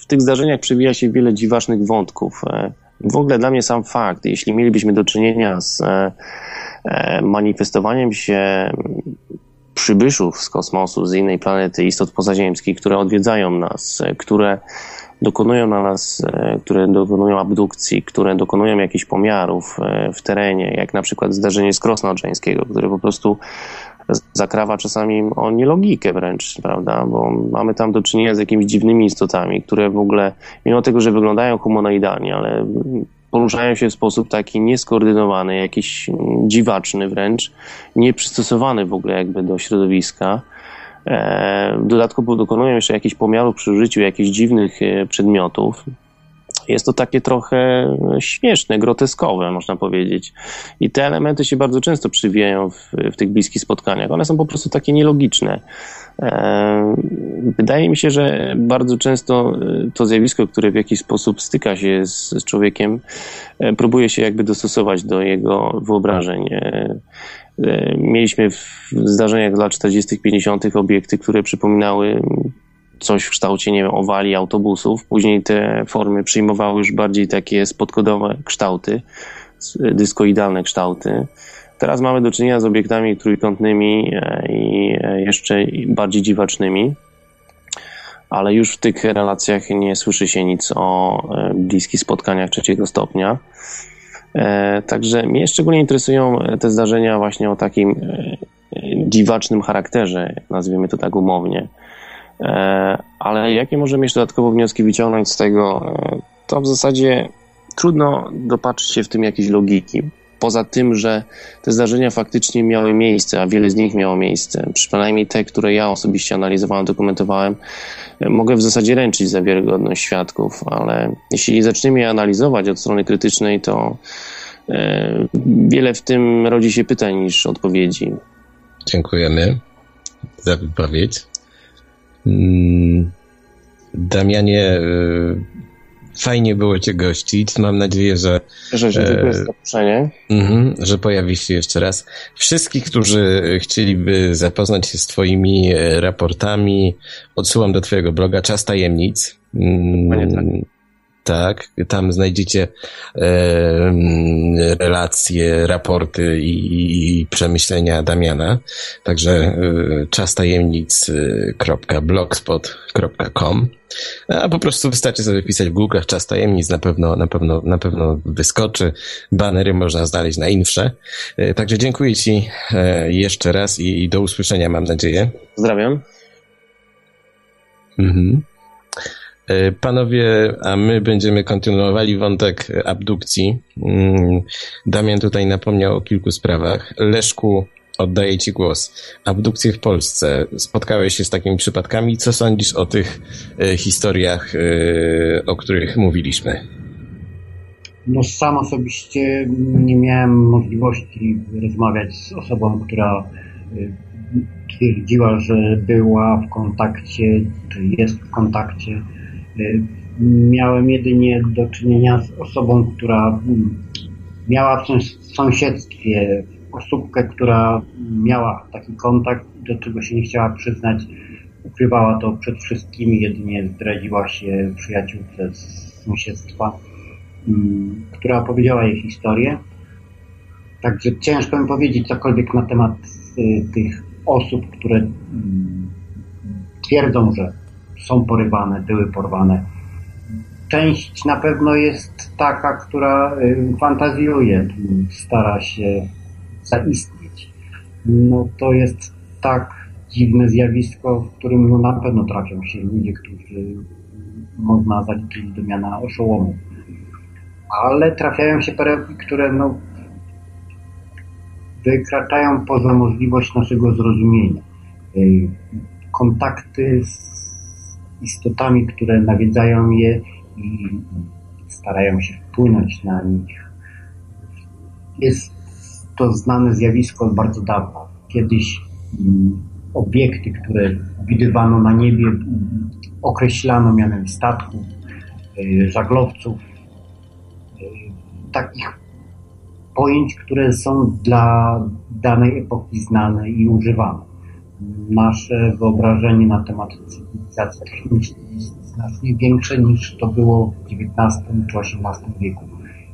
w tych zdarzeniach przewija się wiele dziwacznych wątków. E, w ogóle dla mnie sam fakt, jeśli mielibyśmy do czynienia z manifestowaniem się przybyszów z kosmosu, z innej planety, istot pozaziemskich, które odwiedzają nas, które dokonują na nas, e, które dokonują abdukcji, które dokonują jakichś pomiarów e, w terenie, jak na przykład zdarzenie z Krosna Odrzańskiego, które po prostu zakrawa czasami o nielogikę wręcz, prawda, bo mamy tam do czynienia z jakimiś dziwnymi istotami, które w ogóle, mimo tego, że wyglądają humanoidalnie, ale poruszają się w sposób taki nieskoordynowany, jakiś dziwaczny wręcz, nieprzystosowany w ogóle jakby do środowiska. E, w dodatku dokonują jeszcze jakichś pomiarów przy użyciu jakichś dziwnych e, przedmiotów. Jest to takie trochę śmieszne, groteskowe, można powiedzieć. I te elementy się bardzo często przywijają w, w tych bliskich spotkaniach. One są po prostu takie nielogiczne. E, wydaje mi się, że bardzo często to zjawisko, które w jakiś sposób styka się z, człowiekiem, próbuje się jakby dostosować do jego wyobrażeń. E, mieliśmy w zdarzeniach lat 40., 50. obiekty, które przypominały coś w kształcie, nie wiem, owali autobusów. Później te formy przyjmowały już bardziej takie spodkodowe kształty, dyskoidalne kształty. Teraz mamy do czynienia z obiektami trójkątnymi e, i e, jeszcze bardziej dziwacznymi, ale już w tych relacjach nie słyszy się nic o bliskich spotkaniach trzeciego stopnia. E, także mnie szczególnie interesują e, te zdarzenia właśnie o takim e, dziwacznym charakterze, nazwijmy to tak umownie. Ale jakie możemy jeszcze dodatkowo wnioski wyciągnąć z tego? To w zasadzie trudno dopatrzyć się w tym jakiejś logiki. Poza tym, że te zdarzenia faktycznie miały miejsce, a wiele z nich miało miejsce, przynajmniej te, które ja osobiście analizowałem, dokumentowałem, mogę w zasadzie ręczyć za wiarygodność świadków, ale jeśli zaczniemy je analizować od strony krytycznej, to e, wiele w tym rodzi się pytań niż odpowiedzi. Dziękujemy za wypowiedź. Mm, Damianie, e, Fajnie było Cię gościć. Mam nadzieję, że. Dziękuję za zaproszenie. Mm, że pojawisz się jeszcze raz. Wszystkich, którzy chcieliby zapoznać się z Twoimi e, raportami, odsyłam do Twojego bloga Czas Tajemnic. Panie, tak. Tak, tam znajdziecie e, relacje, raporty i, i, przemyślenia Damiana. Także e, czastajemnic.blogspot.com A po prostu wystarczy sobie wpisać w Google czas tajemnic, na pewno, na pewno, na pewno wyskoczy. Banery można znaleźć na infrze. E, także dziękuję Ci e, jeszcze raz i, i do usłyszenia, mam nadzieję. Pozdrawiam. Mhm. E, panowie, a my będziemy kontynuowali wątek abdukcji. Mm, Damian tutaj napomniał o kilku sprawach. Leszku, oddaję Ci głos. Abdukcje w Polsce. Spotkałeś się z takimi przypadkami. Co sądzisz o tych e, historiach, e, o których mówiliśmy? No sam osobiście nie miałem możliwości rozmawiać z osobą, która twierdziła, że była w kontakcie, czy jest w kontakcie miałem jedynie do czynienia z osobą, która mm, miała w sąsiedztwie osóbkę, która miała taki kontakt, do czego się nie chciała przyznać. Ukrywała to przed wszystkimi, jedynie zdradziła się przyjaciółce z sąsiedztwa, mm, która opowiedziała jej historię. Także ciężko mi powiedzieć cokolwiek na temat y, tych osób, które mm, twierdzą, że są porywane, były porwane. Część na pewno jest taka, która y, fantazjuje, stara się zaistnieć. No to jest tak dziwne zjawisko, w którym no, na pewno trafią się ludzie, którzy można zaliczyć do miana oszołomów. Ale trafiają się perełki, które no, wykraczają poza możliwość naszego zrozumienia. Y, kontakty z istotami, które nawiedzają je i starają się wpłynąć na nich. Jest to znane zjawisko od bardzo dawna. Kiedyś mm, obiekty, które widywano na niebie, określano mianem statków, y, żaglowców. Y, takich pojęć, które są dla danej epoki znane i używane. Nasze wyobrażenie na temat cywilizacji technicznej jest znacznie większe niż to było w XIX czy XVIII wieku.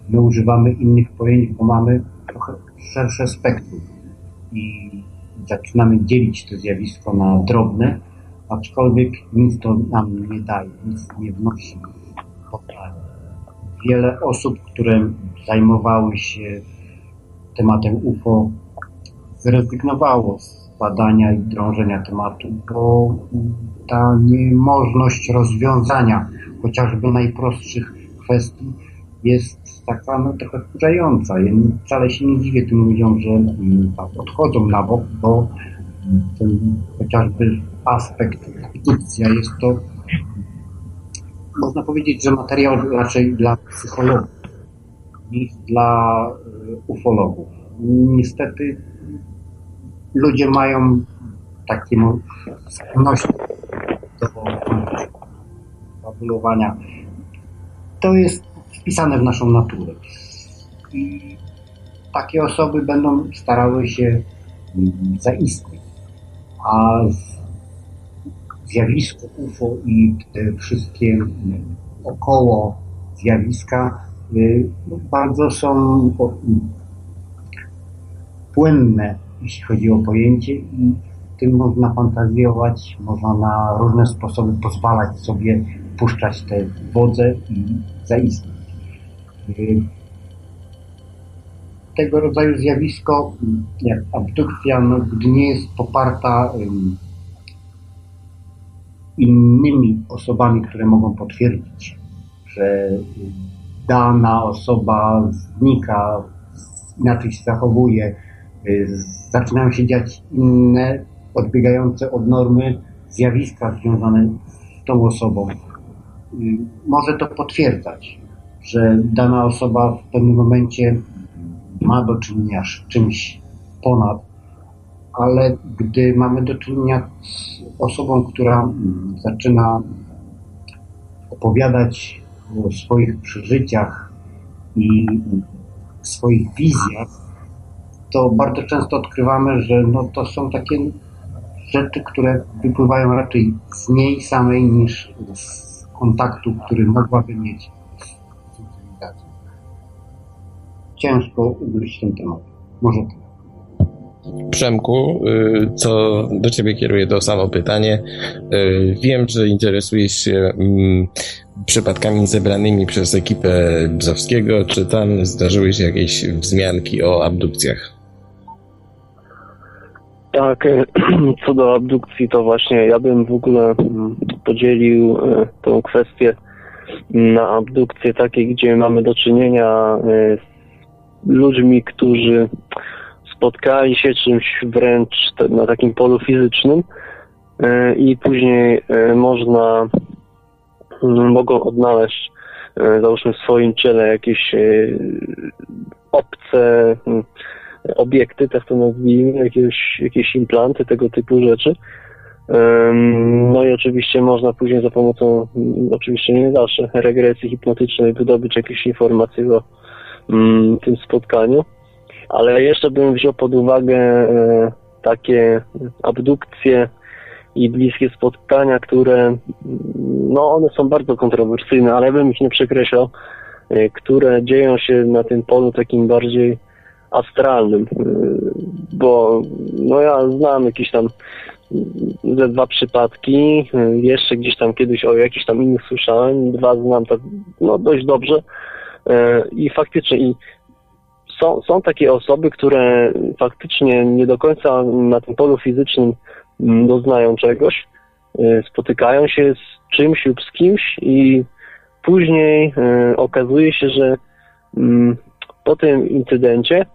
My używamy innych pojęć, bo mamy trochę szersze spektrum i zaczynamy dzielić to zjawisko na drobne, aczkolwiek nic to nam nie daje, nic nie wnosi. Wiele osób, które zajmowały się tematem UFO, zrezygnowało z badania i drążenia tematu, bo ta niemożność rozwiązania chociażby najprostszych kwestii jest taka no, trochę wkurzająca. Ja wcale się nie dziwię tym ludziom, że mm, odchodzą na bok, bo ten chociażby aspekt fikcja jest to można powiedzieć, że materiał raczej dla psychologów niż dla y, ufologów. Niestety ludzie mają takie skłonność do fabulowania. To jest wpisane w naszą naturę. I takie osoby będą starały się mm, zaistnieć. A zjawisko UFO i te wszystkie mm, około zjawiska y, bardzo są płynne, jeśli chodzi o pojęcie i tym można fantazjować, można na różne sposoby pozwalać sobie puszczać te wodze i zaistnieć. Y, tego rodzaju zjawisko, jak abdukcja, no, gdy nie jest poparta innymi osobami, które mogą potwierdzić, że dana osoba znika, inaczej się zachowuje, zaczynają się dziać inne, odbiegające od normy zjawiska związane z tą osobą. Y, może to potwierdzać, że dana osoba w pewnym momencie ma do czynienia z czymś ponad, ale gdy mamy do czynienia z osobą, która mm, zaczyna opowiadać o swoich przeżyciach i swoich wizjach, to bardzo często odkrywamy, że no to są takie rzeczy, które wypływają raczej z niej samej niż z kontaktu, który mogłaby mieć ciężko ugryźć ten temat. Może tyle. Przemku, y, co do Ciebie kieruję to samo pytanie. Y, wiem, że interesujesz się mm, przypadkami zebranymi przez ekipę Bzowskiego. Czy tam zdarzyły się jakieś wzmianki o abdukcjach? Tak, co do abdukcji, to właśnie ja bym w ogóle mm, podzielił y, tą kwestię na abdukcje takie, gdzie mamy do czynienia z ludźmi, którzy spotkali się czymś wręcz na takim polu fizycznym e, i później e, można, mm, mogą odnaleźć e, załóżmy w swoim ciele jakieś obce mm, obiekty, nazwijmy, jakieś, jakieś implanty, tego typu rzeczy. No i oczywiście można później za pomocą, mm, oczywiście nie zawsze, regresji hipnotycznej wydobyć jakieś informacje o Mm, tym spotkaniu, ale jeszcze bym wziął pod uwagę e, takie abdukcje i bliskie spotkania, które mm, no one są bardzo kontrowersyjne, ale bym ich nie przekreślał, e, które dzieją się na tym polu takim bardziej astralnym, e, bo no ja znam jakieś tam ze dwa przypadki, jeszcze gdzieś tam kiedyś o jakichś tam innych słyszałem, dwa znam tak no dość dobrze, E, I faktycznie i są, są takie osoby, które faktycznie nie do końca na tym polu fizycznym mm, doznają czegoś, spotykają się z czymś lub z kimś i później okazuje się, że mm, po tym incydencie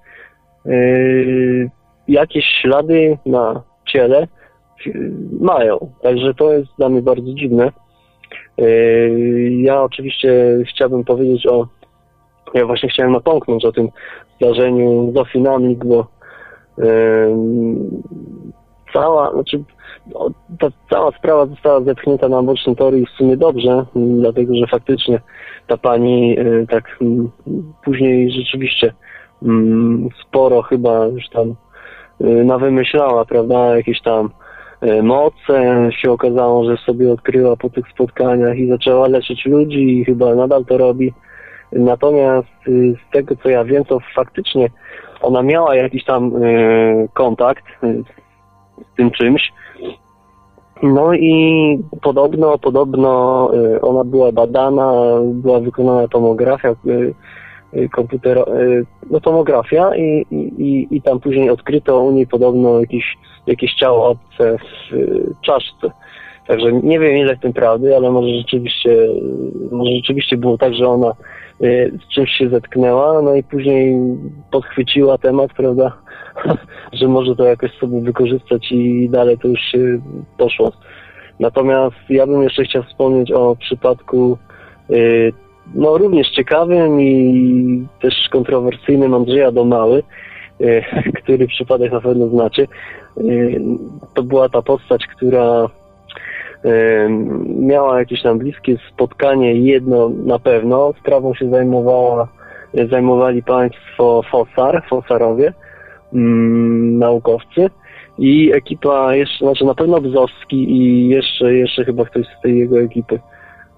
jakieś ślady na ciele mają. Także to jest dla mnie bardzo dziwne. Ja oczywiście chciałbym powiedzieć o ja właśnie chciałem napomknąć o tym zdarzeniu Zofii Namlik, bo cała, znaczy ta cała sprawa została zepchnięta na boczny tor i w sumie dobrze, dlatego że faktycznie ta pani tak m, później rzeczywiście sporo chyba już tam y, nawymyślała, prawda, jakieś tam y, moce się okazało, że sobie odkryła po tych spotkaniach i zaczęła leczyć ludzi i chyba nadal to robi. Natomiast y, z tego co ja wiem, to faktycznie ona miała jakiś tam kontakt z tym czymś. No i podobno, podobno ona była badana, była wykonana tomografia komputera, y, no tomografia i, i, i- tam później odkryto u niej podobno jakieś, jakieś ciało obce w y, czaszce. Także nie wiem ile w tym prawdy, ale może rzeczywiście, y, może rzeczywiście było tak, że ona y, z czymś się zetknęła, no i później podchwyciła temat, prawda, że może to jakoś sobie wykorzystać i dalej to już się poszło. Natomiast ja bym jeszcze chciał wspomnieć o przypadku y, no również ciekawym i też kontrowersyjnym Andrzeja Domały, y, który przypadek na pewno znacie. Y, To była ta postać, która y, miała jakieś tam bliskie spotkanie, jedno na pewno. Sprawą się zajmowała, zajmowali państwo Fosar, Fosarowie, mm, naukowcy i ekipa jeszcze, znaczy na pewno Bzowski i jeszcze, jeszcze chyba ktoś z tej jego ekipy.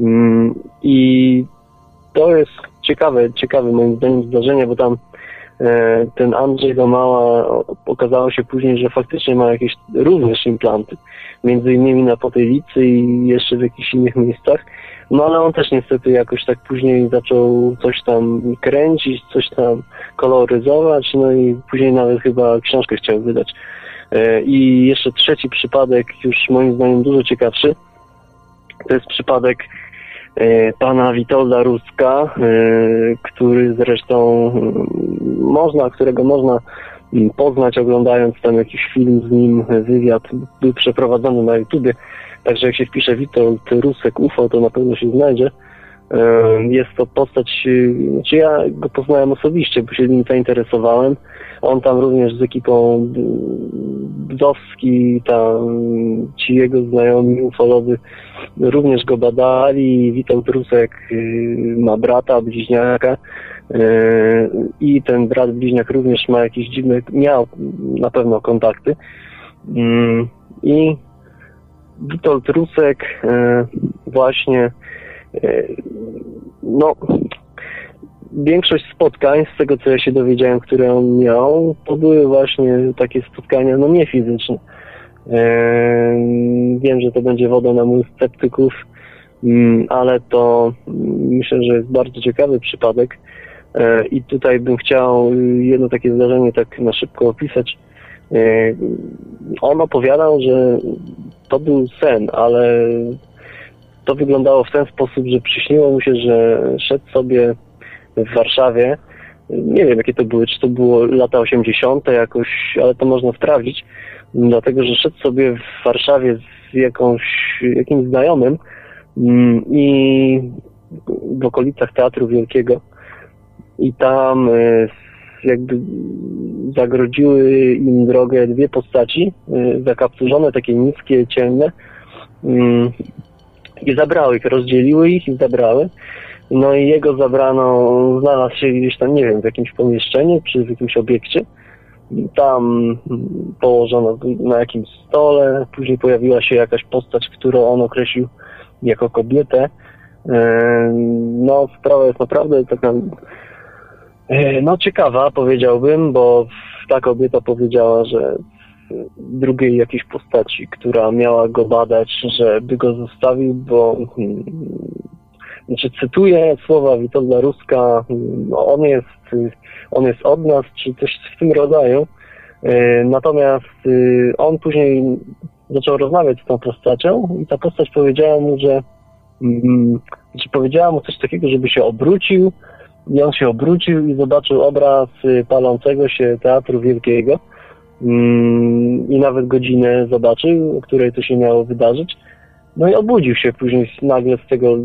Mm, I to jest ciekawe, ciekawe moim zdaniem zdarzenie, bo tam e, ten Andrzej Domała okazało się później, że faktycznie ma jakieś również implanty, między innymi na potylicy i jeszcze w jakichś innych miejscach. No ale on też niestety jakoś tak później zaczął coś tam kręcić, coś tam koloryzować, no i później nawet chyba książkę chciał wydać. E, I jeszcze trzeci przypadek, już moim zdaniem dużo ciekawszy, to jest przypadek pana Witolda Ruska, e, który zresztą mm, można, którego można mm, poznać oglądając tam jakiś film z nim, wywiad był przeprowadzony na YouTubie, także jak się wpisze Witold Rusek UFO, to na pewno się znajdzie. E, Jest to postać, y, znaczy ja go poznałem osobiście, bo się nim zainteresowałem. On tam również z ekipą Bzowski, tam ci jego znajomi ufology również go badali. Witold Rusek y, ma brata, bliźniaka y, i ten brat bliźniak również ma jakieś dziwne, miał na pewno kontakty. Mm, I Witold Rusek y, właśnie no większość spotkań, z tego co ja się dowiedziałem, które on miał, to były właśnie takie spotkania, no nie fizyczne. Eee, Wiem, że to będzie woda na mój sceptyków, mm, ale to mm, myślę, że jest bardzo ciekawy przypadek. Eee, I tutaj bym chciał y, jedno takie zdarzenie tak na szybko opisać. Eee, On opowiadał, że to był sen, ale to wyglądało w ten sposób, że przyśniło mu się, że szedł sobie w Warszawie. Nie wiem, jakie to były, czy to było lata 80. jakoś, ale to można sprawdzić, dlatego że szedł sobie w Warszawie z jakąś, jakimś znajomym mm, i w okolicach Teatru Wielkiego i tam e, jakby zagrodziły im drogę dwie postaci, e, zakapturzone, takie niskie, ciemne mm, i zabrały ich, rozdzieliły ich i zabrały. No i jego zabrano, znalazł się gdzieś tam, nie wiem, w jakimś pomieszczeniu czy w jakimś obiekcie. Tam położono na jakimś stole, później pojawiła się jakaś postać, którą on określił jako kobietę. E, No, sprawa jest naprawdę taka, e, no ciekawa powiedziałbym, bo ta kobieta powiedziała, że drugiej jakiejś postaci, która miała go badać, żeby go zostawił, bo mm, znaczy cytuję słowa Witolda Ruska, no on jest, on jest od nas, czy coś w tym rodzaju. Y, Natomiast y, on później zaczął rozmawiać z tą postacią i ta postać powiedziała mu, że mm, znaczy powiedziała mu coś takiego, żeby się obrócił i on się obrócił i zobaczył obraz y, palącego się Teatru Wielkiego Mm, i nawet godzinę zobaczył, o której to się miało wydarzyć. No i obudził się później nagle z tego,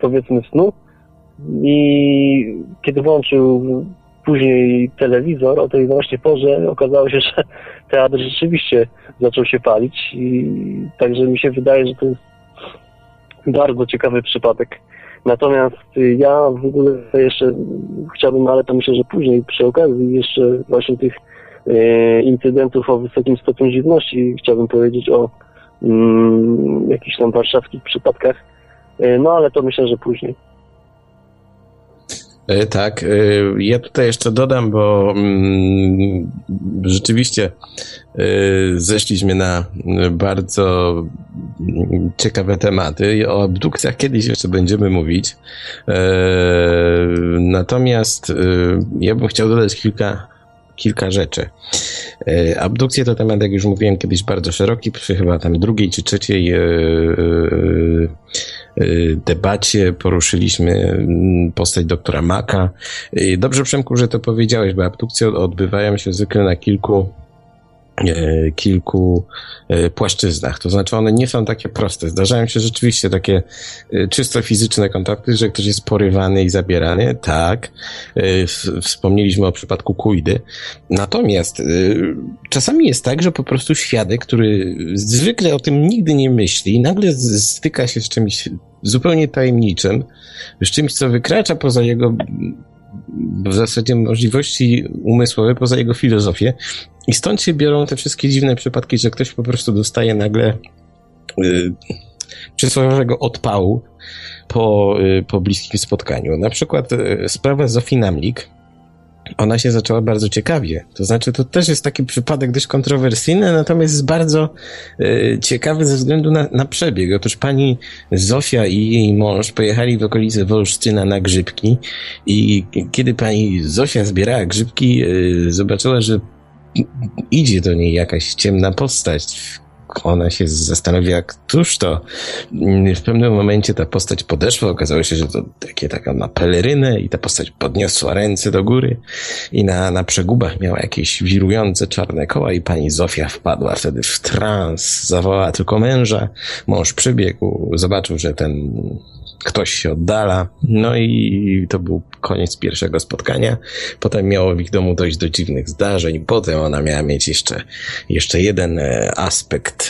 powiedzmy, snu i kiedy włączył później telewizor o tej właśnie porze okazało się, że teatr rzeczywiście zaczął się palić i także mi się wydaje, że to jest bardzo ciekawy przypadek. Natomiast ja w ogóle jeszcze chciałbym, ale to myślę, że później przy okazji jeszcze właśnie tych e, incydentów o wysokim stopniu dziwności chciałbym powiedzieć o mm, jakichś tam warszawskich przypadkach, e, no ale to myślę, że później. E, tak, e, ja tutaj jeszcze dodam, bo mm, rzeczywiście zeszliśmy na bardzo ciekawe tematy. O abdukcjach kiedyś jeszcze będziemy mówić. Natomiast ja bym chciał dodać kilka, kilka rzeczy. Abdukcje to temat, jak już mówiłem kiedyś, bardzo szeroki. Przy chyba tam drugiej czy trzeciej Y, debacie poruszyliśmy mm, postać doktora Maka. Dobrze, Przemku, że to powiedziałeś, bo abdukcje odbywają się zwykle na kilku E, kilku e, płaszczyznach. To znaczy one nie są takie proste. Zdarzają się rzeczywiście takie e, czysto fizyczne kontakty, że ktoś jest porywany i zabierany. Tak. Wspomnieliśmy o przypadku Kujdy. Natomiast czasami jest tak, że po prostu świadek, który zwykle o tym nigdy nie myśli, nagle styka się z czymś zupełnie tajemniczym, z czymś, co wykracza poza jego w zasadzie możliwości umysłowe, poza jego filozofię i stąd się biorą te wszystkie dziwne przypadki, że ktoś po prostu dostaje nagle yy, przysłowiowego odpału po, yy, po bliskim spotkaniu. Na przykład yy, sprawa Zofii Namlik, ona się zaczęła bardzo ciekawie. To znaczy, to też jest taki przypadek dość kontrowersyjny, natomiast jest bardzo y, ciekawy ze względu na, na przebieg. Otóż pani Zofia i jej mąż pojechali w okolice Wolsztyna na grzybki i kiedy pani Zofia zbierała grzybki, y, zobaczyła, że idzie do niej jakaś ciemna postać. Ona się zastanowiła, któż to. W pewnym momencie ta postać podeszła, okazało się, że to takie taka na pelerynę i ta postać podniosła ręce do góry i na, na przegubach miała jakieś wirujące czarne koła i pani Zofia wpadła wtedy w trans, zawołała tylko męża. Mąż przybiegł, zobaczył, że ten ktoś się oddala. No i to był koniec pierwszego spotkania. Potem miało w ich domu dojść do dziwnych zdarzeń. Potem ona miała mieć jeszcze, jeszcze jeden e,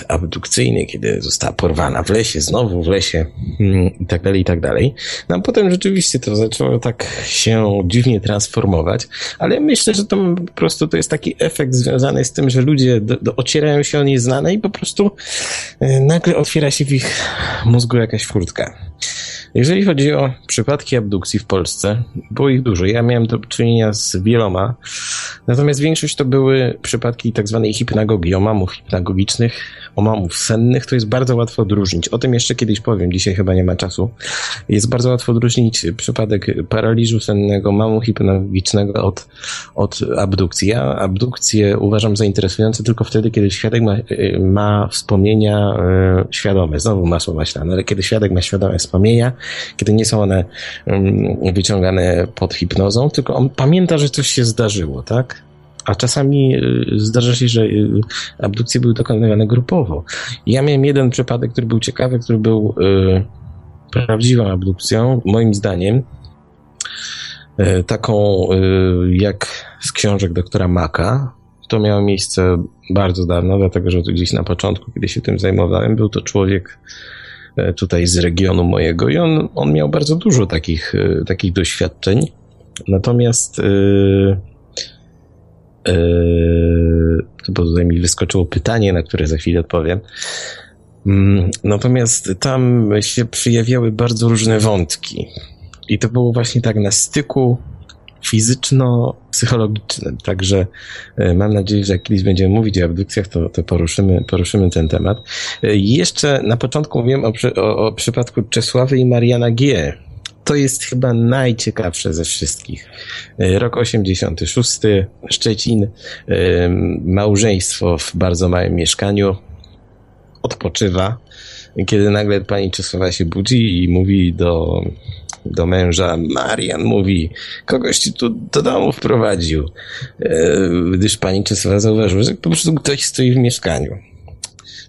abdukcyjny, kiedy została porwana w lesie, znowu w lesie mm, i tak dalej, i tak dalej. No potem rzeczywiście to zaczęło tak się dziwnie transformować, ale myślę, że to po prostu to jest taki efekt związany z tym, że ludzie do, do, ocierają się o nieznane i po prostu e, nagle otwiera się w ich mózgu jakaś furtka. Jeżeli chodzi o przypadki abdukcji w Polsce, było ich dużo. Ja miałem do czynienia z wieloma, natomiast większość to były przypadki tak zwanej hipnagogii, omamów hipnagogicznych, omamów sennych. To jest bardzo łatwo odróżnić. O tym jeszcze kiedyś powiem, dzisiaj chyba nie ma czasu. Jest bardzo łatwo odróżnić przypadek paraliżu sennego, mamu hipnagogicznego od, od abdukcji. Ja abdukcję uważam za interesujące tylko wtedy, kiedy świadek ma, ma wspomnienia e, świadome. Znowu masło maślane, ale kiedy świadek ma świadome wspomnienia, kiedy nie są one wyciągane pod hipnozą, tylko on pamięta, że coś się zdarzyło, tak? A czasami y, zdarza się, że y, abdukcje były dokonywane grupowo. Ja miałem jeden przypadek, który był ciekawy, który był y, prawdziwą abdukcją, moim zdaniem, taką jak z książek doktora Maka. To miało miejsce bardzo dawno, dlatego że gdzieś na początku, kiedy się tym zajmowałem, był to człowiek tutaj z regionu mojego i on, on miał bardzo dużo takich, takich doświadczeń. Natomiast yy, bo tutaj mi wyskoczyło pytanie, na które za chwilę odpowiem. Mm, natomiast tam się przyjawiały bardzo różne wątki. I to było właśnie tak na styku fizyczno-psychologicznym. Także e, mam nadzieję, że jak kiedyś będziemy mówić o abdukcjach, to, to poruszymy, poruszymy ten temat. E, jeszcze na początku mówiłem o, o, o przypadku Czesławy i Mariana G. To jest chyba najciekawsze ze wszystkich. E, rok 86, Szczecin, małżeństwo w bardzo małym mieszkaniu, odpoczywa, kiedy nagle pani Czesława się budzi i mówi do do męża. Marian mówi, kogoś ci tu do domu wprowadził. E, gdyż pani Czesława zauważyła, że po prostu ktoś stoi w mieszkaniu.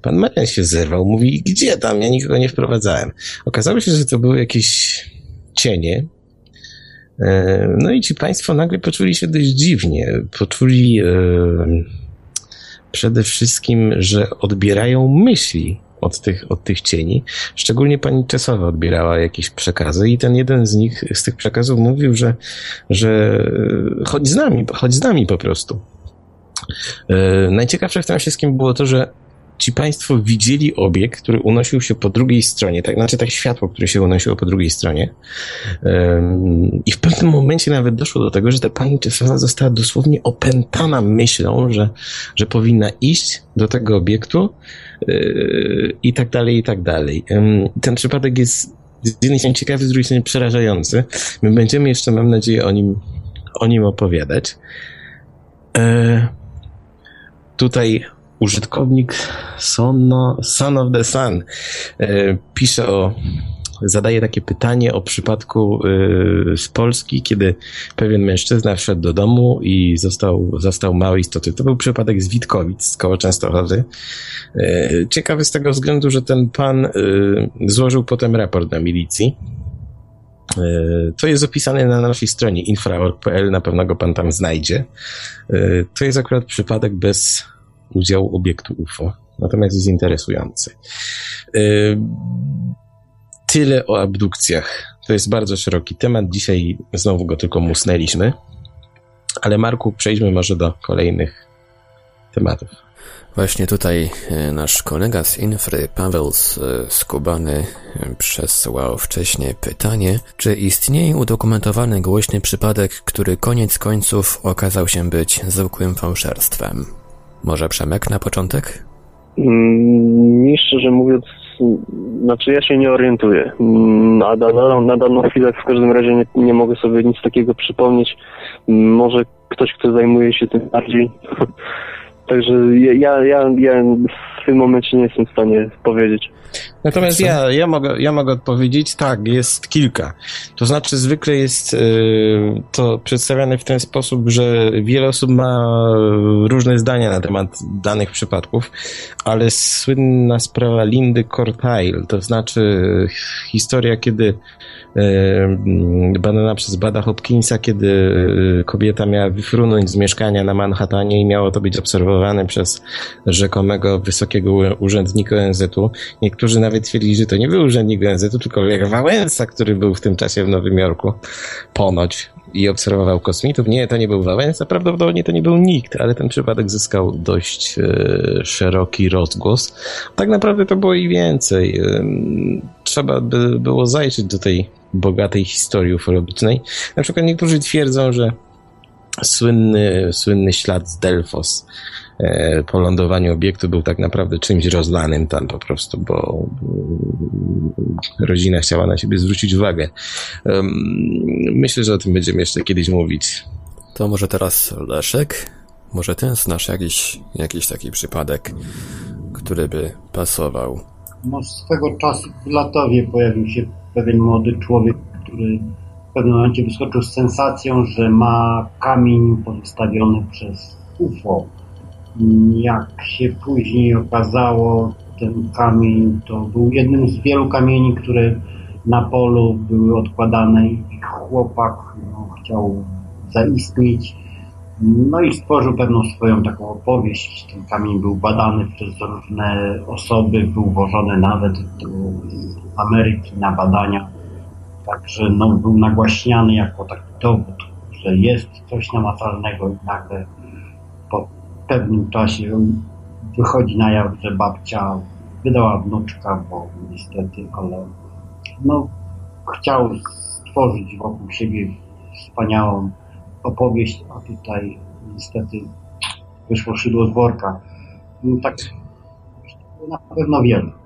Pan Marian się zerwał, mówi, gdzie tam? Ja nikogo nie wprowadzałem. Okazało się, że to były jakieś cienie, No i ci państwo nagle poczuli się dość dziwnie. Poczuli przede wszystkim, że odbierają myśli od tych, od tych cieni. Szczególnie pani Czesowa odbierała jakieś przekazy i ten jeden z nich, z tych przekazów mówił, że, że chodź z nami, chodź z nami po prostu. E, najciekawsze w tym wszystkim było to, że ci państwo widzieli obiekt, który unosił się po drugiej stronie, tak, znaczy tak światło, które się unosiło po drugiej stronie. I w pewnym momencie nawet doszło do tego, że ta pani Czesława została dosłownie opętana myślą, że, że powinna iść do tego obiektu yy, i tak dalej, i tak dalej. Ten przypadek jest z jednej strony ciekawy, z drugiej strony przerażający. My będziemy jeszcze, mam nadzieję, o nim, o nim opowiadać. E, tutaj użytkownik Sono, Son of the Sun e, pisze o zadaje takie pytanie o przypadku e, z Polski, kiedy pewien mężczyzna wszedł do domu i został, został małej istoty. To był przypadek z Witkowic, z koło Częstochowy. E, ciekawy z tego względu, że ten pan złożył potem raport na milicji. To jest opisane na naszej stronie infra.org.pl, na pewno go pan tam znajdzie. To jest akurat przypadek bez udziału obiektu UFO. Natomiast jest interesujący. Tyle o abdukcjach. To jest bardzo szeroki temat. Dzisiaj znowu go tylko musnęliśmy. Ale Marku, przejdźmy może do kolejnych tematów. Właśnie tutaj y, nasz kolega z Infry, Paweł z Skubany, y, przesłał wcześniej pytanie, czy istnieje udokumentowany głośny przypadek, który koniec końców okazał się być zwykłym fałszerstwem? Może Przemek na początek? Mm, mi szczerze mówiąc, znaczy ja się nie orientuję. Mm, na, na, na daną chwilę w każdym razie nie, nie mogę sobie nic takiego przypomnieć. Mm, może ktoś, kto zajmuje się tym bardziej. Także ja, ja, ja w tym momencie nie jestem w stanie powiedzieć. Natomiast ja, ja, mogę, ja mogę odpowiedzieć, tak, jest kilka. To znaczy, zwykle jest y, to przedstawiane w ten sposób, że wiele osób ma różne zdania na temat danych przypadków, ale słynna sprawa Lindy Cortile, to znaczy historia, kiedy y, badana przez Bada Hopkinsa, kiedy y, kobieta miała wyfrunąć z mieszkania na Manhattanie i miało to być obserwowane przez rzekomego wysokiego urzędnika ONZ-u. Niektórzy nawet twierdzili, że to nie był urzędnik ONZ-u, tylko Lech Wałęsa, który był w tym czasie w Nowym Jorku. Ponoć. I obserwował kosmitów. Nie, to nie był Wałęsa, prawdopodobnie to nie był nikt, ale ten przypadek zyskał dość e, szeroki rozgłos. Tak naprawdę to było i więcej. E, trzeba by było zajrzeć do tej bogatej historii ufologicznej. Na przykład niektórzy twierdzą, że słynny, słynny ślad z Delfos po lądowaniu obiektu był tak naprawdę czymś rozlanym tam po prostu, bo rodzina chciała na siebie zwrócić uwagę. Myślę, że o tym będziemy jeszcze kiedyś mówić. To może teraz Leszek? Może ten znasz jakiś, jakiś taki przypadek, który by pasował? No, swego czasu w Latowie pojawił się pewien młody człowiek, który w pewnym momencie wyskoczył z sensacją, że ma kamień pozostawiony przez UFO jak się później okazało, ten kamień to był jednym z wielu kamieni, które na polu były odkładane i chłopak no, chciał zaistnieć. No i stworzył pewną swoją taką opowieść. Ten kamień był badany przez różne osoby, był wożony nawet do Ameryki na badania. Także no, był nagłaśniany jako taki dowód, że jest coś namacalnego i nagle po pewnym czasie wychodzi na jaw, że babcia wydała wnuczka, bo niestety, ale no, chciał stworzyć wokół siebie wspaniałą opowieść, a tutaj niestety wyszło szydło z worka. No, tak na pewno wiele.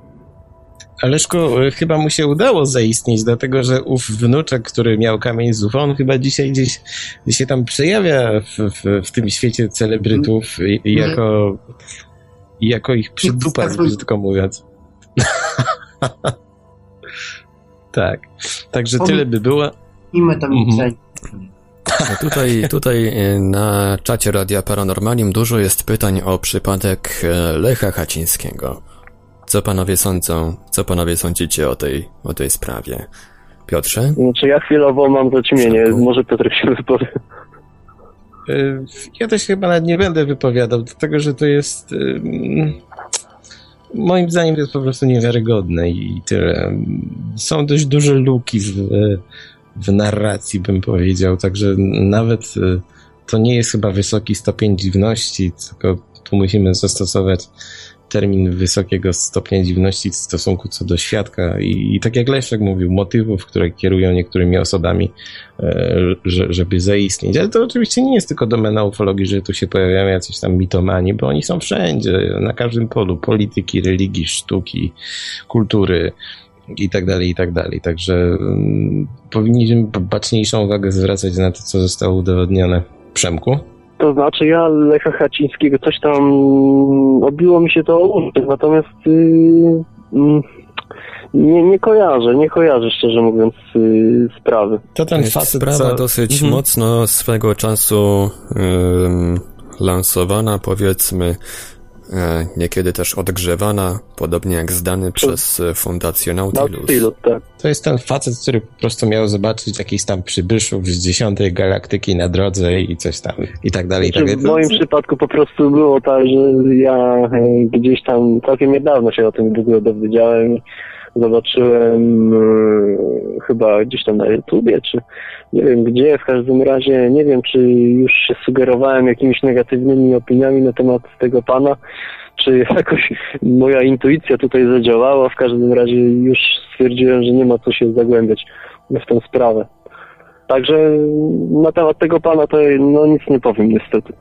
Aleszko, e, chyba mu się udało zaistnieć, dlatego że ów wnuczek, który miał kamień z on chyba dzisiaj gdzieś, gdzieś się tam przejawia w, w, w tym świecie celebrytów i jako, jako ich przydupa, brzydko mówiąc. tak. Także tyle by było. I my to mhm. No tutaj, tutaj e, na czacie Radia Paranormalium dużo jest pytań o przypadek e, Lecha Hacińskiego. Co panowie sądzą, co panowie sądzicie o tej, o tej sprawie? Piotrze? Znaczy ja chwilowo mam zaćmienie, może Piotrek się wypowie. Y, Ja też chyba nawet nie będę wypowiadał, dlatego że to jest. Moim zdaniem to jest po prostu niewiarygodne i tyle. Są dość duże luki w, w narracji, bym powiedział, także nawet y, to nie jest chyba wysoki stopień dziwności, tylko tu musimy zastosować termin wysokiego stopnia dziwności w stosunku co do świadka i, i tak jak Leszek mówił, motywów, które kierują niektórymi osobami, e, że, żeby zaistnieć. Ale to oczywiście nie jest tylko domena ufologii, że tu się pojawiają jacyś tam mitomani, bo oni są wszędzie, na każdym polu polityki, religii, sztuki, kultury i tak dalej, i tak dalej. Także mm, powinniśmy baczniejszą uwagę zwracać na to, co zostało udowodnione. Przemku? To znaczy ja Lecha Hacińskiego coś tam obiło mi się to o uszy, natomiast yy, mm, nie, nie kojarzę, nie kojarzę szczerze mówiąc yy, sprawy. To ten Jest facet, sprawa co... dosyć Mhm. mocno swego czasu ym, lansowana, powiedzmy, niekiedy też odgrzewana, podobnie jak zdany przez e, Fundację Nautilus. Nautilus, tak. To jest ten facet, który po prostu miał zobaczyć jakichś tam przybyszów z dziesiątej galaktyki na drodze i coś tam, i tak dalej, i tak Znaczy, w moim przypadku po prostu było tak, że ja e, gdzieś tam całkiem niedawno się o tym w ogóle dowiedziałem zobaczyłem e, chyba gdzieś tam na YouTubie, czy nie wiem gdzie, w każdym razie nie wiem, czy już się sugerowałem jakimiś negatywnymi opiniami na temat tego pana, czy jakoś moja intuicja tutaj zadziałała, w każdym razie już stwierdziłem, że nie ma co się zagłębiać w tę sprawę. Także na temat tego pana to no nic nie powiem niestety.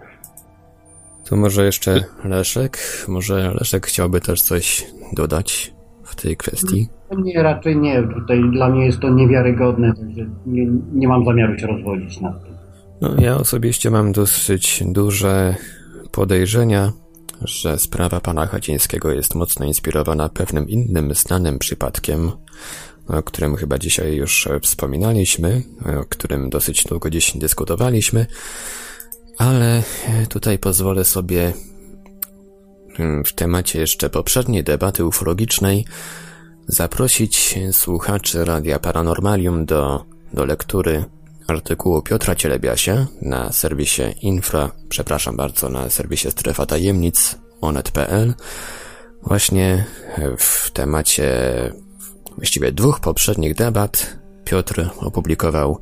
To może jeszcze Leszek? Może Leszek chciałby też coś dodać w tej kwestii? Nie, raczej nie. Tutaj dla mnie jest to niewiarygodne, także nie, nie mam zamiaru się rozwodzić nad tym. No, ja osobiście mam dosyć duże podejrzenia, że sprawa pana Chacińskiego jest mocno inspirowana pewnym innym znanym przypadkiem, o którym chyba dzisiaj już wspominaliśmy, o którym dosyć długo dziś dyskutowaliśmy, ale tutaj pozwolę sobie w temacie jeszcze poprzedniej debaty ufologicznej zaprosić słuchaczy Radia Paranormalium do, do lektury artykułu Piotra Cielebiasia na serwisie infra, przepraszam bardzo, na serwisie strefa tajemnic onet.pl właśnie w temacie właściwie dwóch poprzednich debat Piotr opublikował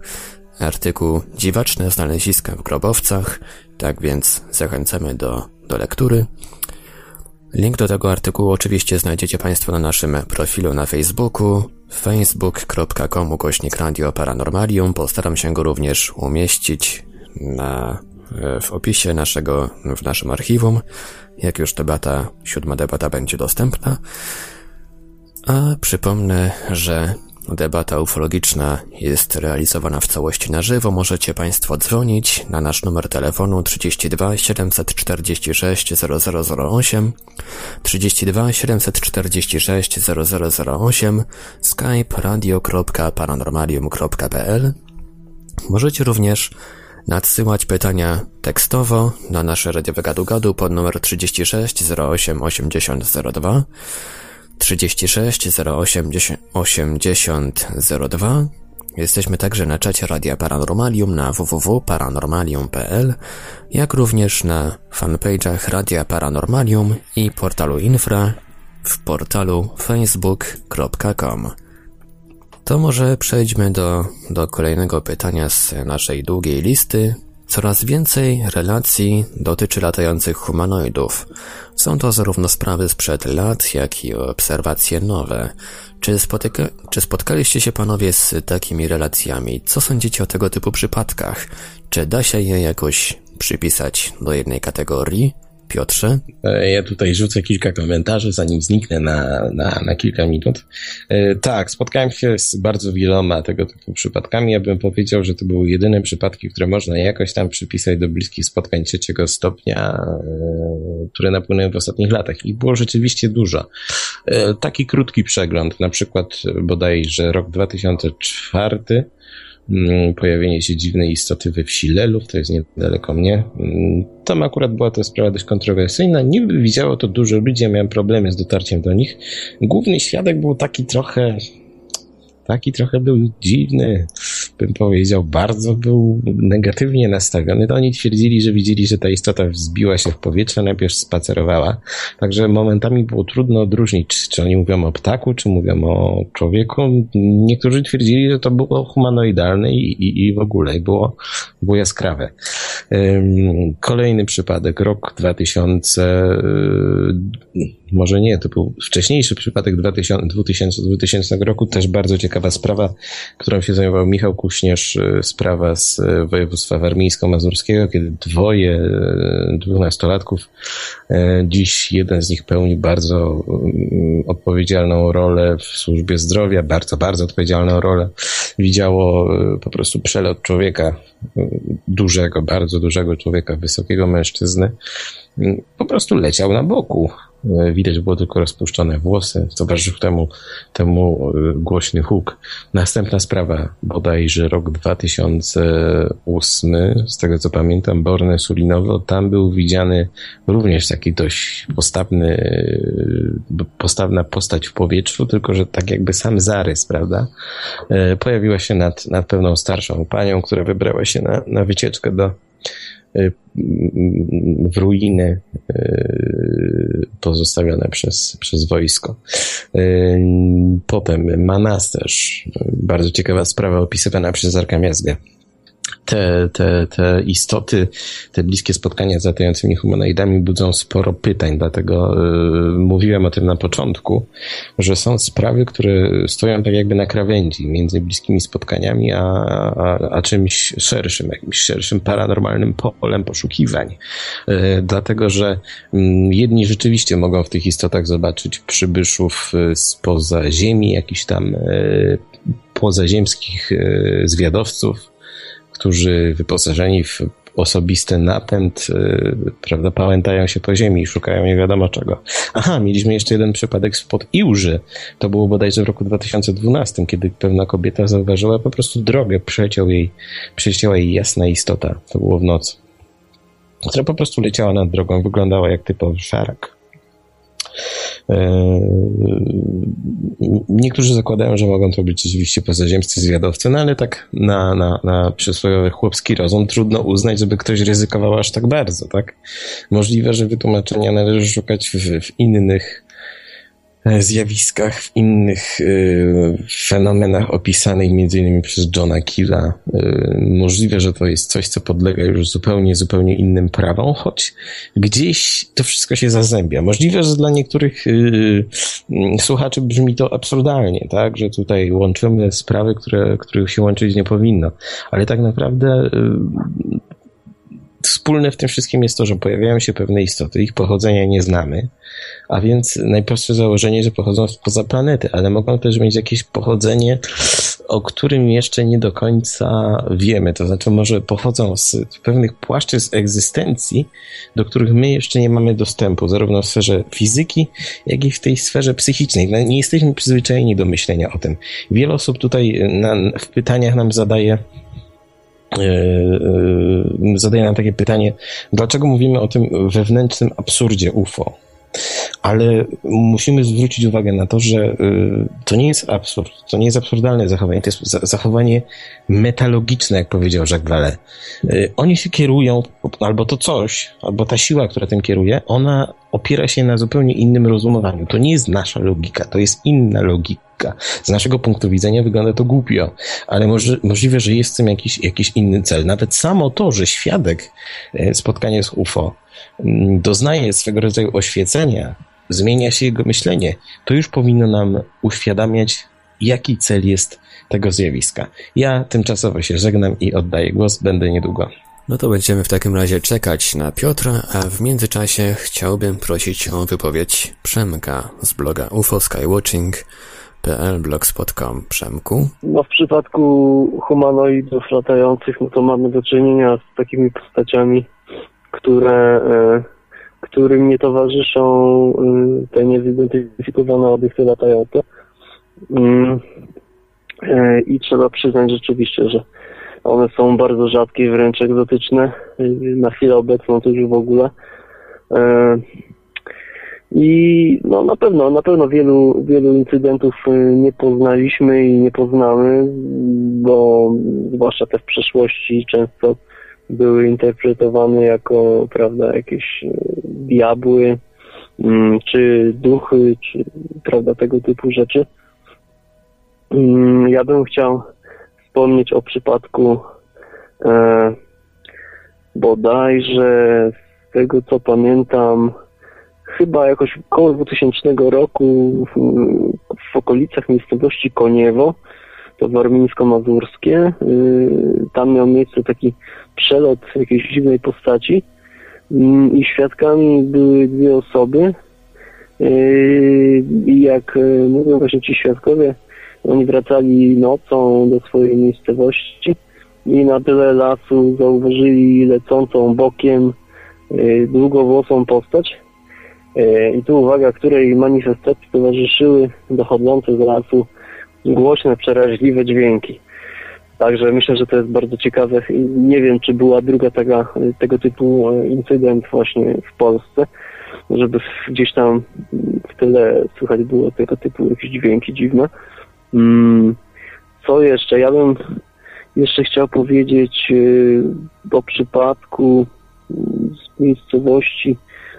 artykuł Dziwaczne znaleziska w grobowcach, tak więc zachęcamy do, do lektury. Link do tego artykułu oczywiście znajdziecie Państwo na naszym profilu na Facebooku facebook.com ukośnik Radio Paranormalium. Postaram się go również umieścić na, w opisie naszego, w naszym archiwum, jak już debata, siódma debata będzie dostępna. A przypomnę, że debata ufologiczna jest realizowana w całości na żywo. Możecie Państwo dzwonić na nasz numer telefonu 32 746 0008, 32 746 0008, skype radio.paranormalium.pl. Możecie również nadsyłać pytania tekstowo na nasze radiowe gadu-gadu pod numer 36 08 80 02, 36 08 80 02. Jesteśmy także na czacie Radia Paranormalium na www.paranormalium.pl, jak również na fanpage'ach Radia Paranormalium i portalu Infra w portalu facebook.com. To może przejdźmy do, do kolejnego pytania z naszej długiej listy. Coraz więcej relacji dotyczy latających humanoidów. Są to zarówno sprawy sprzed lat, jak i obserwacje nowe. Czy, spotyka, czy spotkaliście się panowie z takimi relacjami? Co sądzicie o tego typu przypadkach? Czy da się je jakoś przypisać do jednej kategorii? Piotrze? E, Ja tutaj rzucę kilka komentarzy, zanim zniknę na, na, na kilka minut. E, Tak, spotkałem się z bardzo wieloma tego typu przypadkami. Ja bym powiedział, że to były jedyne przypadki, które można jakoś tam przypisać do bliskich spotkań trzeciego stopnia, e, które napłynęły w ostatnich latach. Ich było rzeczywiście dużo. Taki krótki przegląd, na przykład bodajże rok 2004, mm, pojawienie się dziwnej istoty we wsi Lelów, to jest niedaleko mnie. Mm, Tam akurat była to sprawa dość kontrowersyjna. Niby widziało to dużo ludzi, ja miałem problemy z dotarciem do nich. Główny świadek był taki trochę taki trochę był dziwny, bym powiedział, bardzo był negatywnie nastawiony. To oni twierdzili, że widzieli, że ta istota wzbiła się w powietrze, najpierw spacerowała. Także momentami było trudno odróżnić, czy oni mówią o ptaku, czy mówią o człowieku. Niektórzy twierdzili, że to było humanoidalne i, i, i w ogóle było, było jaskrawe. Kolejny przypadek, rok 2000, może nie, to był wcześniejszy przypadek 2000, 2000, 2000 roku, też bardzo ciekawa sprawa, którą się zajmował Michał Kuśnierz, y, sprawa z y, województwa warmińsko-mazurskiego, kiedy dwoje y, dwunastolatków, dziś jeden z nich pełni bardzo odpowiedzialną rolę w służbie zdrowia, bardzo, bardzo odpowiedzialną rolę, widziało po prostu przelot człowieka, dużego, bardzo dużego człowieka, wysokiego mężczyzny, po prostu leciał na boku. E, widać było tylko rozpuszczone włosy. Towarzyszył temu, temu e, głośny huk. Następna sprawa, bodajże rok 2008, z tego co pamiętam, Borne Sulinowo, tam był widziany również taki dość postawny, e, postawna postać w powietrzu, tylko że tak jakby sam zarys, prawda? Pojawiła się nad, nad pewną starszą panią, która wybrała się na, na wycieczkę do w ruiny y, pozostawione przez, przez wojsko. Y, potem Manasterz, bardzo ciekawa sprawa opisywana przez Arkamiazgę te, te, te istoty, te bliskie spotkania z latającymi humanoidami budzą sporo pytań, dlatego y, mówiłem o tym na początku, że są sprawy, które stoją tak jakby na krawędzi między bliskimi spotkaniami a, a, a czymś szerszym, jakimś szerszym paranormalnym polem poszukiwań. Y, dlatego, że y, jedni rzeczywiście mogą w tych istotach zobaczyć przybyszów y, spoza Ziemi, jakichś tam pozaziemskich zwiadowców, którzy wyposażeni w osobisty napęd, yy, prawda, pałętają się po ziemi i szukają nie wiadomo czego. Aha, mieliśmy jeszcze jeden przypadek spod Iłży. To było bodajże w roku 2012, kiedy pewna kobieta zauważyła po prostu drogę, przeciął jej, przecięła jej jasna istota. To było w nocy. Która po prostu leciała nad drogą, wyglądała jak typowy szarak. E, niektórzy zakładają, że mogą to być rzeczywiście pozaziemscy zwiadowcy, no ale tak na, na, na przysłowiowy chłopski rozum trudno uznać, żeby ktoś ryzykował aż tak bardzo, tak? Możliwe, że wytłumaczenia należy szukać w, w innych zjawiskach, w innych y, fenomenach opisanych m.in. przez Johna Killa. Y, możliwe, że to jest coś, co podlega już zupełnie, zupełnie innym prawom, choć gdzieś to wszystko się zazębia. Możliwe, że dla niektórych słuchaczy brzmi to absurdalnie, tak, że tutaj łączymy sprawy, które, których się łączyć nie powinno, ale tak naprawdę wspólne w tym wszystkim jest to, że pojawiają się pewne istoty, ich pochodzenia nie znamy, a więc najprostsze założenie, że pochodzą spoza planety, ale mogą też mieć jakieś pochodzenie, o którym jeszcze nie do końca wiemy. To znaczy, może pochodzą z pewnych płaszczyzn egzystencji, do których my jeszcze nie mamy dostępu, zarówno w sferze fizyki, jak i w tej sferze psychicznej. No, nie jesteśmy przyzwyczajeni do myślenia o tym. Wiele osób tutaj na, w pytaniach nam zadaje zadaje nam takie pytanie, dlaczego mówimy o tym wewnętrznym absurdzie UFO? Ale musimy zwrócić uwagę na to, że e, to nie jest absurd, to nie jest absurdalne zachowanie, to jest zachowanie metalogiczne, jak powiedział Jacques Vallée. Oni się kierują, albo to coś, albo ta siła, która tym kieruje, ona opiera się na zupełnie innym rozumowaniu. To nie jest nasza logika, to jest inna logika z naszego punktu widzenia wygląda to głupio, ale może, możliwe, że jest w tym jakiś, jakiś inny cel. Nawet samo to, że świadek e, spotkania z UFO doznaje swego rodzaju oświecenia, zmienia się jego myślenie, to już powinno nam uświadamiać, jaki cel jest tego zjawiska. Ja tymczasowo się żegnam i oddaję głos, będę niedługo. No to będziemy w takim razie czekać na Piotra, a w międzyczasie chciałbym prosić o wypowiedź Przemka z bloga UFO Skywatching blogspot.com Przemku? No w przypadku humanoidów latających, no to mamy do czynienia z takimi postaciami, które, e, którym nie towarzyszą e, te niezidentyfikowane obiekty latające. Mm, e, I trzeba przyznać rzeczywiście, że one są bardzo rzadkie, wręcz egzotyczne. Na chwilę obecną to już w ogóle. I no na pewno, na pewno wielu, wielu incydentów y, nie poznaliśmy i nie poznamy, bo zwłaszcza te w przeszłości często były interpretowane jako, prawda, jakieś y, diabły, mm, czy duchy, czy, prawda, tego typu rzeczy. Mm, ja bym chciał wspomnieć o przypadku e, bodajże z tego co pamiętam chyba jakoś około 2000 roku w, w okolicach miejscowości Koniewo, to warmińsko-mazurskie. Y, tam miał miejsce taki przelot jakiejś dziwnej postaci mm, i świadkami były dwie osoby. Y, I jak y, mówią właśnie ci świadkowie, oni wracali nocą do swojej miejscowości i na tyle lasu zauważyli lecącą bokiem długowłosą postać I tu uwaga, której manifestacji towarzyszyły dochodzące z lasu głośne, przeraźliwe dźwięki. Także myślę, że to jest bardzo ciekawe. Nie wiem, czy była druga taka, tego typu e, incydent właśnie w Polsce, żeby gdzieś tam w tyle słychać było tego typu jakieś dźwięki dziwne. Mm, co jeszcze? Ja bym jeszcze chciał powiedzieć e, o przypadku z miejscowości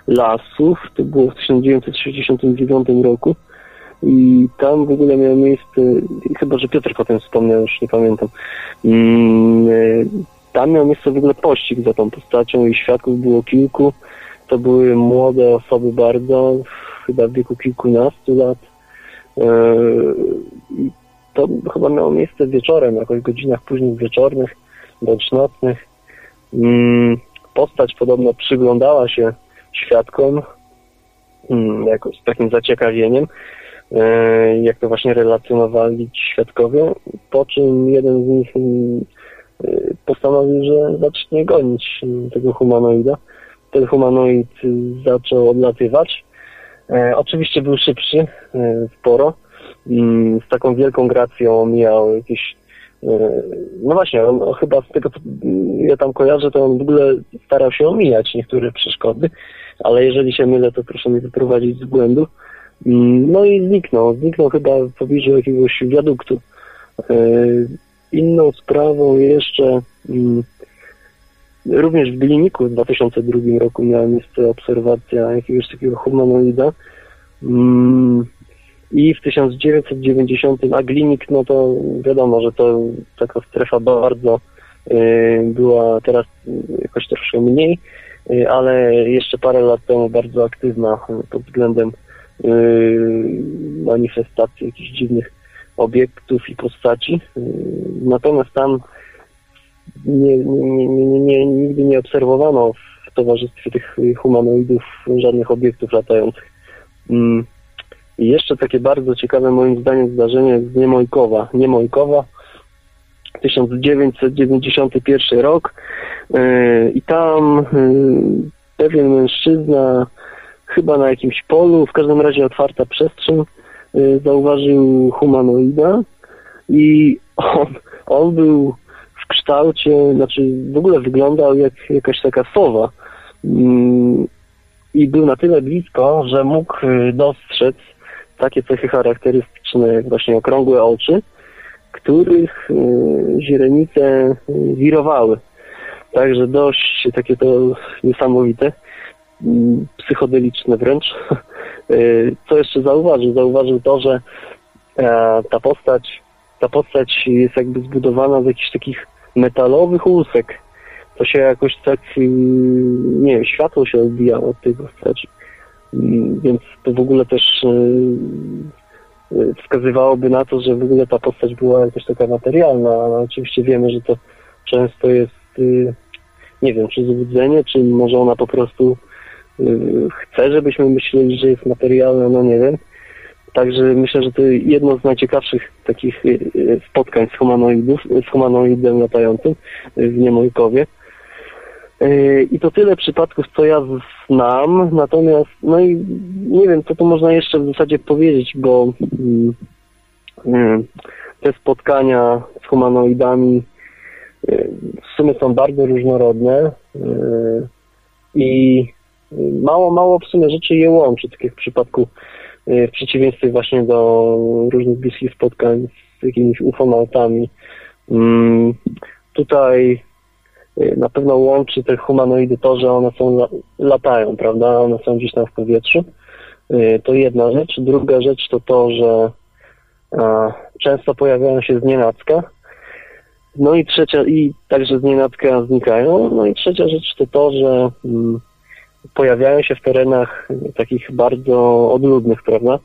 lasów. To było w 1969 roku. I tam w ogóle miało miejsce, chyba że Piotr potem wspomniał, już nie pamiętam. Mm, e, tam miał miejsce w ogóle pościg za tą postacią i świadków było kilku. To były młode osoby bardzo, chyba w wieku kilkunastu lat. E, I to chyba miało miejsce wieczorem, jakoś w godzinach późnych wieczornych bądź nocnych. Mm, postać podobno przyglądała się świadkom, mm, jakoś z takim zaciekawieniem, jak to właśnie relacjonowali ci świadkowie, po czym jeden z nich mm, e, postanowił, że zacznie gonić mm, tego humanoida. Ten humanoid zaczął odlatywać. E, oczywiście był szybszy, sporo. Z taką wielką gracją omijał jakieś no właśnie, on chyba z tego, co ja tam kojarzę, to on w ogóle starał się omijać niektóre przeszkody ale jeżeli się mylę, to proszę mnie wyprowadzić z błędu. Mm, no i zniknął. Zniknął chyba w pobliżu jakiegoś wiaduktu. E, inną sprawą jeszcze mm, również w Gliniku w 2002 roku miała miejsce obserwacja jakiegoś takiego humanoida. Mm, I w 1990, a Glinik, no to wiadomo, że to taka strefa bardzo e, była teraz jakoś troszkę mniej Y, ale jeszcze parę lat temu bardzo aktywna pod względem manifestacji jakichś dziwnych obiektów i postaci. Y, natomiast tam nie, nie, nie, nie, nigdy nie obserwowano w towarzystwie tych humanoidów żadnych obiektów latających. Mm. I jeszcze takie bardzo ciekawe moim zdaniem zdarzenie z Niemojkowa. Niemojkowa 1991 rok e, i tam pewien mężczyzna chyba na jakimś polu, w każdym razie otwarta przestrzeń, e, zauważył humanoida i on, on był w kształcie, znaczy w ogóle wyglądał jak jakaś taka sowa. Mm, i był na tyle blisko, że mógł dostrzec takie cechy charakterystyczne jak właśnie okrągłe oczy, których e, źrenice wirowały. Także dość takie to niesamowite, mm, psychodeliczne wręcz. E, co jeszcze zauważył? Zauważył to, że e, ta postać, ta postać jest jakby zbudowana z jakichś takich metalowych łusek. To się jakoś tak, nie wiem, światło się odbijało od tej postaci. Mm, więc to w ogóle też wskazywałoby na to, że w ogóle ta postać była jakaś taka materialna, ale oczywiście wiemy, że to często jest, y, nie wiem, czy złudzenie, czy może ona po prostu y, chce, żebyśmy myśleli, że jest materialna, no nie wiem. Także myślę, że to jedno z najciekawszych takich y, spotkań z humanoidów, z humanoidem latającym w Niemojkowie. I to tyle przypadków, co ja znam, natomiast, no i nie wiem, co tu można jeszcze w zasadzie powiedzieć, bo mm, te spotkania z humanoidami w sumie są bardzo różnorodne i mało, mało w sumie rzeczy je łączy, tak jak w przypadku w przeciwieństwie właśnie do różnych bliskich spotkań z jakimiś ufonautami. Mm, tutaj na pewno łączy te humanoidy to, że one są latają, prawda? One są gdzieś tam w powietrzu. To jedna rzecz. Druga rzecz to to, że często pojawiają się z nienacka. No i trzecia, i także z nienacka znikają. No i trzecia rzecz to to, że mm, pojawiają się w terenach takich bardzo odludnych, prawda?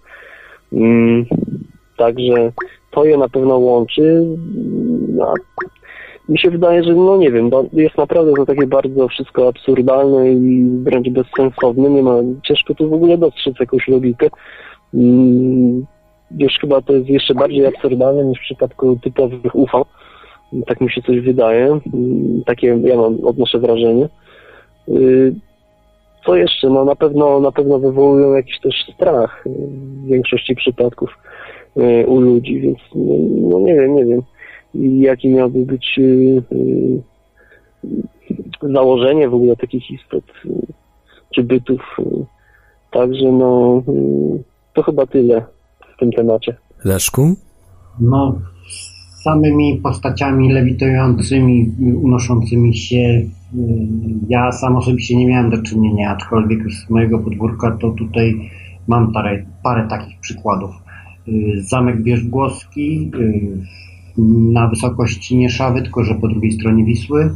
Mm, także to je na pewno łączy. No, mi się wydaje, że no nie wiem, jest naprawdę to takie bardzo wszystko absurdalne i wręcz bezsensowne. Nie ma, ciężko tu w ogóle dostrzec jakąś logikę. Mm, już chyba to jest jeszcze bardziej absurdalne niż w przypadku typowych UFO. Tak mi się coś wydaje. Mm, takie ja mam, odnoszę wrażenie. Co jeszcze? No na pewno, na pewno wywołują jakiś też strach w większości przypadków y, u ludzi, więc no, no nie wiem, nie wiem jakie miałoby być y, założenie w ogóle takich istot czy bytów. Także no to chyba tyle w tym temacie. Leszku? No, samymi postaciami lewitującymi, unoszącymi się ja sam osobiście nie miałem do czynienia, aczkolwiek z mojego podwórka to tutaj mam parę, parę takich przykładów. Y, zamek Wierzbłowski y, na wysokości Nieszawy, tylko że po drugiej stronie Wisły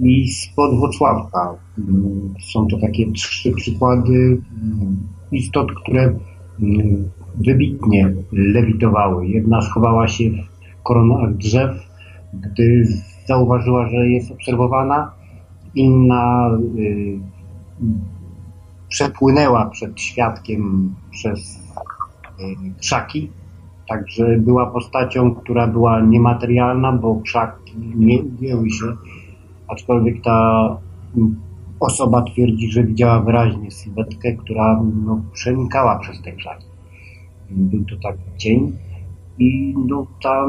i spod Wocławka. Są to takie trzy przykłady istot, które wybitnie lewitowały. Jedna schowała się w koronach drzew, gdy zauważyła, że jest obserwowana. Inna y, przepłynęła przed świadkiem przez y, krzaki. Także była postacią, która była niematerialna, bo krzaki nie ujęły się, aczkolwiek ta osoba twierdzi, że widziała wyraźnie sylwetkę, która no, przenikała przez te krzaki. Był to tak dzień. I no, ta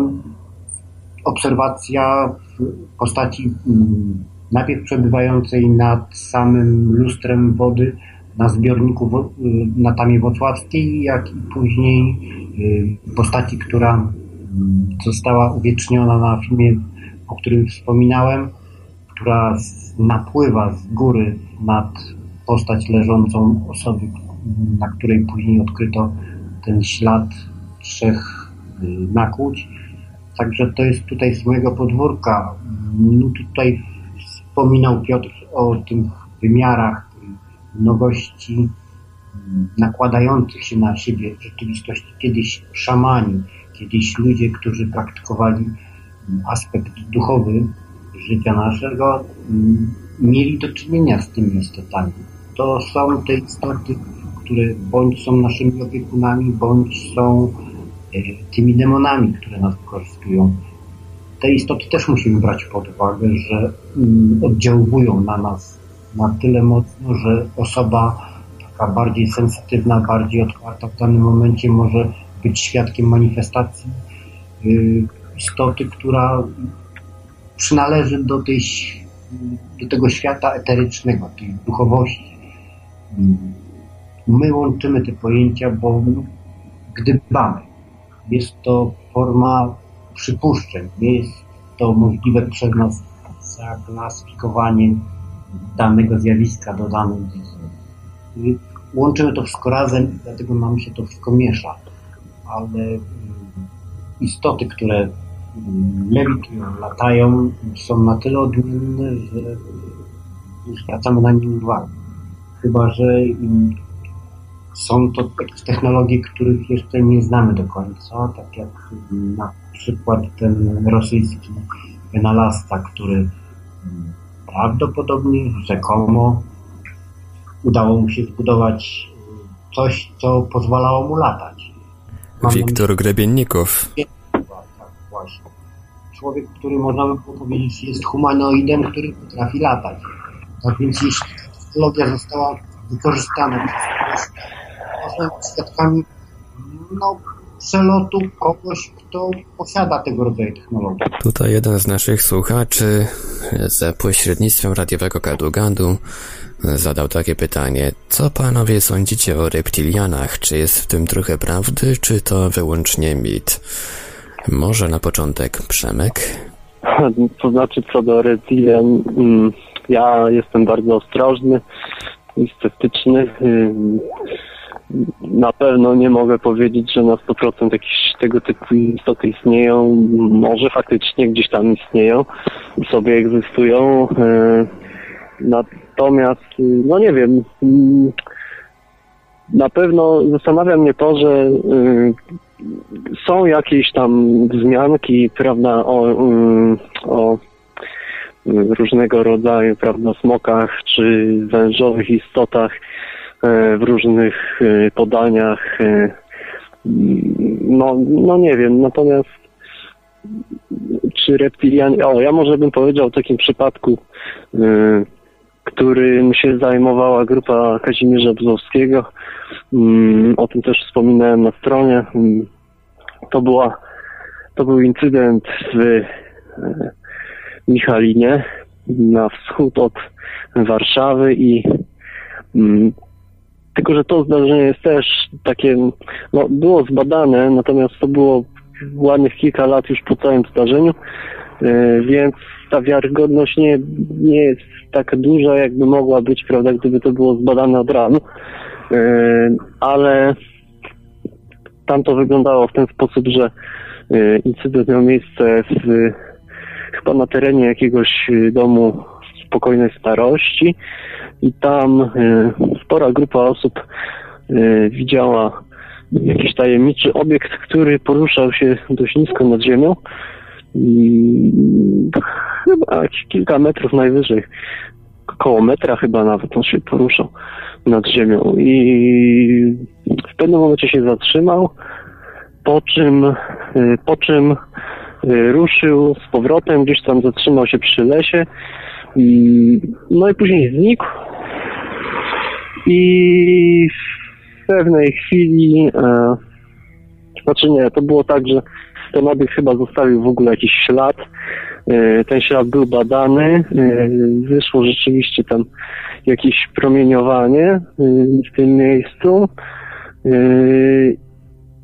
obserwacja w postaci mm, najpierw przebywającej nad samym lustrem wody na zbiorniku y, na Tamie Wocławskiej, jak i później y, postaci, która mm, została uwieczniona na filmie, o którym wspominałem, która napływa z góry nad postać leżącą osoby, na której później odkryto ten ślad trzech y, nakłuć. Także to jest tutaj z mojego podwórka. No tutaj wspominał Piotr o tych wymiarach, mnogości mm, nakładających się na siebie rzeczywistości. Kiedyś szamani, kiedyś ludzie, którzy praktykowali mm, aspekt duchowy życia naszego, mm, mieli do czynienia z tymi istotami. To są te istoty, które bądź są naszymi opiekunami, bądź są e, tymi demonami, które nas wykorzystują. Te istoty też musimy brać pod uwagę, że mm, oddziałują na nas na tyle mocno, że osoba taka bardziej sensytywna, bardziej otwarta w danym momencie może być świadkiem manifestacji y, istoty, która przynależy do, tej, do tego świata eterycznego, tej duchowości. My łączymy te pojęcia, bo gdybamy. Jest to forma przypuszczeń. Nie jest to możliwe przez nas zaklasyfikowanie danego zjawiska do danej dziedziny. Łączymy to wszystko razem, dlatego nam się to wszystko miesza. Ale mm, istoty, które mm, lewitują, latają, są na tyle odmienne, że zwracamy na nie uwagę. Chyba, że są to technologie, których jeszcze nie znamy do końca, tak jak na przykład ten rosyjski wynalazca, który mm, prawdopodobnie, rzekomo udało mu się zbudować coś, co pozwalało mu latać. Mam Wiktor Grebiennikow. Tak, właśnie. Człowiek, który można by powiedzieć jest humanoidem, który potrafi latać. Tak więc jeśli technologia została wykorzystana przez świadkami no, przelotu kogoś, kto posiada tego rodzaju technologię. Tutaj jeden z naszych słuchaczy za pośrednictwem radiowego gadu gadu zadał takie pytanie. Co panowie sądzicie o reptilianach? Czy jest w tym trochę prawdy, czy to wyłącznie mit? Może na początek Przemek? To znaczy co do reptilian, mm, ja jestem bardzo ostrożny i sceptyczny. Na pewno nie mogę powiedzieć, że na 100% jakieś tego typu istoty istnieją. Może faktycznie gdzieś tam istnieją sobie egzystują. Yy, Natomiast, yy, no nie wiem, yy, na pewno zastanawia mnie to, że yy, są jakieś tam wzmianki, prawda, o, yy, o yy, różnego rodzaju, prawda, smokach czy wężowych istotach e, w różnych e, podaniach. e, No, no nie wiem, natomiast czy reptilianie, o ja może bym powiedział o takim przypadku, e, którym się zajmowała grupa Kazimierza Bzowskiego. Mm, O tym też wspominałem na stronie. Mm, To była, to był incydent w e, Michalinie na wschód od Warszawy i mm, tylko, że to zdarzenie jest też takie, no było zbadane, natomiast to było ładnych kilka lat już po całym zdarzeniu, e, więc ta wiarygodność nie, nie jest tak duża, jakby mogła być, prawda, gdyby to było zbadane od razu, E, ale tam to wyglądało w ten sposób, że e, incydent miał miejsce w, chyba na terenie jakiegoś domu spokojnej starości. I tam e, spora grupa osób e, widziała jakiś tajemniczy obiekt, który poruszał się dość nisko nad ziemią. Chyba kilka metrów najwyżej, koło metra chyba nawet on się poruszał nad ziemią. I w pewnym momencie się zatrzymał, po czym, e, po czym ruszył z powrotem, gdzieś tam zatrzymał się przy lesie, no i później znikł. I w pewnej chwili, e, znaczy nie, to było tak, że ten obiekt chyba zostawił w ogóle jakiś ślad, e, ten ślad był badany, e, wyszło rzeczywiście tam jakieś promieniowanie e, w tym miejscu. E,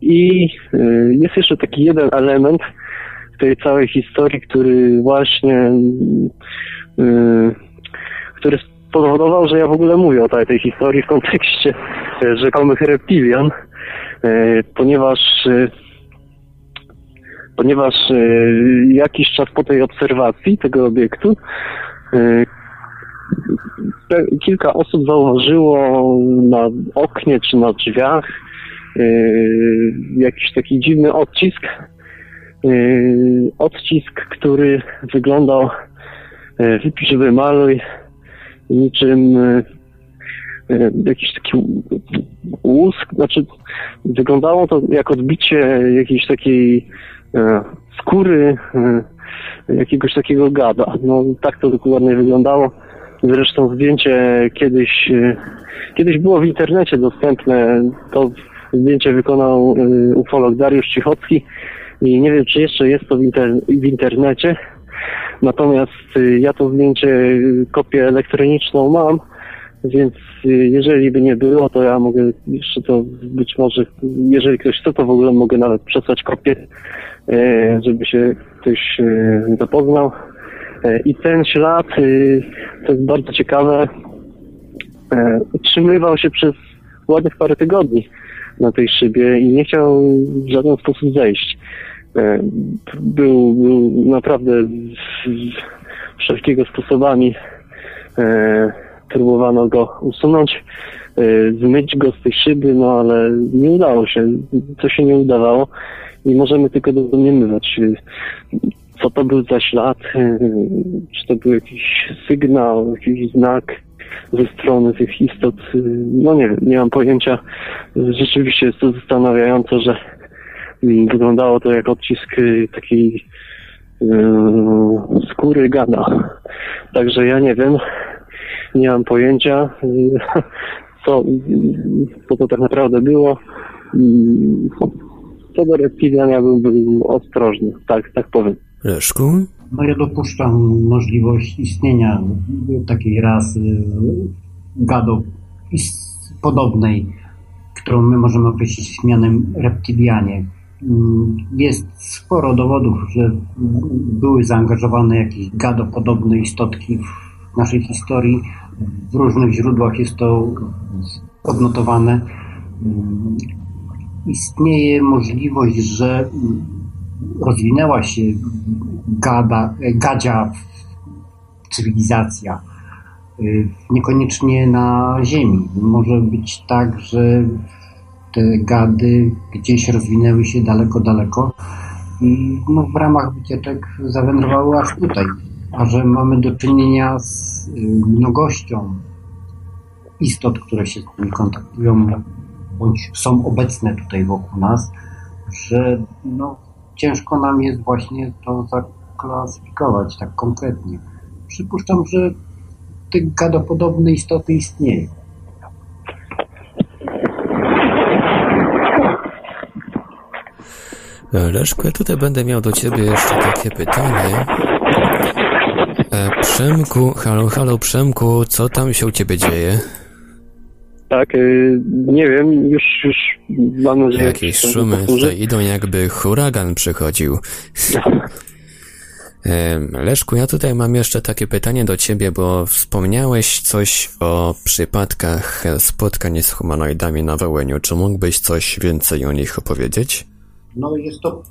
i e, jest jeszcze taki jeden element tej całej historii, który właśnie który spowodował, że ja w ogóle mówię o tej, tej historii w kontekście e, rzekomych reptilian, e, ponieważ ponieważ jakiś czas po tej obserwacji tego obiektu kilka osób zauważyło na oknie czy na drzwiach jakiś taki dziwny odcisk odcisk, który wyglądał wypisz wymaluj niczym yy, yy, jakiś taki łusk, znaczy wyglądało to jak odbicie jakiejś takiej skóry jakiegoś takiego gada. No tak to dokładnie wyglądało. Zresztą zdjęcie kiedyś kiedyś było w internecie dostępne. To zdjęcie wykonał ufolog Dariusz Cichocki i nie wiem, czy jeszcze jest to w, inter- w internecie. Natomiast y, ja to zdjęcie, y, kopię elektroniczną mam, więc y, jeżeli by nie było, to ja mogę jeszcze to być może, jeżeli ktoś chce, to w ogóle mogę nawet przesłać kopię, żeby się ktoś zapoznał. E, I ten ślad, to jest bardzo ciekawe, e, utrzymywał się przez ładnych parę tygodni na tej szybie i nie chciał w żaden sposób zejść. E, Był, był naprawdę z- z- wszelkiego sposobami e, próbowano go usunąć, e, zmyć go z tej szyby, no ale nie udało się. To się nie udawało i możemy tylko domniemywać, co to był za ślad, czy to był jakiś sygnał, jakiś znak ze strony tych istot. No nie wiem, nie mam pojęcia. Rzeczywiście jest to zastanawiające, że wyglądało to jak odcisk y, takiej y, skóry gada. Także ja nie wiem, nie mam pojęcia, y, co, co to tak naprawdę było. Co do reptilian ja bym był ostrożny, tak, tak powiem. Leszku? No ja dopuszczam możliwość istnienia takiej rasy gado podobnej, którą my możemy określić mianem reptilianie. Mm, jest sporo dowodów, że były zaangażowane jakieś gadopodobne istotki w naszej historii. W różnych źródłach jest to odnotowane. Mm, istnieje możliwość, że rozwinęła się gada, gadzia cywilizacja. Niekoniecznie na Ziemi. Może być tak, że te gady gdzieś rozwinęły się daleko, daleko i no, w ramach wycieczek zawędrowały aż tutaj. A że mamy do czynienia z y, mnogością istot, które się z nimi kontaktują, bądź są obecne tutaj wokół nas, że no, ciężko nam jest właśnie to zaklasyfikować tak konkretnie. Przypuszczam, że te gadopodobne istoty istnieją. Leszku, ja tutaj będę miał do ciebie jeszcze takie pytanie. E, Przemku, halo, halo Przemku, co tam się u ciebie dzieje? Tak, y, nie wiem, już, już mam nadzieję... Jakieś szumy tutaj idą, jakby huragan przychodził. E, Leszku, ja tutaj mam jeszcze takie pytanie do ciebie, bo wspomniałeś coś o przypadkach spotkań z humanoidami na Wołyniu. Czy mógłbyś coś więcej o nich opowiedzieć? No jest to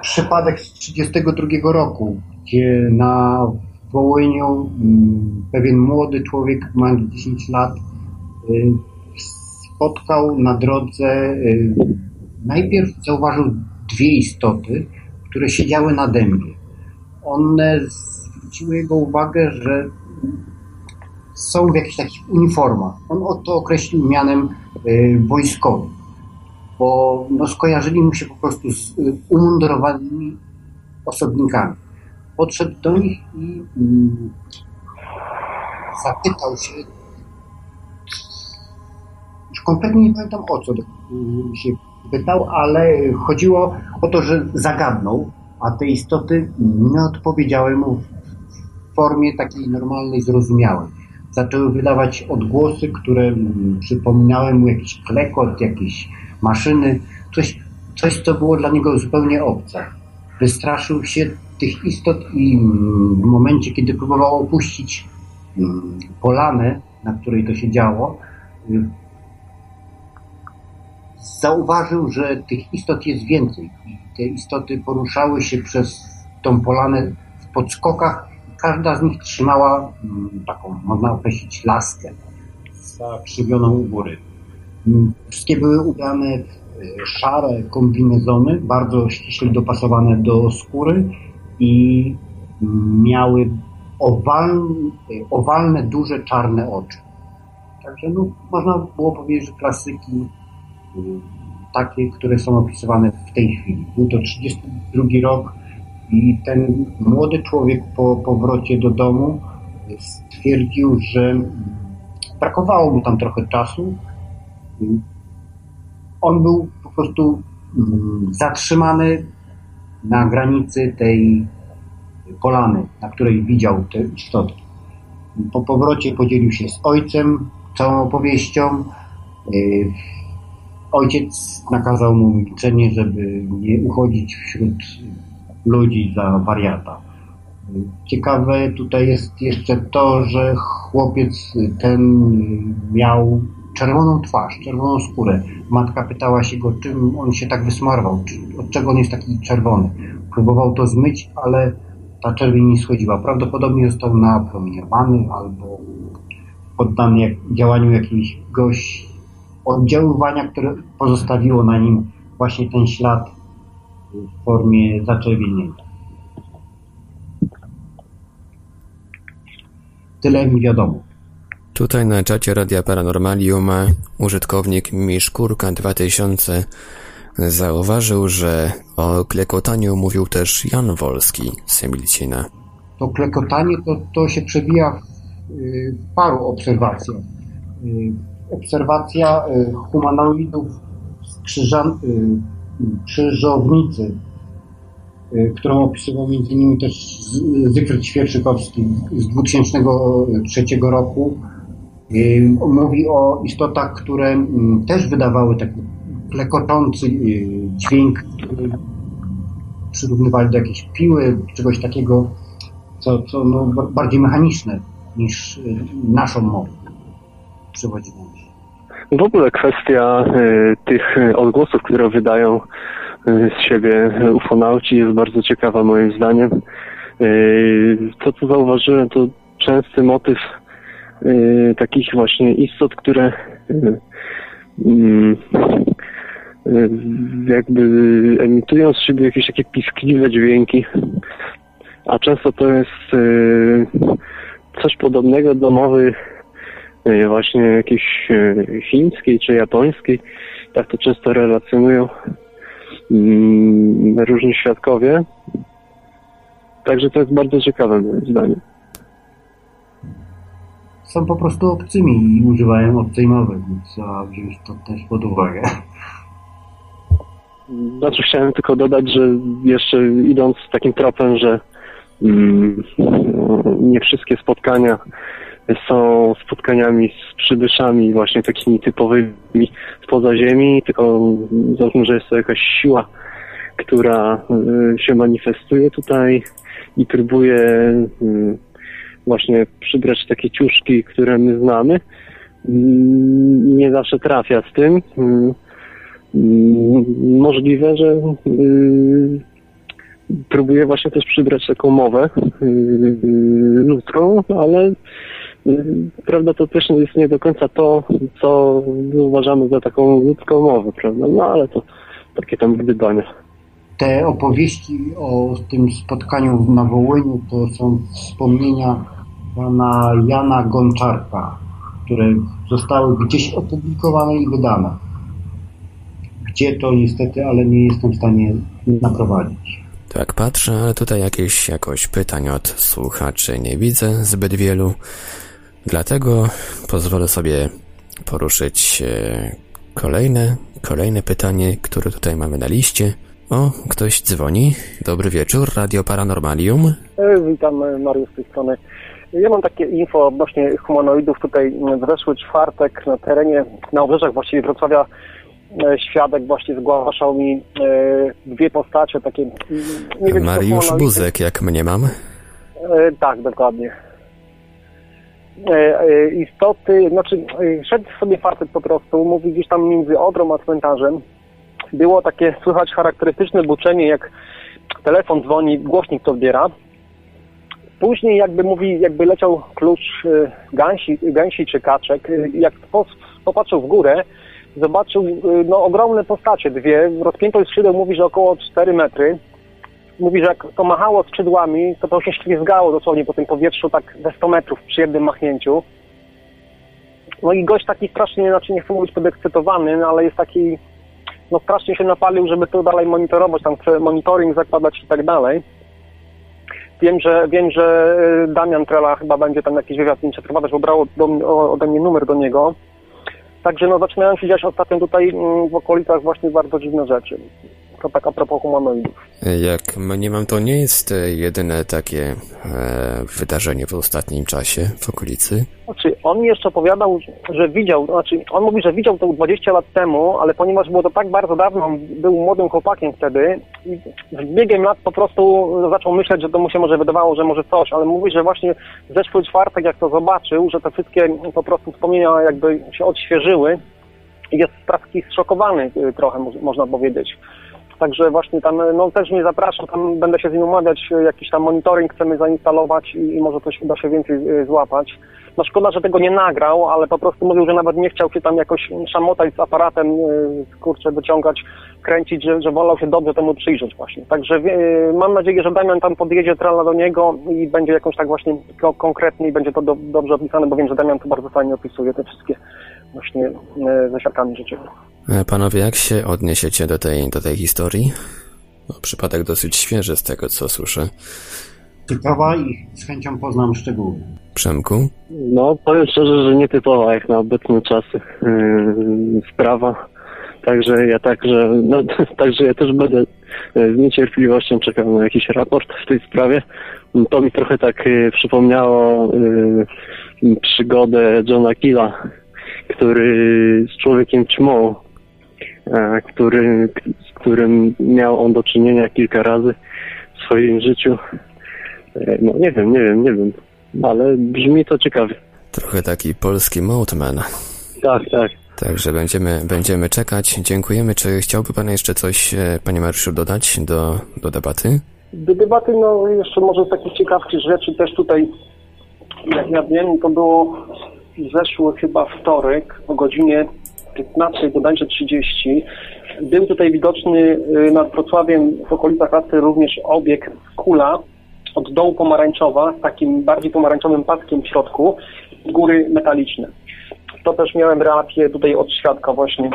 przypadek z 1932 roku, gdzie na Wołyniu mm, pewien młody człowiek, mający 10 lat, y, spotkał na drodze, y, najpierw zauważył dwie istoty, które siedziały na dębie. One zwróciły jego uwagę, że są w jakichś takich uniformach. On to określił mianem y, wojskowym bo no, skojarzyli mu się po prostu z y, umundurowanymi osobnikami. Podszedł do nich i mm, zapytał się, już kompletnie nie pamiętam o co y, się pytał, ale chodziło o to, że zagadnął, a te istoty nie odpowiedziały mu w formie takiej normalnej, zrozumiałej. Zaczęły wydawać odgłosy, które mm, przypominały mu jakiś klekot, jakieś maszyny, coś, coś, co było dla niego zupełnie obce. Wystraszył się tych istot i w momencie, kiedy próbował opuścić mm, polanę, na której to się działo, zauważył, że tych istot jest więcej. I te istoty poruszały się przez tą polanę w podskokach. Każda z nich trzymała mm, taką, można określić, laskę zakrzywioną u góry. Wszystkie były ubrane w e, szare kombinezony, bardzo ściśle dopasowane do skóry i miały owalne, owalne duże czarne oczy. Także no, można było powiedzieć, że klasyki y, takie, które są opisywane w tej chwili. Był to 32 rok i ten młody człowiek po powrocie do domu stwierdził, że brakowało mu tam trochę czasu, on był po prostu mm, zatrzymany na granicy tej polany, na której widział te istotki. Po powrocie podzielił się z ojcem całą opowieścią. Y, ojciec nakazał mu milczenie, żeby nie uchodzić wśród ludzi za wariata. Ciekawe tutaj jest jeszcze to, że chłopiec ten miał czerwoną twarz, czerwoną skórę. Matka pytała się go, czym on się tak wysmarował, od czego on jest taki czerwony. Próbował to zmyć, ale ta czerwień nie schodziła. Prawdopodobnie został napromieniowany albo poddany jak, działaniu jakiegoś oddziaływania, które pozostawiło na nim właśnie ten ślad w formie zaczerwienienia. Tyle mi wiadomo. Tutaj na czacie Radia Paranormalium użytkownik Miszkurka 2000 zauważył, że o klekotaniu mówił też Jan Wolski z Semilcina. To klekotanie to, to się przewija w, w paru obserwacjach. Y, obserwacja y, humanoidów z krzyżan, y, krzyżownicy, którą opisywał m.in. też Zygfryd Świerczykowski z 2003 roku Y, mówi o istotach, które mm, też wydawały taki klekoczący y, dźwięk, który przyrównywali do jakiejś piły, czegoś takiego, co, co no, bardziej mechaniczne niż y, naszą mowę przywodzi się. W ogóle kwestia y, tych odgłosów, które wydają z siebie ufonauci jest bardzo ciekawa moim zdaniem. To, co zauważyłem, to częsty motyw y, takich właśnie istot, które y, mm, y, jakby emitują z siebie jakieś takie piskliwe dźwięki, a często to jest coś podobnego do mowy właśnie jakiejś chińskiej czy japońskiej. Tak to często relacjonują mm, różni świadkowie. Także to jest bardzo ciekawe moim zdaniem. Są po prostu obcymi i używają obcej mowy, więc trzeba wziąć to też pod uwagę. Znaczy chciałem tylko dodać, że jeszcze idąc takim tropem, że mm, nie wszystkie spotkania są spotkaniami z przybyszami właśnie takimi typowymi spoza ziemi, tylko załóżmy, że jest to jakaś siła, która y, się manifestuje tutaj i próbuje y, właśnie przybrać takie ciuszki, które my znamy. Y, Nie zawsze trafia z tym. Y, Mm, Możliwe, że yy, próbuję właśnie też przybrać taką mowę yy, ludzką, ale yy, prawda to też jest nie do końca to, co uważamy za taką ludzką mowę, prawda? No ale to takie tam gdybania. Te opowieści o tym spotkaniu na Wołyniu to są wspomnienia pana Jana Gonczarka, które zostały gdzieś opublikowane i wydane. Gdzie to niestety, ale nie jestem w stanie naprowadzić. Tak patrzę, ale tutaj jakieś jakoś pytań od słuchaczy nie widzę zbyt wielu. Dlatego pozwolę sobie poruszyć e, kolejne, kolejne pytanie, które tutaj mamy na liście. O, ktoś dzwoni. Dobry wieczór, Radio Paranormalium. E, Witam, e, Mariusz z tej strony. Ja mam takie info odnośnie humanoidów. Tutaj w zeszły czwartek na terenie, na obrzeżach właściwie Wrocławia, e, świadek właśnie zgłaszał mi e, dwie postacie, takie... mm, Nie wiem, Mariusz. Buzek, jak mnie mam. E, tak, dokładnie. Istoty, znaczy szedł sobie facet po prostu, mówi gdzieś tam między Odrą a cmentarzem. Było takie słychać charakterystyczne buczenie, jak telefon dzwoni, głośnik to odbiera. Później jakby mówi, jakby leciał klucz e, gęsi, gęsi czy kaczek. E, Jak po, popatrzył w górę, zobaczył e, no, ogromne postacie, dwie. Rozpiętość skrzydeł mówi, że około 4 metry mówi, że jak to machało skrzydłami, to to się ślizgało dosłownie po tym powietrzu tak ze 100 metrów przy jednym machnięciu. No i gość taki strasznie, znaczy nie chcę mówić podekscytowany, no ale jest taki, no strasznie się napalił, żeby to dalej monitorować, tam monitoring zakładać i tak dalej. Wiem, że wiem, że y, Damian Trela chyba będzie tam jakiś wywiad przeprowadzać, bo brał do, ode mnie numer do niego. Także no zaczynają się dziać ostatnio tutaj mm, w okolicach właśnie bardzo dziwne rzeczy. To tak a propos humanoidów. Jak mniemam, to nie jest e, jedyne takie e, wydarzenie w ostatnim czasie w okolicy. Znaczy, on mi jeszcze opowiadał, że widział, znaczy, on mówi, że widział to 20 lat temu, ale ponieważ było to tak bardzo dawno, on był młodym chłopakiem wtedy i z biegiem lat po prostu zaczął myśleć, że to mu się może wydawało, że może coś, ale mówi, że właśnie w zeszły czwartek, jak to zobaczył, że te wszystkie po prostu wspomnienia jakby się odświeżyły i jest taki zszokowany y, trochę, mo- można powiedzieć. Także właśnie tam, no też mnie zapraszam, tam będę się z nim umawiać, y, jakiś tam monitoring chcemy zainstalować i, i może coś uda się więcej y, złapać. No szkoda, że tego nie nagrał, ale po prostu mówił, że nawet nie chciał się tam jakoś szamotać z aparatem, y, kurczę, wyciągać, kręcić, że, że wolał się dobrze temu przyjrzeć właśnie. Także mam nadzieję, że Damian tam podjedzie trala do niego i będzie jakąś tak właśnie ko- konkretnie i będzie to do, dobrze opisane, bo wiem, że Damian to bardzo fajnie opisuje te wszystkie właśnie y, ze świadkami życiowymi. E, Panowie, jak się odniesiecie do tej, do tej historii? No, przypadek dosyć świeży z tego, co słyszę. Ciekawa i z chęcią poznam szczegóły. Przemku? No, powiem szczerze, że nietypowa jak na obecne czasy yy, sprawa. Także ja także, no, także ja też będę e, z niecierpliwością czekam na jakiś raport w tej sprawie. To mi trochę tak e, przypomniało e, przygodę Johna Killa, który z człowiekiem ćmą, e, który, z którym miał on do czynienia kilka razy w swoim życiu. E, No nie wiem, nie wiem, nie wiem, ale brzmi to ciekawie. Trochę taki polski Moutman. Tak, tak. Także będziemy, będziemy czekać. Dziękujemy. Czy chciałby Pan jeszcze coś, e, Panie Mariuszu, dodać do, do debaty? Do debaty, no jeszcze może z takich ciekawszych rzeczy też tutaj, jak ja wiem, to było zeszły chyba wtorek o godzinie 15 bodajże 30. Był tutaj widoczny y, nad Wrocławiem w okolicach Rasy również obiekt kula od dołu pomarańczowa z takim bardziej pomarańczowym paskiem w środku, góry metaliczne. To też miałem relację tutaj od świadka właśnie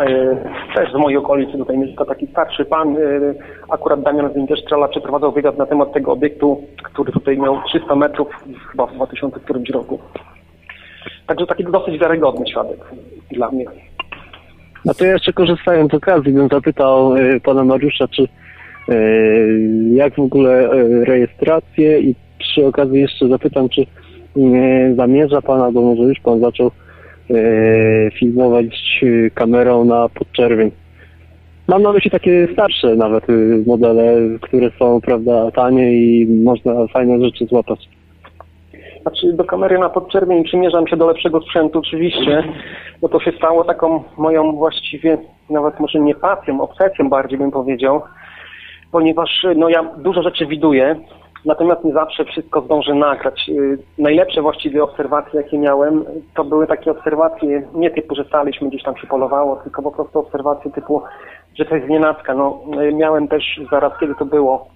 e, też z mojej okolicy tutaj mieszka taki starszy pan, e, akurat Damian Winterstrela przeprowadzał wywiad na temat tego obiektu, który tutaj miał 300 metrów chyba w 2000 którymś roku. Także taki dosyć wiarygodny świadek dla mnie. A to ja jeszcze korzystając z okazji bym zapytał e, pana Mariusza, czy e, jak w ogóle e, rejestrację i przy okazji jeszcze zapytam, czy zamierza pan, albo może już pan zaczął filmować kamerą na podczerwień. Mam na myśli takie starsze nawet modele, które są, prawda, tanie i można fajne rzeczy złapać. Znaczy do kamery na podczerwień przymierzam się do lepszego sprzętu oczywiście, bo to się stało taką moją właściwie nawet może nie pasją, obsesją bardziej bym powiedział, ponieważ no ja dużo rzeczy widuję, natomiast nie zawsze wszystko zdążę nagrać. Yy, Najlepsze właściwie obserwacje jakie miałem, to były takie obserwacje nie typu, że staliśmy gdzieś tam się polowało, tylko po prostu obserwacje typu, że to jest nienacka. No, yy, miałem też zaraz kiedy to było,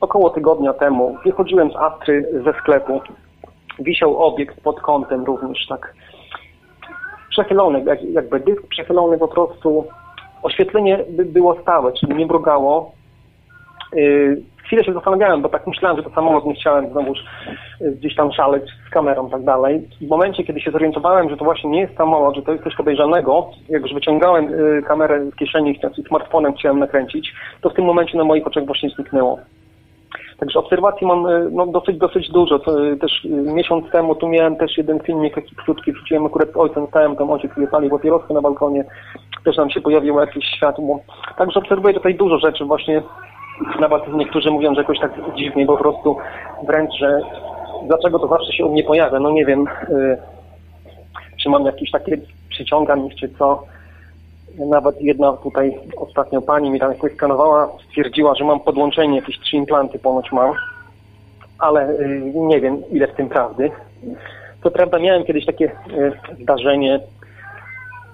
około tygodnia temu, wychodziłem z Astry ze sklepu, wisiał obiekt pod kątem również tak przechylony, jak, jakby dysk przechylony po prostu. Oświetlenie by było stałe, czyli nie mrugało. Yy, chwilę się zastanawiałem, bo tak myślałem, że to samolot, nie chciałem znowuż yy, gdzieś tam szaleć z kamerą i tak dalej. W momencie, kiedy się zorientowałem, że to właśnie nie jest samolot, że to jest coś podejrzanego, jak już wyciągałem yy, kamerę z kieszeni i smartfonem chciałem nakręcić, to w tym momencie na moich oczach właśnie zniknęło. Także obserwacji mam y, no, dosyć, dosyć dużo. Y, też y, miesiąc temu tu miałem też jeden filmik taki krótki, wrzuciłem akurat z ojcem, stałem tam ojciec sobie palił papieroskę na balkonie, też nam się pojawiło jakieś światło. Także obserwuję tutaj dużo rzeczy właśnie, nawet niektórzy mówią, że jakoś tak dziwnie, po prostu wręcz, że dlaczego to zawsze się u mnie pojawia, no nie wiem, czy mam jakieś takie, przyciągam czy co. Nawet jedna tutaj ostatnio pani mi tam skanowała, stwierdziła, że mam podłączenie, jakieś trzy implanty ponoć mam, ale y, nie wiem ile w tym prawdy. Co prawda miałem kiedyś takie y, zdarzenie,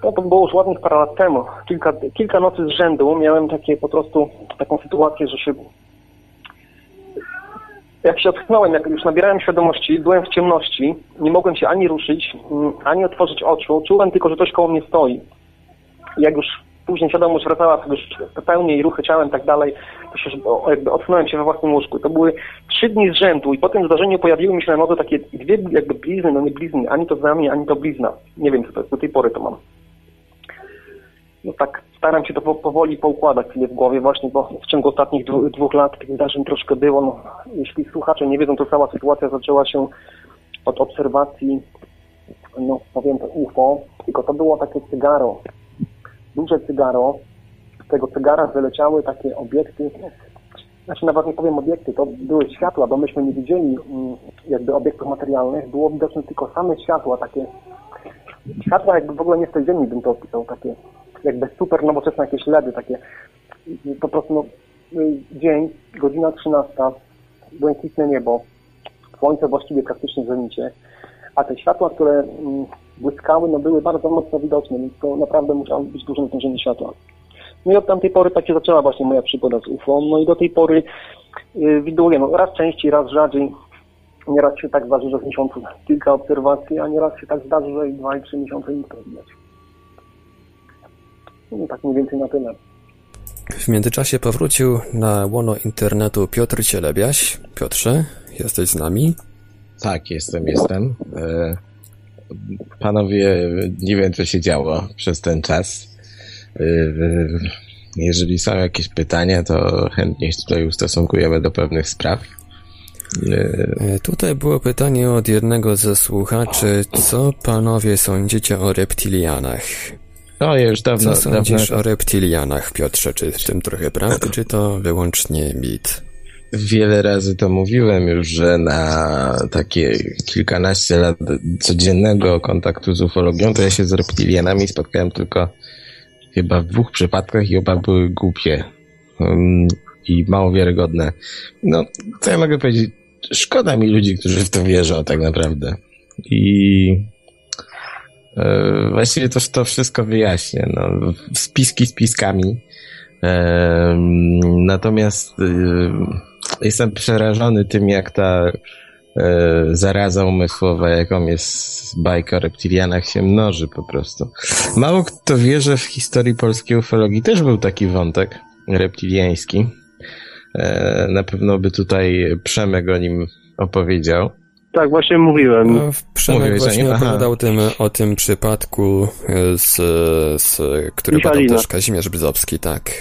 no to było już ładnych parę lat temu, kilka, kilka nocy z rzędu miałem takie po prostu taką sytuację, że się jak się ocknąłem, jak już nabierałem świadomości, byłem w ciemności, nie mogłem się ani ruszyć, ani otworzyć oczu, czułem tylko, że ktoś koło mnie stoi jak już później świadomość wracała, już pełniej ruchy ciałem i tak dalej, to się jakby ocknąłem się we własnym łóżku. To były trzy dni z rzędu i po tym zdarzeniu pojawiły mi się na nodze takie dwie jakby blizny, no nie blizny, ani to znamie, ani to blizna. Nie wiem co to jest, do tej pory to mam. No tak, staram się to po, powoli poukładać sobie w głowie właśnie, bo w ciągu ostatnich dwóch lat tych zdarzeń troszkę było. No, jeśli słuchacze nie wiedzą, to cała sytuacja zaczęła się od obserwacji, no powiem to UFO, tylko to było takie cygaro, duże cygaro, z tego cygara wyleciały takie obiekty, znaczy nawet nie powiem obiekty, to były światła, bo myśmy nie widzieli mm, jakby obiektów materialnych, było widoczne tylko same światła, takie światła jakby w ogóle nie z tej ziemi bym to opisał, takie jakby super nowoczesne jakieś LEDy, takie po prostu no, dzień, godzina 13, błękitne niebo, słońce właściwie praktycznie w zenicie, a te światła, które mm, błyskały, no były bardzo mocno widoczne, więc to naprawdę musiało być duże natężenie światła. No i od tamtej pory tak się zaczęła właśnie moja przygoda z UFO, no i do tej pory yy, widuję, no raz częściej, raz rzadziej, nieraz się tak zdarzy, że w miesiącu kilka obserwacji, a nieraz się tak zdarzy, że i dwa i trzy miesiące nic nie widać. No tak mniej więcej na tyle. W międzyczasie powrócił na łono internetu Piotr Cielebiaś. Piotrze, jesteś z nami? Tak, jestem, jestem. Panowie, nie wiem co się działo przez ten czas. E, jeżeli są jakieś pytania, to chętnie się tutaj ustosunkujemy do pewnych spraw. E, Tutaj było pytanie od jednego ze słuchaczy, co panowie sądzicie o reptilianach? O, ja już dawno, Co dawno sądzisz o reptilianach, Piotrze? Czy w tym trochę prawdy, czy to wyłącznie mit? Wiele razy to mówiłem już, że na takie kilkanaście lat codziennego kontaktu z ufologią, to ja się z reptilianami spotkałem tylko chyba w dwóch przypadkach i oba były głupie um, i mało wiarygodne. No, co ja mogę powiedzieć? Szkoda mi ludzi, którzy w to wierzą tak naprawdę. I e, właściwie to, to wszystko wyjaśnię. No, spiski spiskami. E, natomiast e, jestem przerażony tym, jak ta e, zaraza umysłowa, jaką jest bajka o reptilianach, się mnoży po prostu. Mało kto wie, że w historii polskiej ufologii też był taki wątek reptiliański. E, na pewno by tutaj Przemek o nim opowiedział. Tak, właśnie mówiłem. No, Przemek Mówiłeś właśnie opowiadał tym, o tym przypadku, e, z, z, który badał Michalina. też Kazimierz Brzozowski, tak.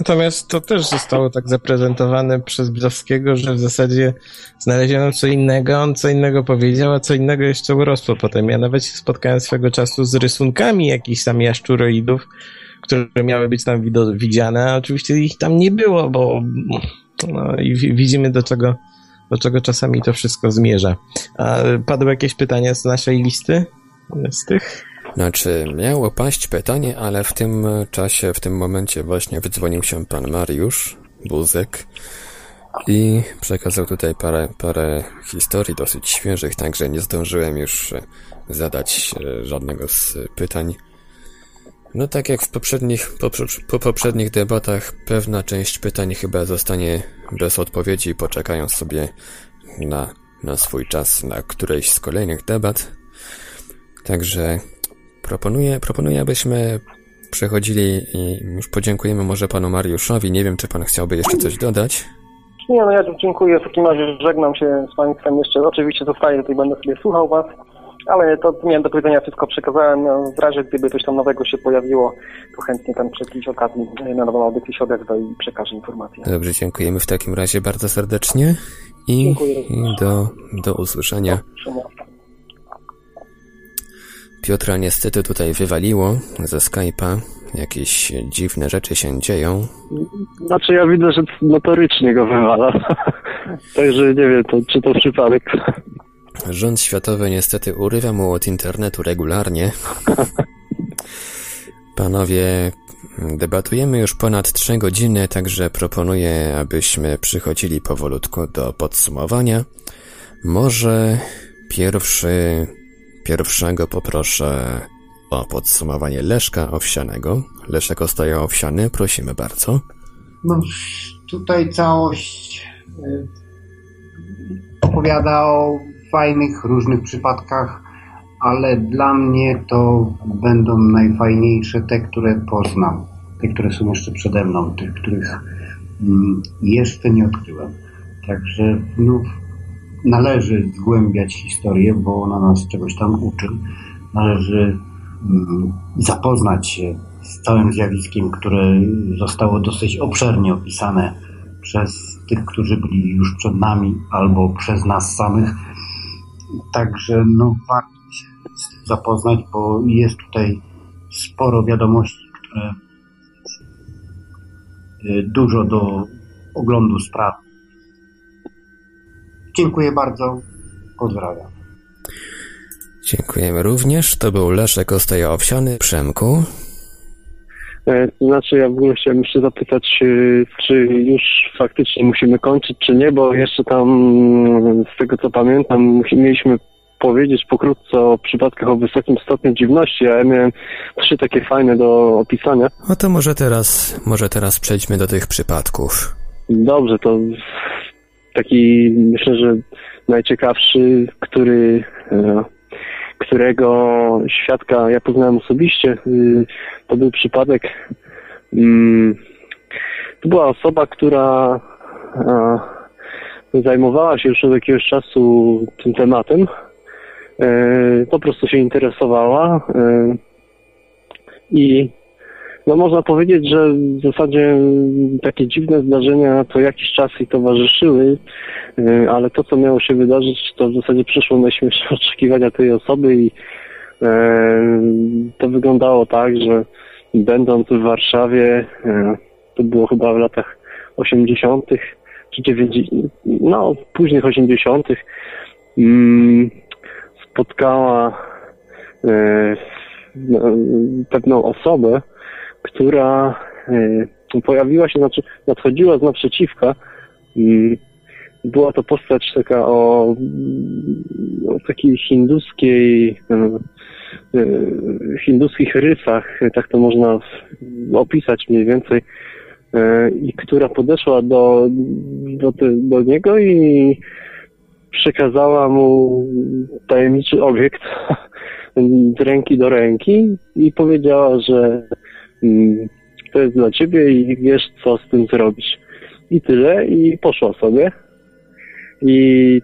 Natomiast to też zostało tak zaprezentowane przez Brzowskiego, że w zasadzie znaleziono co innego, on co innego powiedział, a co innego jeszcze urosło potem. Ja nawet się spotkałem swego czasu z rysunkami jakichś tam jaszczuroidów, które miały być tam widziane, a oczywiście ich tam nie było, bo no i wi- widzimy do czego, do czego czasami to wszystko zmierza. A padły jakieś pytania z naszej listy? Z tych? Znaczy, miało paść pytanie, ale w tym czasie, w tym momencie właśnie wydzwonił się pan Mariusz Buzek i przekazał tutaj parę, parę historii dosyć świeżych, także nie zdążyłem już e, zadać e, żadnego z pytań. No tak jak w poprzednich, po, po poprzednich debatach, pewna część pytań chyba zostanie bez odpowiedzi, poczekają sobie na, na swój czas, na którejś z kolejnych debat. Także proponuję, proponuję, abyśmy przechodzili i już podziękujemy może panu Mariuszowi. Nie wiem, czy pan chciałby jeszcze coś dodać. Nie, no ja dziękuję. W takim razie żegnam się z Państwem jeszcze. Oczywiście zostaję tutaj, będę sobie słuchał Was, ale to miałem do powiedzenia, wszystko przekazałem. No, W razie gdyby coś tam nowego się pojawiło, to chętnie tam przy jakiejś okazji e, na nową audycję się odezwę i przekażę informacje. Dobrze, dziękujemy w takim razie bardzo serdecznie i, i do, do usłyszenia. Trzymam. Piotra niestety tutaj wywaliło ze Skype'a. Jakieś dziwne rzeczy się dzieją. Znaczy ja widzę, że notorycznie go wywala. Także nie wiem, to, czy to przypadek. Rząd światowy niestety urywa mu od internetu regularnie. Panowie, debatujemy już ponad 3 godziny, także proponuję, abyśmy przychodzili powolutku do podsumowania. Może pierwszy, pierwszego poproszę o podsumowanie Leszka Owsianego. Leszek Ostaje Owsiany, prosimy bardzo. No, tutaj całość y, opowiada o fajnych, różnych przypadkach, ale dla mnie to będą najfajniejsze te, które poznam. Te, które są jeszcze przede mną, tych, których mm, jeszcze nie odkryłem. Także no, należy zgłębiać historię, bo ona nas czegoś tam uczy. Należy mm, zapoznać się z całym zjawiskiem, które zostało dosyć obszernie opisane przez tych, którzy byli już przed nami albo przez nas samych. Także no, warto się zapoznać, bo jest tutaj sporo wiadomości, które y, dużo do oglądu spraw. Dziękuję bardzo. Pozdrawiam. Dziękujemy również. To był Leszek Ostaje Owsiany. Przemku. E, to Znaczy ja w ogóle chciałem jeszcze zapytać, e, czy już faktycznie musimy kończyć, czy nie, bo jeszcze tam z tego co pamiętam mieliśmy powiedzieć pokrótce o przypadkach o wysokim stopniu dziwności, a ja miałem trzy takie fajne do opisania. No to może teraz, może teraz przejdźmy do tych przypadków. Dobrze, to taki myślę, że najciekawszy, który, e, którego świadka ja poznałem osobiście, y, to był przypadek. mm, To była osoba, która zajmowała się już od jakiegoś czasu tym tematem. E, Po prostu się interesowała e, i no można powiedzieć, że w zasadzie takie dziwne zdarzenia to jakiś czas jej towarzyszyły, y, ale to, co miało się wydarzyć, to w zasadzie przyszło najśmielsze oczekiwania tej osoby i e, to wyglądało tak, że będąc w Warszawie, e, to było chyba w latach 80. czy 90., no późnych 80. Mm, spotkała e, no, pewną osobę, która e, pojawiła się, znaczy nadchodziła z naprzeciwka. Była to postać taka o, o takiej hinduskiej, e, hinduskich rysach, tak to można opisać mniej więcej, i która podeszła do, do, do niego i przekazała mu tajemniczy obiekt z ręki do ręki i powiedziała, że to jest dla ciebie i wiesz, co z tym zrobić. I tyle, i poszła sobie. I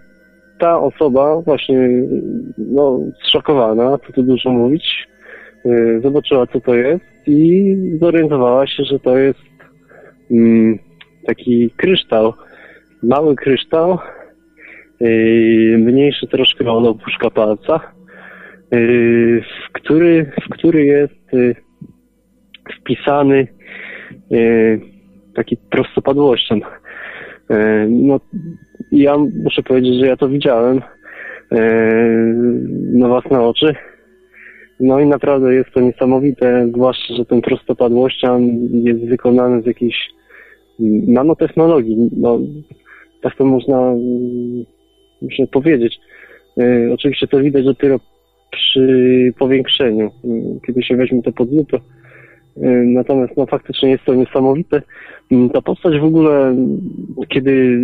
ta osoba właśnie, no, zszokowana, co tu dużo mówić, y, zobaczyła, co to jest i zorientowała się, że to jest mm, taki kryształ, mały kryształ, yy, mniejszy troszkę od opuszka palca, yy, w, który, w który jest wpisany yy, taki prostopadłością. Yy, no, ja muszę powiedzieć, że ja to widziałem yy, na własne oczy. No i naprawdę jest to niesamowite, zwłaszcza, że ten prostopadłościan jest wykonany z jakiejś nanotechnologii. No, tak to można muszę powiedzieć. E, oczywiście to widać dopiero przy powiększeniu, e, kiedy się weźmie to pod lupę. E, natomiast no, faktycznie jest to niesamowite. Mm, ta postać w ogóle, kiedy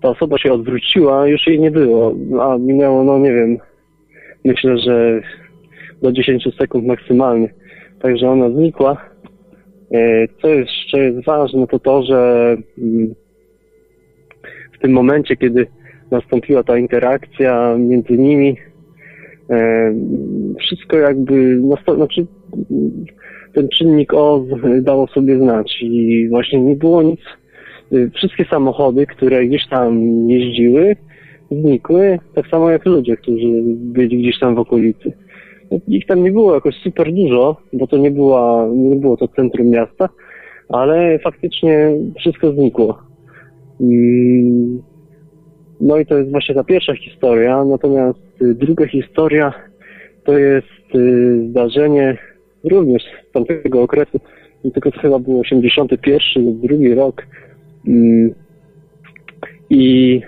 ta osoba się odwróciła, już jej nie było, a minęło, no nie wiem, myślę, że do 10 sekund maksymalnie. Także ona znikła. Co jeszcze jest ważne, to to, że mm, w tym momencie, kiedy nastąpiła ta interakcja między nimi. E, wszystko jakby, znaczy ten czynnik O dało sobie znać i właśnie nie było nic. E, wszystkie samochody, które gdzieś tam jeździły, znikły, tak samo jak ludzie, którzy byli gdzieś tam w okolicy. No, ich tam nie było jakoś super dużo, bo to nie, była, nie było to centrum miasta, ale faktycznie wszystko znikło. No i to jest właśnie ta pierwsza historia, natomiast y, druga historia to jest y, zdarzenie również z tamtego okresu, tylko to chyba był 81 lub drugi rok. Mm, i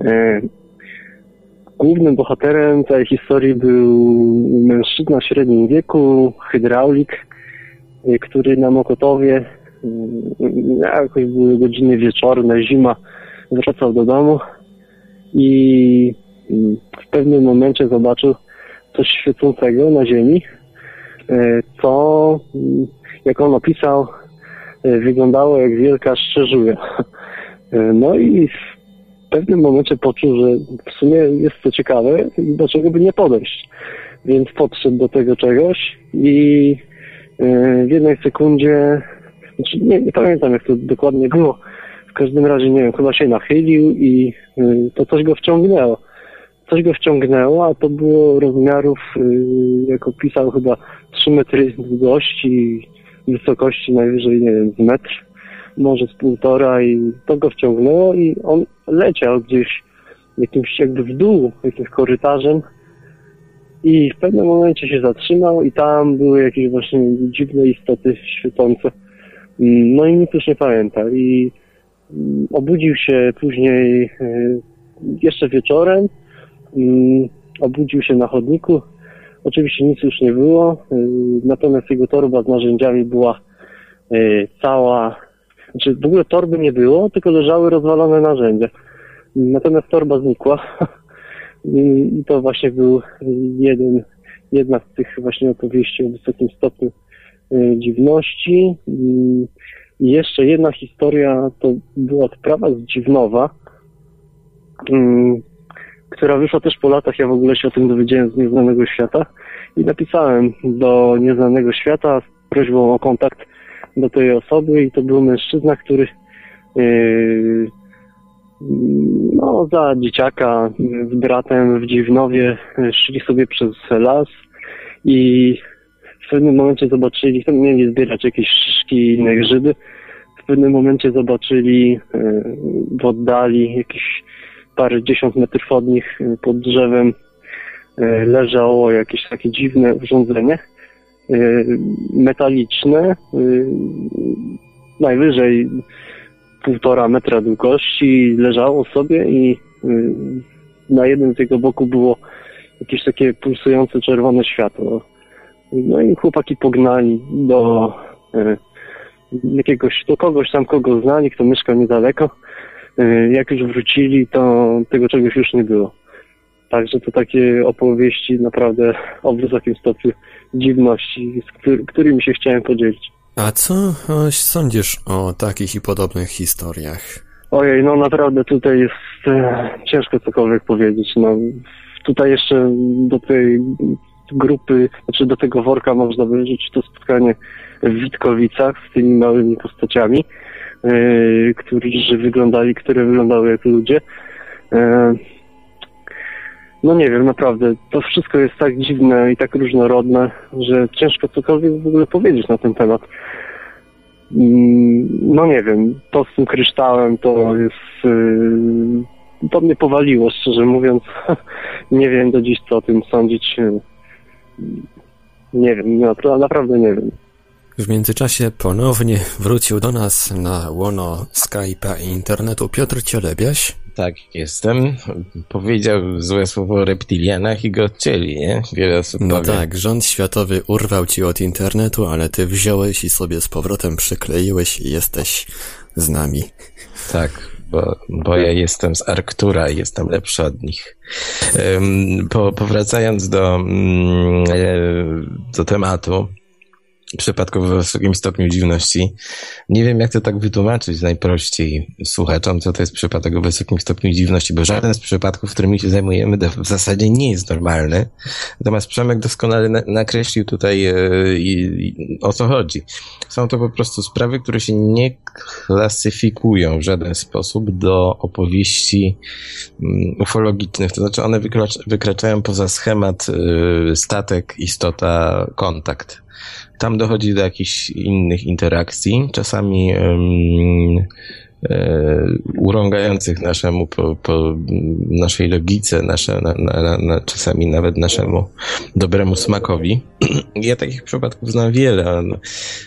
e, głównym bohaterem tej historii był mężczyzna w średnim wieku, hydraulik, y, który na Mokotowie, jakoś były godziny wieczorne, zima, wracał do domu i w pewnym momencie zobaczył coś świecącego na ziemi, e, co, jak on opisał, e, wyglądało jak wielka szczerzuja. E, no i w pewnym momencie poczuł, że w sumie jest to ciekawe i do czego by nie podejść. Więc podszedł do tego czegoś i w jednej sekundzie, znaczy nie, nie pamiętam jak to dokładnie było, w każdym razie, nie wiem, chyba się nachylił i to coś go wciągnęło. Coś go wciągnęło, a to było rozmiarów, y, jak opisał, chyba 3 metry długości i wysokości najwyżej, nie wiem, z metr, może z półtora i to go wciągnęło i on leciał gdzieś jakimś jakby w dół, jakimś korytarzem i w pewnym momencie się zatrzymał i tam były jakieś właśnie dziwne istoty świecące. No i nic już nie pamięta. I Mm, obudził się później e, jeszcze wieczorem. Mm, obudził się na chodniku. Oczywiście nic już nie było, e, natomiast jego torba z narzędziami była e, cała, znaczy w ogóle torby nie było, tylko leżały rozwalone narzędzia. Natomiast torba znikła i to właśnie był jeden, jedna z tych właśnie opowieści o wysokim stopniu dziwności. Mm, i jeszcze jedna historia to była sprawa z Dziwnowa, um, która wyszła też po latach. Ja w ogóle się o tym dowiedziałem z Nieznanego Świata i napisałem do Nieznanego Świata prośbą o kontakt do tej osoby i to był mężczyzna, który yy, no, za dzieciaka z bratem w Dziwnowie szli sobie przez las i w pewnym momencie zobaczyli, tam mieli zbierać jakieś szyszki i inne grzyby, w pewnym momencie zobaczyli yy, w oddali jakieś parę dziesiąt metrów od nich yy, pod drzewem yy, leżało jakieś takie dziwne urządzenie metaliczne, najwyżej półtora metra długości, leżało sobie i na jednym z jego boku było jakieś takie pulsujące czerwone światło. No i chłopaki pognali do jakiegoś, do kogoś tam, kogo znali, kto mieszka niedaleko. Jak już wrócili, to tego czegoś już nie było. Także to takie opowieści naprawdę o wysokim stopniu dziwności, z którymi się chciałem podzielić. A co sądzisz o takich i podobnych historiach? Ojej, no naprawdę tutaj jest e, ciężko cokolwiek powiedzieć. No, tutaj jeszcze do tej grupy, znaczy do tego worka można wyrzucić to spotkanie w Witkowicach z tymi małymi postaciami, którzy wyglądali, które wyglądały jak ludzie. E, no nie wiem, naprawdę. To wszystko jest tak dziwne i tak różnorodne, że ciężko cokolwiek w ogóle powiedzieć na ten temat. Mm, no nie wiem, to z tym kryształem to jest... Y, to mnie powaliło, szczerze mówiąc. nie wiem do dziś, co o tym sądzić. Nie wiem, naprawdę nie wiem. W międzyczasie ponownie wrócił do nas na łono Skype'a i internetu Piotr Cielebiaś. Tak, jestem. Powiedział złe słowo o reptilianach i go odcięli, nie? Wiele osób No powie. tak, rząd światowy urwał ci od internetu, ale ty wziąłeś i sobie z powrotem przykleiłeś i jesteś z nami. Tak, bo, bo ja jestem z Arktura i jestem lepszy od nich. Po, powracając do, mm, e, do tematu, przypadków w wysokim stopniu dziwności. Nie wiem, jak to tak wytłumaczyć najprościej słuchaczom, co to jest przypadek o wysokim stopniu dziwności, bo żaden z przypadków, którymi się zajmujemy, w zasadzie nie jest normalny. Natomiast Przemek doskonale nakreślił tutaj e, o co chodzi. Są to po prostu sprawy, które się nie klasyfikują w żaden sposób do opowieści mm, ufologicznych. To znaczy one wykraczają poza schemat e, statek, istota, kontakt. Tam dochodzi do jakichś innych interakcji, czasami e, urągających naszemu, po, po naszej logice, nasze, na, na, na, czasami nawet naszemu dobremu smakowi. Ja takich przypadków znam wiele. One,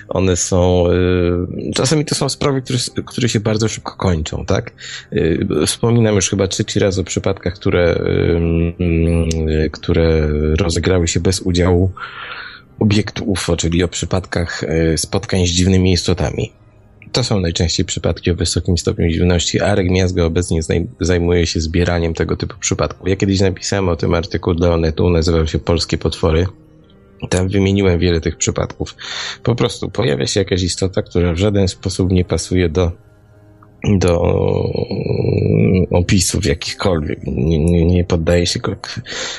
one są, e, czasami to są sprawy, które, które się bardzo szybko kończą, tak? E, wspominam już chyba trzeci raz o przypadkach, które, które rozegrały się bez udziału obiektu UFO, czyli o przypadkach e, spotkań z dziwnymi istotami. To są najczęściej przypadki o wysokim stopniu dziwności. Arek Miazga obecnie zajmuje się zbieraniem tego typu przypadków. Ja kiedyś napisałem o tym artykuł dla Onetu, nazywał się Polskie Potwory. Tam wymieniłem wiele tych przypadków. Po prostu pojawia się jakaś istota, która w żaden sposób nie pasuje do do opisów jakichkolwiek. Nie, nie, nie poddaje się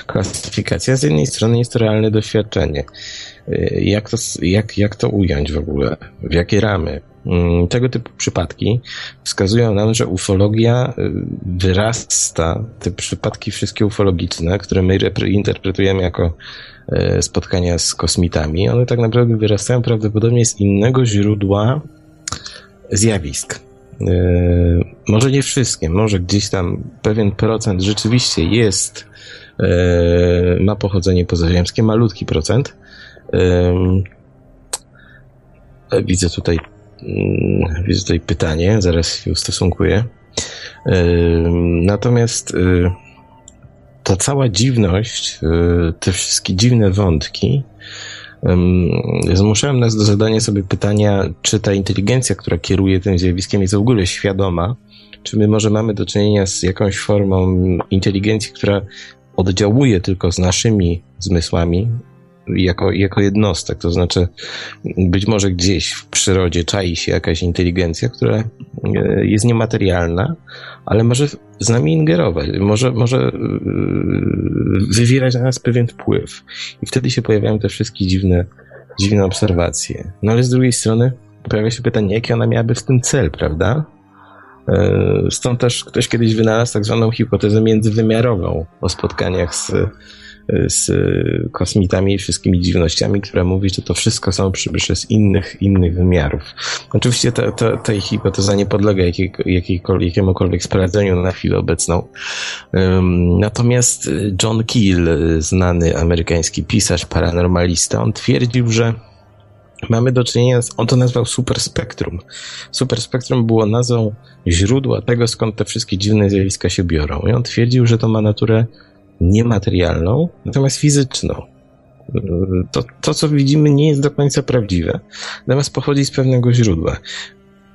klasyfikacji. A z jednej strony jest to realne doświadczenie. Y, jak to, jak, jak to ująć w ogóle? W jakie ramy? Mm, tego typu przypadki wskazują nam, że ufologia y, wyrasta, te przypadki wszystkie ufologiczne, które my interpretujemy jako y, spotkania z kosmitami, one tak naprawdę wyrastają prawdopodobnie z innego źródła zjawisk. Może nie wszystkie, może gdzieś tam pewien procent rzeczywiście jest, ma pochodzenie pozaziemskie, malutki procent, Widzę tutaj, mm, widzę tutaj pytanie, zaraz się ustosunkuję. Natomiast ta cała dziwność, te wszystkie dziwne wątki, zmuszałem nas do zadania sobie pytania, czy ta inteligencja, która kieruje tym zjawiskiem, jest w ogóle świadoma, czy my może mamy do czynienia z jakąś formą inteligencji, która oddziałuje tylko z naszymi zmysłami, jako, jako jednostek. To znaczy, być może gdzieś w przyrodzie czai się jakaś inteligencja, która e, jest niematerialna, ale może z nami ingerować, może, może e, wywierać na nas pewien wpływ. I wtedy się pojawiają te wszystkie dziwne dziwne obserwacje. No ale z drugiej strony pojawia się pytanie, jaki ona miałaby w tym cel, prawda? E, stąd też ktoś kiedyś wynalazł tak zwaną hipotezę międzywymiarową o spotkaniach z, z kosmitami i wszystkimi dziwnościami, która mówi, że to wszystko są przybysze z innych, innych wymiarów. Oczywiście ta, ta, ta hipoteza nie podlega jakiemukolwiek sprawdzeniu na chwilę obecną. Natomiast John Keel, znany amerykański pisarz, paranormalista, on twierdził, że mamy do czynienia z, on to nazwał superspektrum. Superspektrum było nazwą źródła tego, skąd te wszystkie dziwne zjawiska się biorą. I on twierdził, że to ma naturę niematerialną, natomiast fizyczną. To, to, co widzimy, nie jest do końca prawdziwe, natomiast pochodzi z pewnego źródła.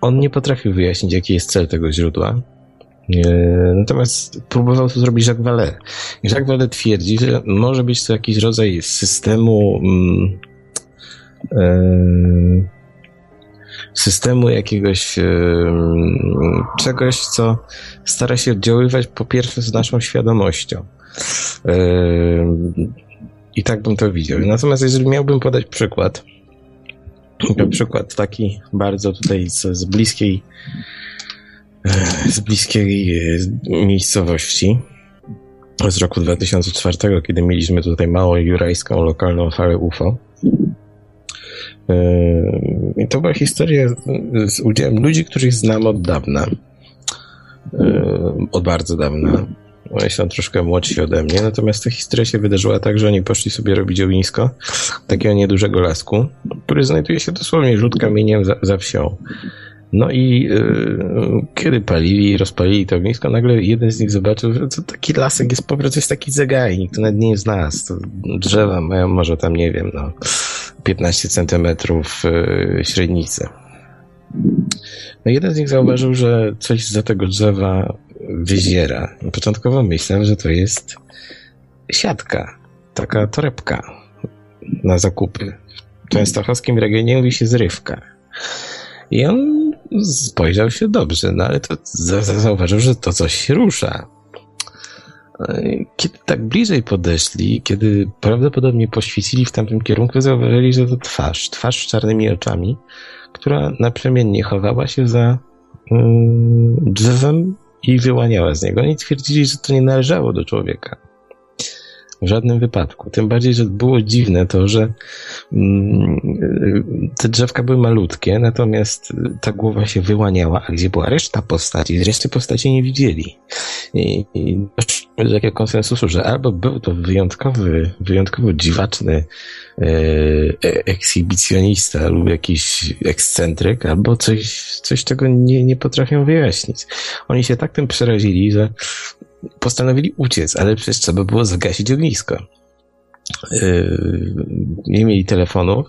On nie potrafił wyjaśnić, jaki jest cel tego źródła, Natomiast próbował to zrobić Jacques Vallée. Jacques Vallée twierdzi, że może być to jakiś rodzaj systemu mm, systemu jakiegoś czegoś, co stara się oddziaływać po pierwsze z naszą świadomością. I tak bym to widział. Natomiast jeżeli miałbym podać przykład, przykład taki bardzo tutaj z, z bliskiej z bliskiej miejscowości z roku 2004, kiedy mieliśmy tutaj małą jurajską lokalną falę UFO. I to była historia z udziałem ludzi, których znam od dawna. Od bardzo dawna. Oni są troszkę młodsi ode mnie, natomiast ta historia się wydarzyła tak, że oni poszli sobie robić ognisko takiego niedużego lasku, który znajduje się dosłownie rzut kamieniem za, za wsią. No i yy, kiedy palili, rozpalili to ognisko, nagle jeden z nich zobaczył, że to taki lasek jest po prostu jest taki zagajnik, to nawet nie jest nas. To drzewa mają może tam, nie wiem, no 15 centymetrów yy, średnicy. No jeden z nich zauważył, że coś za tego drzewa wyziera. Początkowo myślałem, że to jest siatka, taka torebka na zakupy. W częstochowskim regionie mówi się zrywka. I on spojrzał się dobrze, no ale to zauważył, że to coś rusza. Kiedy tak bliżej podeszli, kiedy prawdopodobnie poświecili w tamtym kierunku, zauważyli, że to twarz, twarz z czarnymi oczami, która naprzemiennie chowała się za mm, drzewem i wyłaniała z niego. Oni twierdzili, że to nie należało do człowieka. W żadnym wypadku. Tym bardziej, że było dziwne to, że mm, te drzewka były malutkie, natomiast ta głowa się wyłaniała, a gdzie była reszta postaci, reszty postaci nie widzieli. I, i doszło do takiego konsensusu, że albo był to wyjątkowy, wyjątkowo dziwaczny e, ekshibicjonista lub jakiś ekscentryk, albo coś, coś czego nie, nie potrafią wyjaśnić. Oni się tak tym przerazili, że postanowili uciec, ale przecież trzeba było zagasić ognisko. Yy, nie mieli telefonów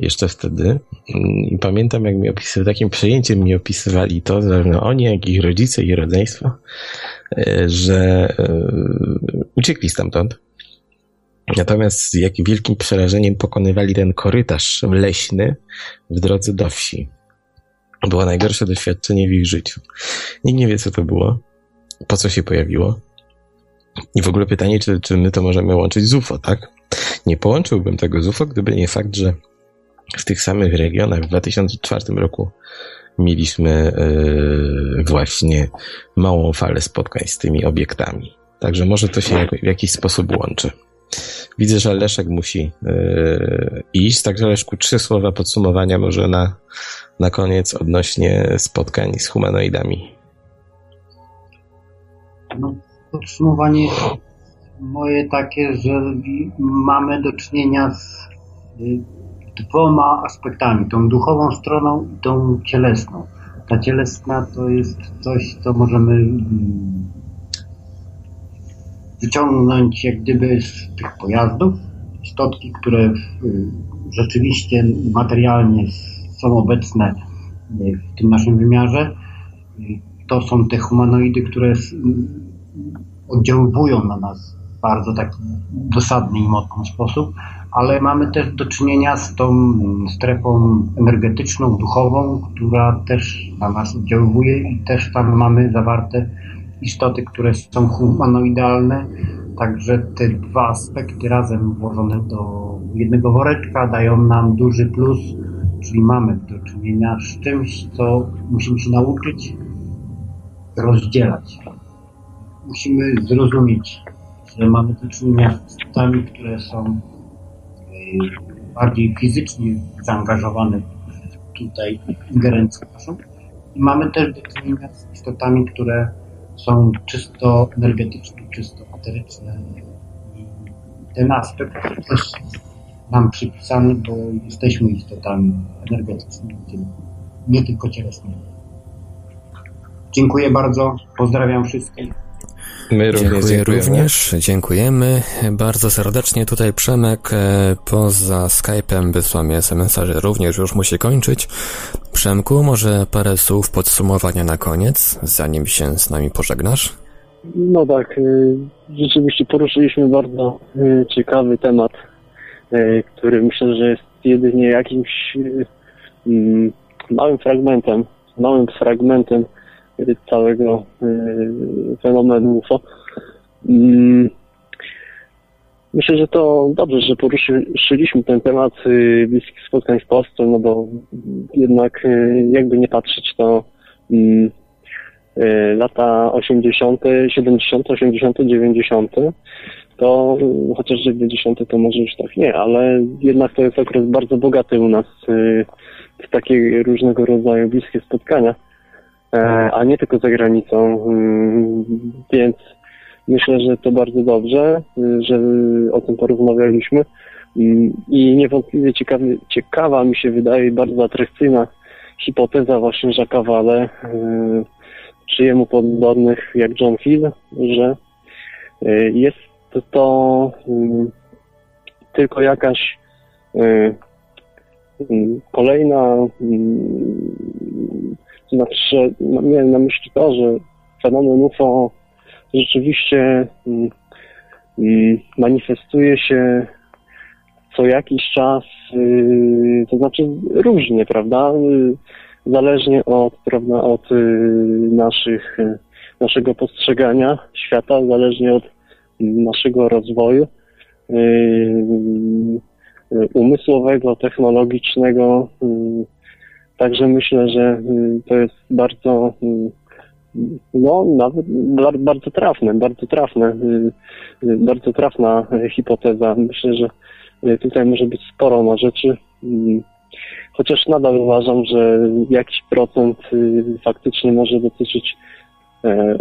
jeszcze wtedy i pamiętam jak mi opisywali, takim przejęciem mi opisywali to, zarówno oni, jak i ich rodzice i rodzeństwo, yy, że yy, uciekli stamtąd. Natomiast jakim wielkim przerażeniem pokonywali ten korytarz leśny w drodze do wsi. Było najgorsze doświadczenie w ich życiu. Nikt nie wie, co to było po co się pojawiło. I w ogóle pytanie, czy, czy my to możemy łączyć z UFO, tak? Nie połączyłbym tego z UFO, gdyby nie fakt, że w tych samych regionach w 2004 roku mieliśmy yy, właśnie małą falę spotkań z tymi obiektami. Także może to się jak, w jakiś sposób łączy. Widzę, że Leszek musi yy, iść, także Leszku, trzy słowa podsumowania może na, na koniec odnośnie spotkań z humanoidami. No, podsumowanie moje takie, że mamy do czynienia z y, dwoma aspektami, tą duchową stroną i tą cielesną. Ta cielesna to jest coś, co możemy mm, wyciągnąć jak gdyby z tych pojazdów, istotki, które y, rzeczywiście materialnie są obecne y, w tym naszym wymiarze to są te humanoidy, które oddziaływują na nas w bardzo taki dosadny i mocny sposób, ale mamy też do czynienia z tą strefą energetyczną, duchową, która też na nas oddziałuje i też tam mamy zawarte istoty, które są humanoidalne, także te dwa aspekty razem włożone do jednego woreczka, dają nam duży plus, czyli mamy do czynienia z czymś, co musimy się nauczyć rozdzielać. Musimy zrozumieć, że mamy do czynienia z istotami, które są e, bardziej fizycznie zaangażowane tutaj ingerencję naszą. I mamy też do czynienia z istotami, które są czysto energetyczne, czysto eteryczne. I ten aspekt też nam przypisany, bo jesteśmy istotami energetycznymi, nie tylko cielesnymi. Dziękuję bardzo, pozdrawiam wszystkich. My również Dziękuję dziękujemy. również, dziękujemy bardzo serdecznie. Tutaj Przemek e, poza Skype'em wysłał mi SMS-a, że również już musi kończyć. Przemku, może parę słów podsumowania na koniec, zanim się z nami pożegnasz? No tak, e, rzeczywiście poruszyliśmy bardzo e, ciekawy temat, który myślę, że jest jedynie jakimś małym fragmentem, małym fragmentem całego y, fenomenu UFO. Mm, myślę, że to dobrze, że poruszyliśmy ten temat y, bliskich spotkań w Polsce, no bo jednak y, jakby nie patrzeć, to mm, lata 80., 70., 80., 90., to chociaż 90. to może już tak nie, ale jednak to jest okres bardzo bogaty u nas w takie różnego rodzaju bliskie spotkania. E, a nie tylko za granicą. Mm, więc myślę, że to bardzo dobrze, że o tym porozmawialiśmy. Mm, I niewątpliwie ciekawy, ciekawa mi się wydaje bardzo atrakcyjna hipoteza właśnie Jacques'a Vale, e, czy jemu podobnych jak John Hill, że e, jest to mm, tylko jakaś kolejna to znaczy, miałem na myśli to, że fenomen UFO rzeczywiście mm, mm, manifestuje się co jakiś czas, y, to znaczy różnie, prawda? Y, zależnie od, prawda, od y, naszych, naszego postrzegania świata, zależnie od naszego rozwoju umysłowego, technologicznego, Także myślę, że y, to jest bardzo, y, no nawet bardzo trafne, bardzo trafne, y, bardzo trafna hipoteza. Myślę, że tutaj może być sporo na rzeczy. Chociaż nadal uważam, że jakiś procent faktycznie może dotyczyć e,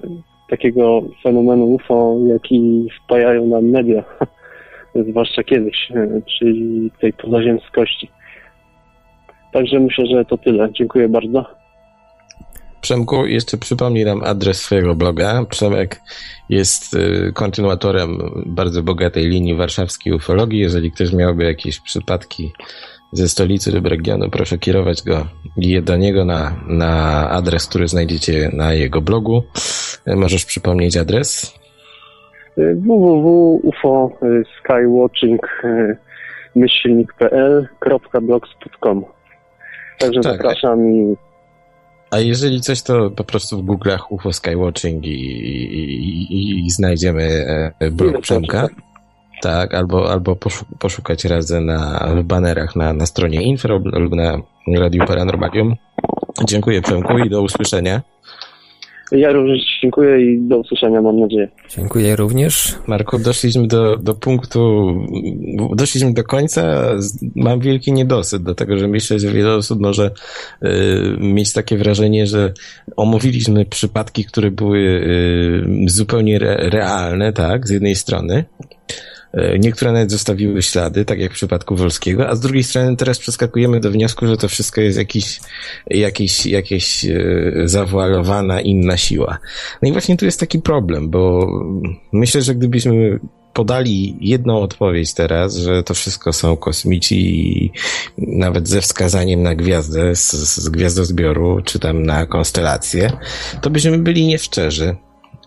takiego fenomenu UFO, jaki wpajają nam media, zwłaszcza kiedyś, e, czyli tej pozaziemskości. Także myślę, że to tyle. Dziękuję bardzo. Przemku, jeszcze przypomnij nam adres swojego bloga. Przemek jest y, kontynuatorem bardzo bogatej linii warszawskiej ufologii. Jeżeli ktoś miałby jakieś przypadki ze stolicy lub regionu, proszę kierować go do niego na, na adres, który znajdziecie na jego blogu. Możesz przypomnieć adres? www.ufo-skywatching.blogspot.com Także tak. zapraszam i a jeżeli coś, to po prostu w Google'ach UFO Skywatching i, i, i znajdziemy e, blog Przemka. Tak, albo, albo poszukać razem na, w banerach na, na stronie Info lub na Radiu Paranormalium. Dziękuję Przemku i do usłyszenia. Ja również dziękuję i do usłyszenia, mam nadzieję. Dziękuję również. Marku, doszliśmy do, do punktu, doszliśmy do końca. Mam wielki niedosyt, dlatego że myślę, że wiele osób może y, mieć takie wrażenie, że omówiliśmy przypadki, które były y, zupełnie re, realne, tak, z jednej strony, niektóre nawet zostawiły ślady, tak jak w przypadku Wolskiego, a z drugiej strony teraz przeskakujemy do wniosku, że to wszystko jest jakiś, jakiś, jakieś e, zawoalowana inna siła. No i właśnie tu jest taki problem, bo myślę, że gdybyśmy podali jedną odpowiedź teraz, że to wszystko są kosmici i nawet ze wskazaniem na gwiazdę z, z gwiazdozbioru, czy tam na konstelację, to byśmy byli nieszczerzy.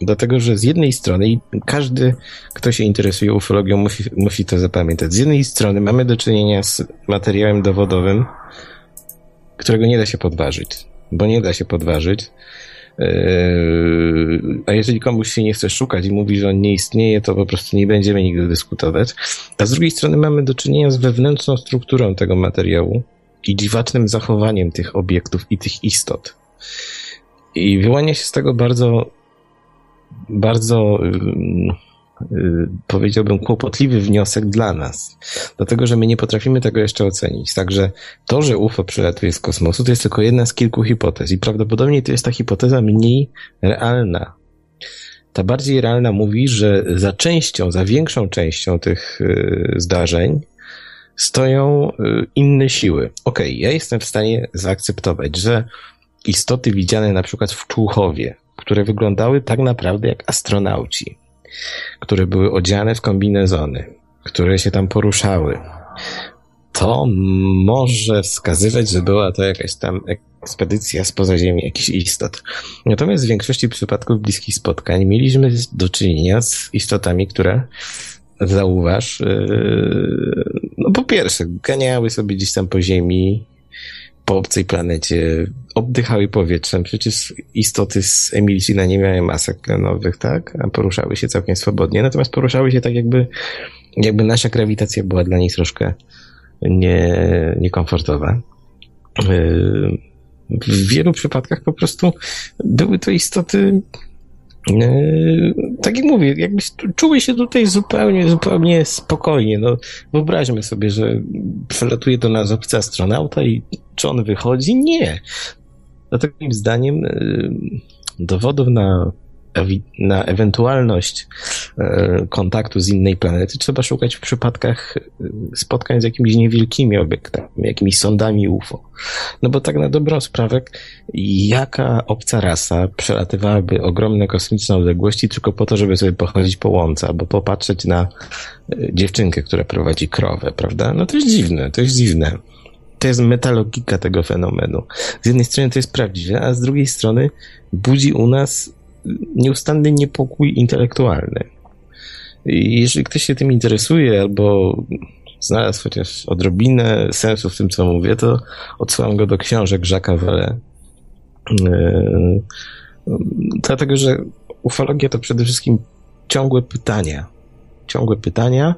Dlatego, że z jednej strony, i każdy, kto się interesuje ufologią, musi, musi to zapamiętać. Z jednej strony mamy do czynienia z materiałem dowodowym, którego nie da się podważyć. Bo nie da się podważyć, A jeżeli komuś się nie chce szukać i mówi, że on nie istnieje, to po prostu nie będziemy nigdy dyskutować. A z drugiej strony mamy do czynienia z wewnętrzną strukturą tego materiału i dziwacznym zachowaniem tych obiektów i tych istot. I wyłania się z tego bardzo, bardzo Y, powiedziałbym, kłopotliwy wniosek dla nas. Dlatego, że my nie potrafimy tego jeszcze ocenić. Także to, że UFO przylatuje z kosmosu, to jest tylko jedna z kilku hipotez i prawdopodobnie to jest ta hipoteza mniej realna. Ta bardziej realna mówi, że za częścią, za większą częścią tych y, zdarzeń stoją y, inne siły. Okej, okay, ja jestem w stanie zaakceptować, że istoty widziane na przykład w Człuchowie, które wyglądały tak naprawdę jak astronauci, które były odziane w kombinezony, które się tam poruszały, to może wskazywać, że była to jakaś tam ekspedycja spoza Ziemi, jakiś istot. Natomiast w większości przypadków bliskich spotkań mieliśmy do czynienia z istotami, które zauważ, yy, no po pierwsze, ganiały sobie gdzieś tam po Ziemi, po obcej planecie, oddychały powietrzem. Przecież istoty z Emilcina nie miały masek tlenowych, tak? A poruszały się całkiem swobodnie. Natomiast poruszały się tak, jakby, jakby nasza grawitacja była dla nich troszkę nie, niekomfortowa. W wielu przypadkach po prostu były to istoty tak jak mówię, jakby czuły się tutaj zupełnie, zupełnie spokojnie. No, wyobraźmy sobie, że przelatuje do nas obcy astronauta i czy on wychodzi? Nie. Dlatego moim zdaniem yy, dowodów na na ewentualność e, kontaktu z innej planety trzeba szukać w przypadkach e, spotkań z jakimiś niewielkimi obiektami, jakimiś sondami UFO. No bo tak na dobrą sprawę, jaka obca rasa przelatywałaby ogromne kosmiczne odległości tylko po to, żeby sobie pochodzić po łące albo popatrzeć na e, dziewczynkę, która prowadzi krowę, prawda? No to jest dziwne, to jest dziwne to jest metalogika tego fenomenu. Z jednej strony to jest prawdziwe, a z drugiej strony budzi u nas nieustanny niepokój intelektualny. I jeżeli ktoś się tym interesuje albo znalazł chociaż odrobinę sensu w tym, co mówię, to odsyłam go do książek Jacques'a Velle. Yy, dlatego, że ufologia to przede wszystkim ciągłe pytania. Ciągłe pytania,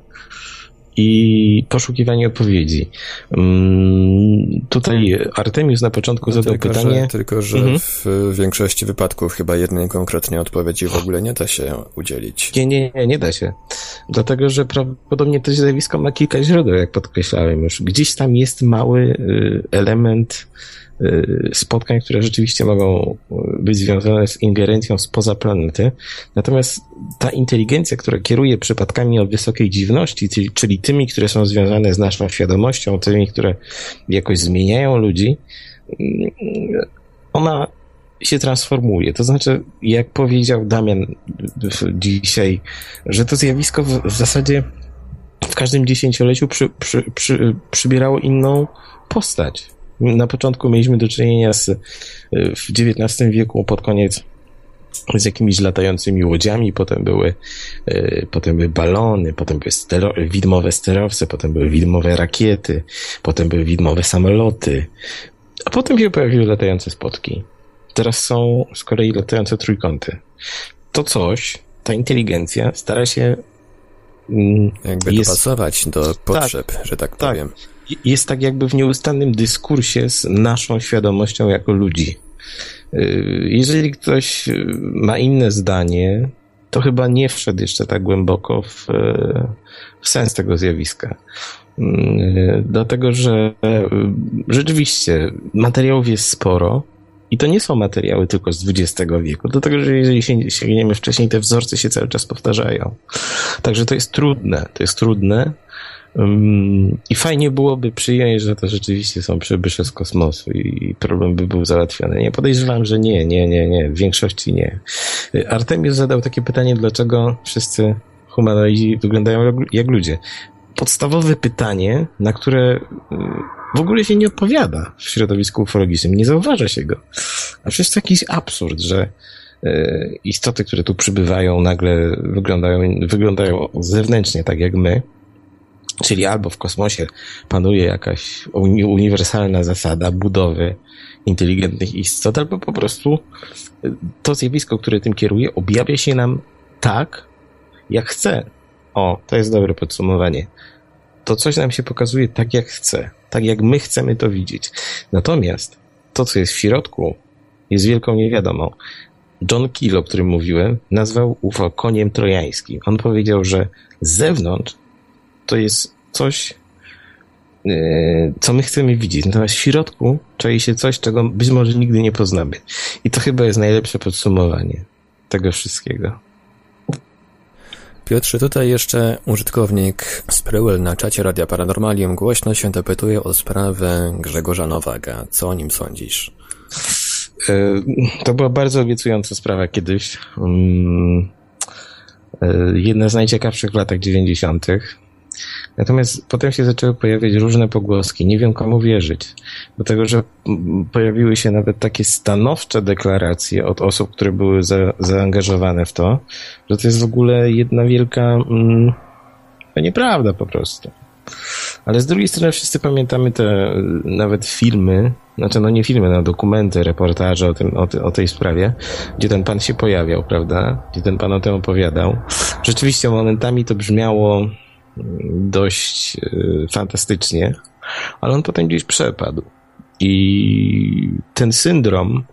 i poszukiwanie odpowiedzi. Mm, tutaj Artemius na początku no, zadał tylko, pytanie. Że, tylko, że mhm. w większości wypadków chyba jednej konkretnie odpowiedzi w ogóle nie da się udzielić. Nie, nie, nie, nie da się. Dlatego, że prawdopodobnie to zjawisko ma kilka źródeł, jak podkreślałem już. Gdzieś tam jest mały y, element spotkań, które rzeczywiście mogą y, być związane z ingerencją spoza planety. Natomiast ta inteligencja, która kieruje przypadkami o wysokiej dziwności, czyli tymi, które są związane z naszą świadomością, tymi, które jakoś zmieniają ludzi, y, ona się transformuje. To znaczy, jak powiedział Damian dzisiaj, że to zjawisko w, w zasadzie w każdym dziesięcioleciu przy, przy, przy, przybierało inną postać. Na początku mieliśmy do czynienia z, w XIX wieku pod koniec z jakimiś latającymi łodziami, potem były, e, potem były balony, potem były stero, widmowe sterowce, potem były widmowe rakiety, potem były widmowe samoloty, a potem się pojawiły latające spotki. Teraz są z kolei latające trójkąty. To coś, ta inteligencja stara się mm, jakby jest, dopasować do potrzeb, tak, że tak, tak powiem jest tak jakby w nieustannym dyskursie z naszą świadomością jako ludzi. Y, jeżeli ktoś y, ma inne zdanie, to chyba nie wszedł jeszcze tak głęboko w, w sens tego zjawiska. Y, dlatego, że rzeczywiście materiałów jest sporo i to nie są materiały tylko z XX wieku, dlatego, że jeżeli sięgniemy wcześniej, te wzorce się cały czas powtarzają. Także to jest trudne, to jest trudne, i fajnie byłoby przyjąć, że to rzeczywiście są przybysze z kosmosu i problem by był załatwiony. Nie podejrzewam, że nie, nie, nie, nie. W większości nie. Artemius zadał takie pytanie, dlaczego wszyscy humanoidzi wyglądają jak ludzie. Podstawowe pytanie, na które w ogóle się nie odpowiada w środowisku ufologicznym. Nie zauważa się go. A przecież to jakiś absurd, że e, istoty, które tu przybywają, nagle wyglądają, wyglądają zewnętrznie tak jak my, Czyli albo w kosmosie panuje jakaś uni uniwersalna zasada budowy inteligentnych istot, albo po prostu to zjawisko, które tym kieruje, objawia się nam tak, jak chce. O, to jest dobre podsumowanie. To coś nam się pokazuje tak, jak chce, tak jak my chcemy to widzieć. Natomiast to, co jest w środku, jest wielką niewiadomą. John Keel, o którym mówiłem, nazwał UFO koniem trojańskim. On powiedział, że z zewnątrz to jest coś, yy, co my chcemy widzieć. Natomiast w środku czai się coś, czego być może nigdy nie poznamy. I to chyba jest najlepsze podsumowanie tego wszystkiego. Piotrze, tutaj jeszcze użytkownik Spryłel na czacie Radia Paranormalium głośno się dopytuje o sprawę Grzegorza Nowaga. Co o nim sądzisz? Yy, to była bardzo obiecująca sprawa kiedyś. Mm, yy, jedna z najciekawszych w latach 90. Natomiast potem się zaczęły pojawiać różne pogłoski. Nie wiem, komu wierzyć. Dlatego, że pojawiły się nawet takie stanowcze deklaracje od osób, które były za, zaangażowane w to, że to jest w ogóle jedna wielka mm, nieprawda po prostu. Ale z drugiej strony wszyscy pamiętamy te nawet filmy, znaczy no nie filmy, no dokumenty, reportaże o, tym, o, o, tej sprawie, gdzie ten pan się pojawiał, prawda? Gdzie ten pan o tym opowiadał. Rzeczywiście momentami to brzmiało dość y, fantastycznie, ale on potem gdzieś przepadł. I ten syndrom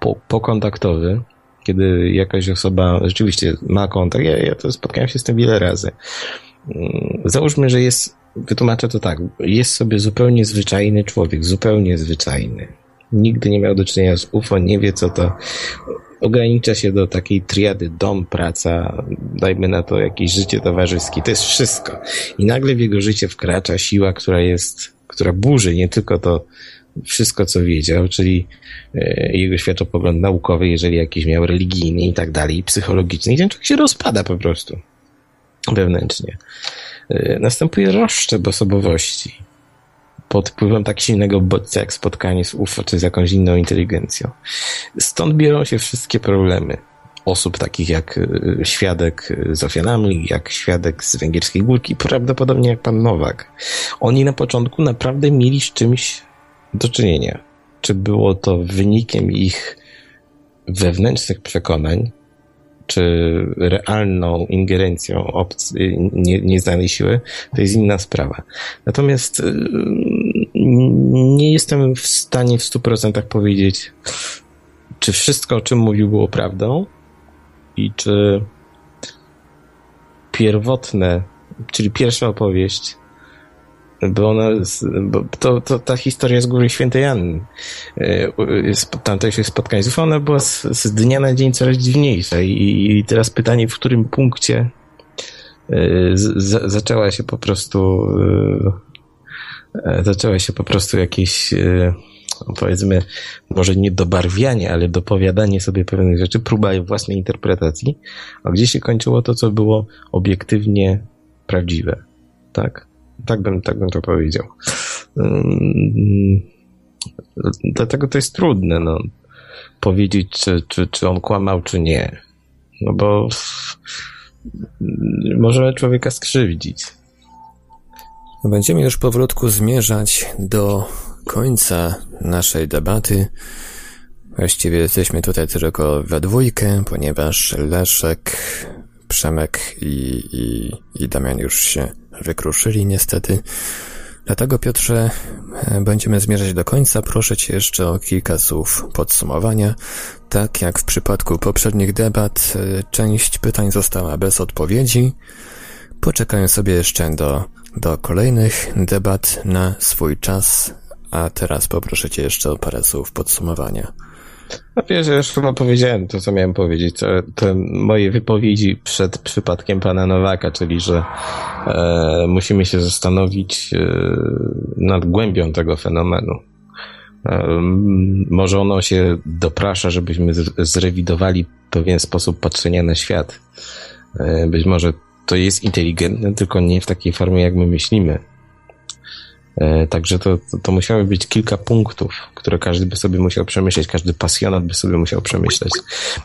po, pokontaktowy, kiedy jakaś osoba rzeczywiście ma kontakt, ja, ja to spotkałem się z tym wiele razy. Mm, załóżmy, że jest, wytłumaczę to tak, jest sobie zupełnie zwyczajny człowiek, zupełnie zwyczajny. Nigdy nie miał do czynienia z UFO, nie wie co to ogranicza się do takiej triady dom, praca, dajmy na to jakieś życie towarzyskie. To jest wszystko. I nagle w jego życie wkracza siła, która jest, która burzy nie tylko to wszystko, co wiedział, czyli e, jego światopogląd naukowy, jeżeli jakiś miał religijny i tak dalej, psychologiczny. I ten człowiek się rozpada po prostu wewnętrznie. E, następuje rozszczep osobowości pod wpływem tak silnego bodźca jak spotkanie z UFO czy z jakąś inną inteligencją. Stąd biorą się wszystkie problemy osób takich jak y, świadek Zofia Namlik, jak świadek z Węgierskiej Górki, prawdopodobnie jak pan Nowak. Oni na początku naprawdę mieli z czymś do czynienia. Czy było to wynikiem ich wewnętrznych przekonań, czy realną ingerencją obcy, nie, nieznanej siły, to jest inna sprawa. Natomiast y, nie jestem w stanie w 100% powiedzieć, czy wszystko, o czym mówił, było prawdą i czy pierwotne, czyli pierwsza opowieść bo ona, bo to, to ta historia z Góry Świętej Anny, e, z tamtejszych spotkań. Z ona była z, z, dnia na dzień coraz dziwniejsza i, i teraz pytanie, w którym punkcie e, z, zaczęła się po prostu e, zaczęła się po prostu jakieś powiedzmy, może nie dobarwianie, ale dopowiadanie sobie pewnych rzeczy, próba własnej interpretacji, a gdzie się kończyło to, co było obiektywnie prawdziwe. Tak? Tak bym, tak bym to powiedział. Dlatego to jest trudne, no, powiedzieć, czy, czy, czy on kłamał, czy nie. No bo możemy człowieka skrzywdzić. Będziemy już powolutku zmierzać do końca naszej debaty. Właściwie jesteśmy tutaj tylko we dwójkę, ponieważ Leszek, Przemek i, i, i Damian już się wykruszyli niestety. Dlatego Piotrze, e, będziemy zmierzać do końca. Proszę Cię jeszcze o kilka słów podsumowania. Tak jak w przypadku poprzednich debat, e, część pytań została bez odpowiedzi. Poczekają sobie jeszcze do, do kolejnych debat na swój czas, a teraz poproszę Cię jeszcze o parę słów podsumowania. No wiesz, już chyba powiedziałem to, co miałem powiedzieć. To moje wypowiedzi przed przypadkiem pana Nowaka, czyli że e, musimy się zastanowić e, nad głębią tego fenomenu. E, może ono się doprasza, żebyśmy zrewidowali pewien sposób patrzenia na świat. E, być może to jest inteligentne, tylko nie w takiej formie, jak my myślimy. E, także to, to, to musiało być kilka punktów, które każdy by sobie musiał przemyśleć, każdy pasjonat by sobie musiał przemyśleć.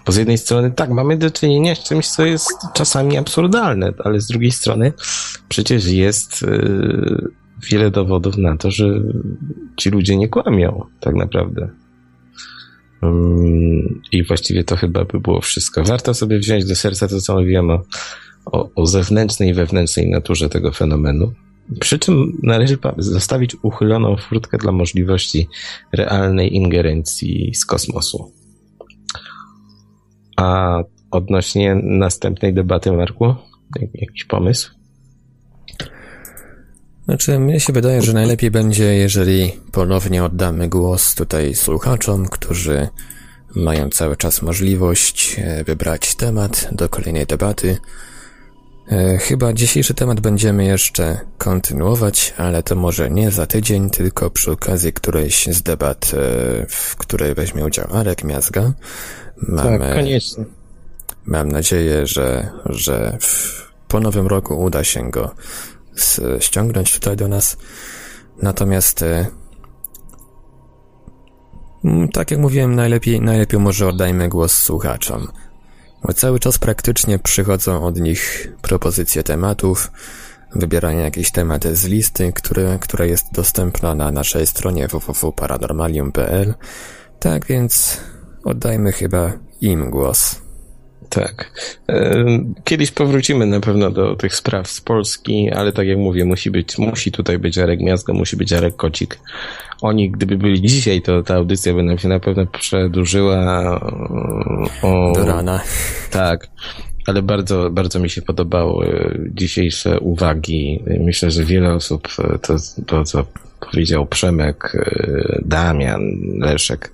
Bo z jednej strony tak, mamy do czynienia z czymś, co jest czasami absurdalne, ale z drugiej strony przecież jest y, wiele dowodów na to, że ci ludzie nie kłamią tak naprawdę. Mm, I właściwie to chyba by było wszystko. Warto sobie wziąć do serca to, co mówiłem o, o, o zewnętrznej i wewnętrznej naturze tego fenomenu. Przy czym należy zostawić uchyloną furtkę dla możliwości realnej ingerencji z kosmosu. A odnośnie następnej debaty, Marku, jakiś pomysł? Znaczy, mnie się wydaje, że najlepiej będzie, jeżeli ponownie oddamy głos tutaj słuchaczom, którzy mają cały czas możliwość e, wybrać temat do kolejnej debaty. E, chyba dzisiejszy temat będziemy jeszcze kontynuować, ale to może nie za tydzień, tylko przy okazji którejś z debat, e, w której weźmie udział Arek Miazga. Mamy, tak, koniecznie. Mam nadzieję, że, że w, po nowym roku uda się go ściągnąć tutaj do nas. Natomiast e, tak jak mówiłem, najlepiej, najlepiej może oddajmy głos słuchaczom. Cały czas praktycznie przychodzą od nich propozycje tematów, wybierania jakiejś tematy z listy, które, która jest dostępna na naszej stronie www.paranormalium.pl. Tak więc oddajmy chyba im głos. Tak. Kiedyś powrócimy na pewno do tych spraw z Polski, ale tak jak mówię, musi być, musi tutaj być Arek Miazga, musi być Arek Kocik. Oni, gdyby byli dzisiaj, to ta audycja by nam się na pewno przedłużyła o... Do rana. Tak. Ale bardzo, bardzo mi się podobały dzisiejsze uwagi. Myślę, że wiele osób to, to co powiedział Przemek, e, Damian, Leszek,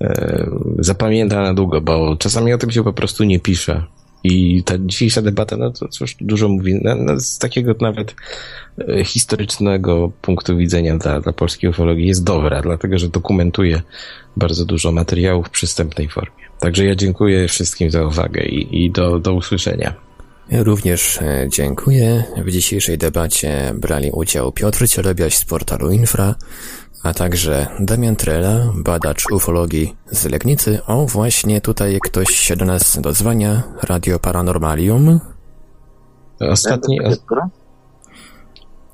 e, zapamięta na długo, bo czasami o tym się po prostu nie pisze. I ta dzisiejsza debata, no to cóż dużo mówi, no, no z takiego nawet e, historycznego punktu widzenia dla, dla polskiej ufologii jest dobra, dlatego że dokumentuje bardzo dużo materiałów w przystępnej formie. Także ja dziękuję wszystkim za uwagę i, i do, do usłyszenia. Również e, dziękuję. W dzisiejszej debacie brali udział Piotr Cielebiaś z portalu Infra, a także Damian Trela, badacz ufologii z Legnicy. O, właśnie tutaj ktoś się do nas dozwania. Radio Paranormalium. Ostatni...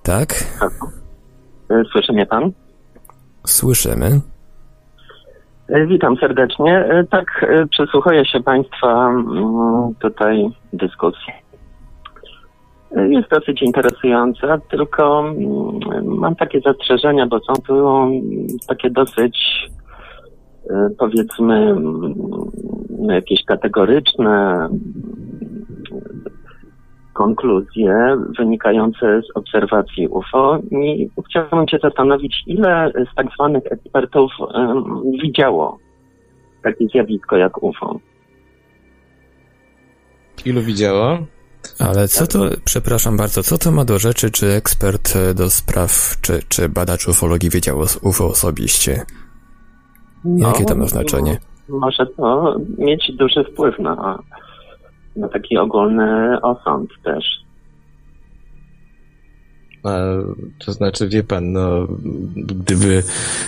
Tak? E, słyszy mnie pan? Słyszymy. E, witam serdecznie. Tak, przysłuchuję się Państwa mm, tutaj dyskusji. Jest dosyć interesująca, tylko mm, mam takie zastrzeżenia, bo są tu takie dosyć, e, powiedzmy, mm, jakieś kategoryczne konkluzje wynikające z obserwacji UFO i chciałbym się zastanowić, ile z tak zwanych ekspertów widziało takie zjawisko jak UFO. Ilu widziało? Ale co to, przepraszam bardzo, co to ma do rzeczy, czy ekspert do spraw, czy, czy badacz ufologii wiedział o UFO osobiście? No, Jakie to ma znaczenie? Może to mieć duży wpływ na, na taki ogólny osąd też. A, to znaczy, wie pan, no, gdyby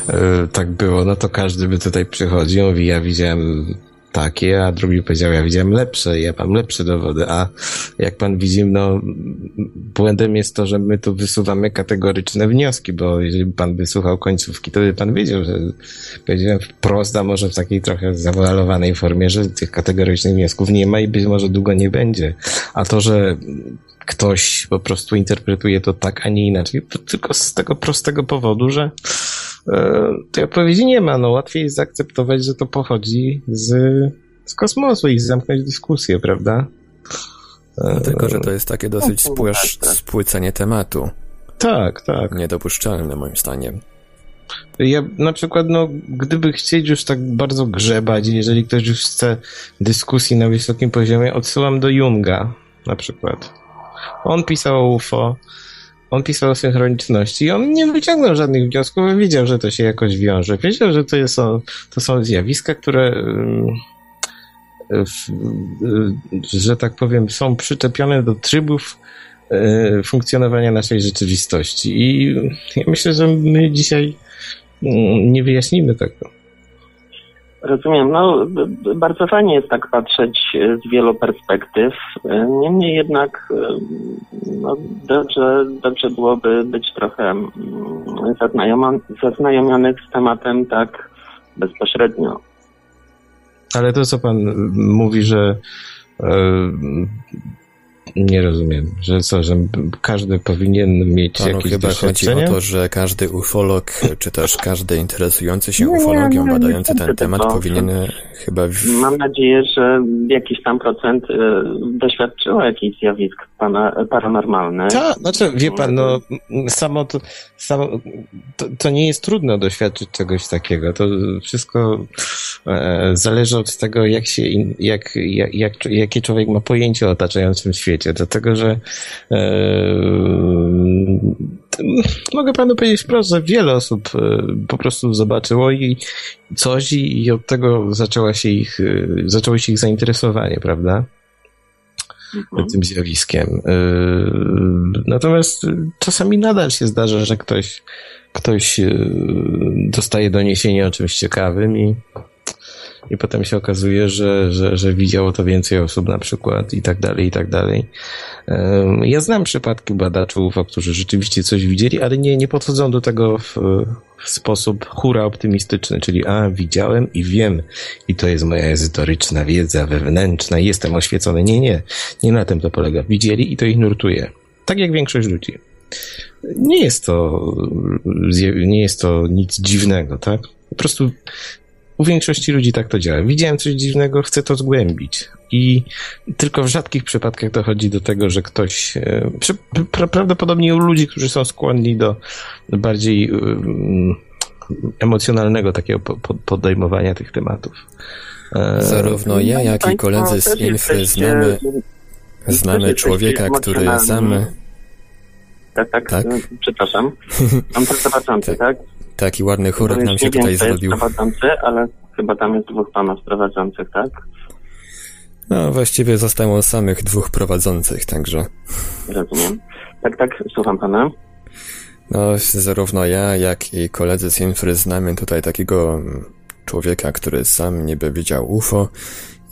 e, tak było, no to każdy by tutaj przychodził, mówi, ja widziałem takie, a drugi powiedział, ja widziałem lepsze, ja mam lepsze dowody, a jak pan widzi, no błędem jest to, że my tu wysuwamy kategoryczne wnioski, bo jeżeli pan wysłuchał końcówki, to by pan wiedział, że powiedziałem wprost, a może w takiej trochę zawalowanej formie, że tych kategorycznych wniosków nie ma i być może długo nie będzie. A to, że ktoś po prostu interpretuje to tak, a nie inaczej, to tylko z tego prostego powodu, że tej odpowiedzi nie ma. No, łatwiej jest zaakceptować, że to pochodzi z, z kosmosu i zamknąć dyskusję, prawda? No, tylko, że to jest takie dosyć no, spłysz, tak, tak. spłycenie tematu. Tak, tak. Niedopuszczalne moim zdaniem. Ja na przykład, no, gdyby chcieć już tak bardzo grzebać, jeżeli ktoś już chce dyskusji na wysokim poziomie, odsyłam do Junga na przykład. On pisał o UFO, on pisał o synchroniczności i on nie wyciągnął żadnych wniosków, wiedział, że to się jakoś wiąże. Wiedział, że to, jest, to są zjawiska, które że tak powiem, są przyczepione do trybów e, funkcjonowania naszej rzeczywistości. I ja myślę, że my dzisiaj mm, nie wyjaśnimy tego. Rozumiem. No, bardzo fajnie jest tak patrzeć e, z wielu perspektyw. E, Niemniej jednak e, no, dobrze, dobrze byłoby być trochę mm, zaznajomionych z tematem tak bezpośrednio. Ale to, co pan mówi, że nie rozumiem, że co, że każdy powinien mieć Panu jakieś chyba chodzi o to, że każdy ufolog, czy też każdy interesujący się Nie, ufologią, nie, badający ten temat powinien chyba... W... Mam nadzieję, że jakiś tam procent e, doświadczyło jakichś zjawisk pana, paranormalnych. Tak, znaczy, wie pan, no, samo to, samo, to, to nie jest trudno doświadczyć czegoś takiego. To wszystko e, zależy od tego, jak się, jak, jak, jak, jakie człowiek ma pojęcie o otaczającym świecie. Dlatego, że e, mogę panu powiedzieć wprost, że wiele osób e, po prostu zobaczyło i coś i, i od tego zaczęła się ich, e, zaczęło się ich zainteresowanie, prawda? Mhm. tym zjawiskiem. Yy, Natomiast y, czasami nadal się zdarza, że ktoś, ktoś yy, dostaje doniesienie o czymś ciekawym i, i potem się okazuje, że, że, że widziało to więcej osób na przykład i tak dalej, i tak dalej. Ja znam przypadki badaczy którzy rzeczywiście coś widzieli, ale nie, nie podchodzą do tego w, w sposób hura optymistyczny, czyli a, widziałem i wiem i to jest moja ezoteryczna wiedza wewnętrzna, jestem oświecony. Nie, nie, nie na tym to polega. Widzieli i to ich nurtuje. Tak jak większość ludzi. Nie jest to, nie jest to nic dziwnego, tak? Po prostu u większości ludzi tak to działa. Widziałem coś dziwnego, chcę to zgłębić. I tylko w rzadkich przypadkach dochodzi do tego, że ktoś, e, przy- pra, prawdopodobnie u ludzi, którzy są skłonni do bardziej um, emocjonalnego takiego po, po, podejmowania tych tematów. E, Zarówno ja, jak i koledzy z Infry znamy, znamy człowieka, który sam Tak, tak, Tak? przepraszam. Pan prowadzący, tak? Taki ładny chórek nam się nie wiem, tutaj jest zrobił. prowadzący, ale chyba tam jest dwóch panów prowadzących, tak? No, właściwie zostało samych dwóch prowadzących, także Rozumiem. Tak, tak, słucham pana. no, zarówno ja, jak i koledzy z Infry znamy tutaj takiego mm, człowieka, który sam niby widział UFO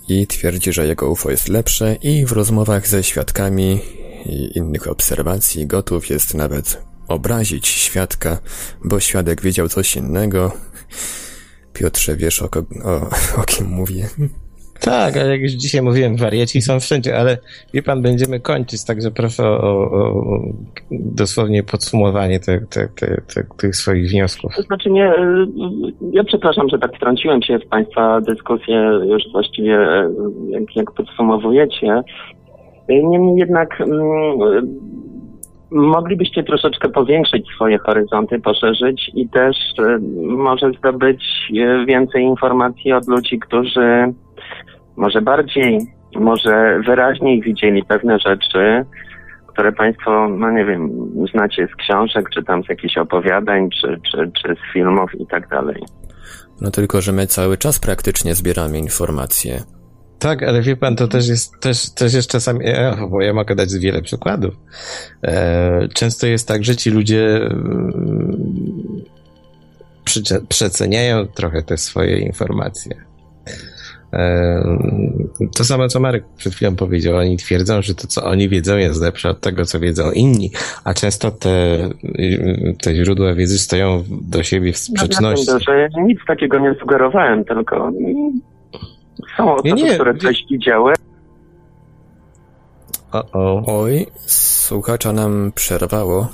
i twierdzi, że jego UFO jest lepsze i w rozmowach ze świadkami i innych obserwacji gotów jest nawet obrazić świadka, bo świadek widział coś innego. Piotrze, wiesz o, o, o kim mówię? Tak, ale jak już dzisiaj mówiłem, wariaci są wszędzie, ale wie pan, będziemy kończyć, także proszę o, o, o dosłownie podsumowanie te, te, te, te, tych swoich wniosków. To znaczy nie, e, ja przepraszam, że tak wtrąciłem się w Państwa dyskusję już właściwie e, jak, jak podsumowujecie. E, Niemniej jednak mm, moglibyście troszeczkę powiększyć swoje horyzonty, poszerzyć i też e, może zdobyć e, więcej informacji od ludzi, którzy może bardziej, może wyraźniej widzieli pewne rzeczy, które Państwo, no nie wiem, znacie z książek, czy tam z jakichś opowiadań, czy, czy, czy z filmów i tak dalej. No tylko, że my cały czas praktycznie zbieramy informacje. Tak, ale wie pan, to też jest, też, też jest czasami, e, bo ja mogę dać wiele przykładów. E, często jest tak, że ci ludzie mm, przeceniają trochę te swoje informacje. E, To samo, co Marek przed chwilą powiedział. Oni twierdzą, że to, co oni wiedzą, jest lepsze od tego, co wiedzą inni, a często te, te źródła wiedzy stoją do siebie w sprzeczności. Ja że nic takiego nie sugerowałem, tylko mm, są osoby, Nie, nie, które coś widziały, O, o, Oj, słuchacza nam przerwało.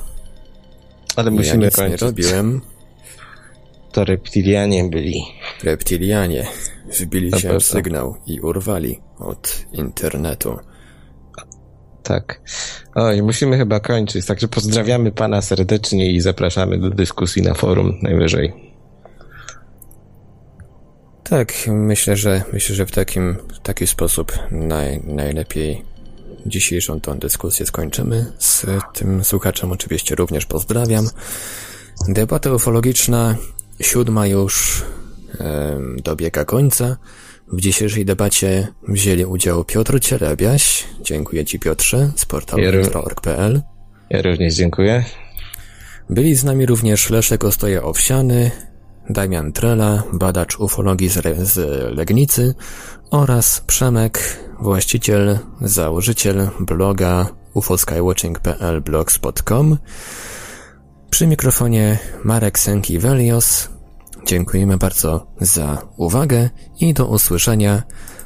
ale ja musimy nic nie kończyć. robiłem. To reptilianie byli. Reptilianie wbili się pewno. w sygnał i urwali od internetu. Tak. Oj, musimy chyba kończyć, także pozdrawiamy pana serdecznie i zapraszamy do dyskusji na forum najwyżej. Tak, myślę, że myślę, że w takim w taki sposób naj, najlepiej dzisiejszą tą dyskusję skończymy. Z tym słuchaczem oczywiście również pozdrawiam. Debata ufologiczna siódma już em, dobiega końca. W dzisiejszej debacie wzięli udział Piotr Cielebiaś. Dziękuję Ci Piotrze z portalu Ja. Ja również dziękuję. Byli z nami również Leszek Ostoja Owsiany, Damian Trela, badacz ufologii z, z Legnicy oraz Przemek, właściciel, założyciel bloga ufoskywatching.pl blogspot.com Przy mikrofonie Marek Senki-Velios. Dziękujemy bardzo za uwagę i do usłyszenia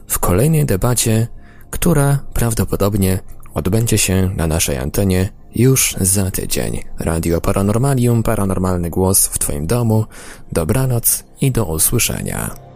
w kolejnej debacie, która prawdopodobnie odbędzie się na naszej antenie już za tydzień. Radio Paranormalium, paranormalny głos w Twoim domu. Dobranoc i do usłyszenia.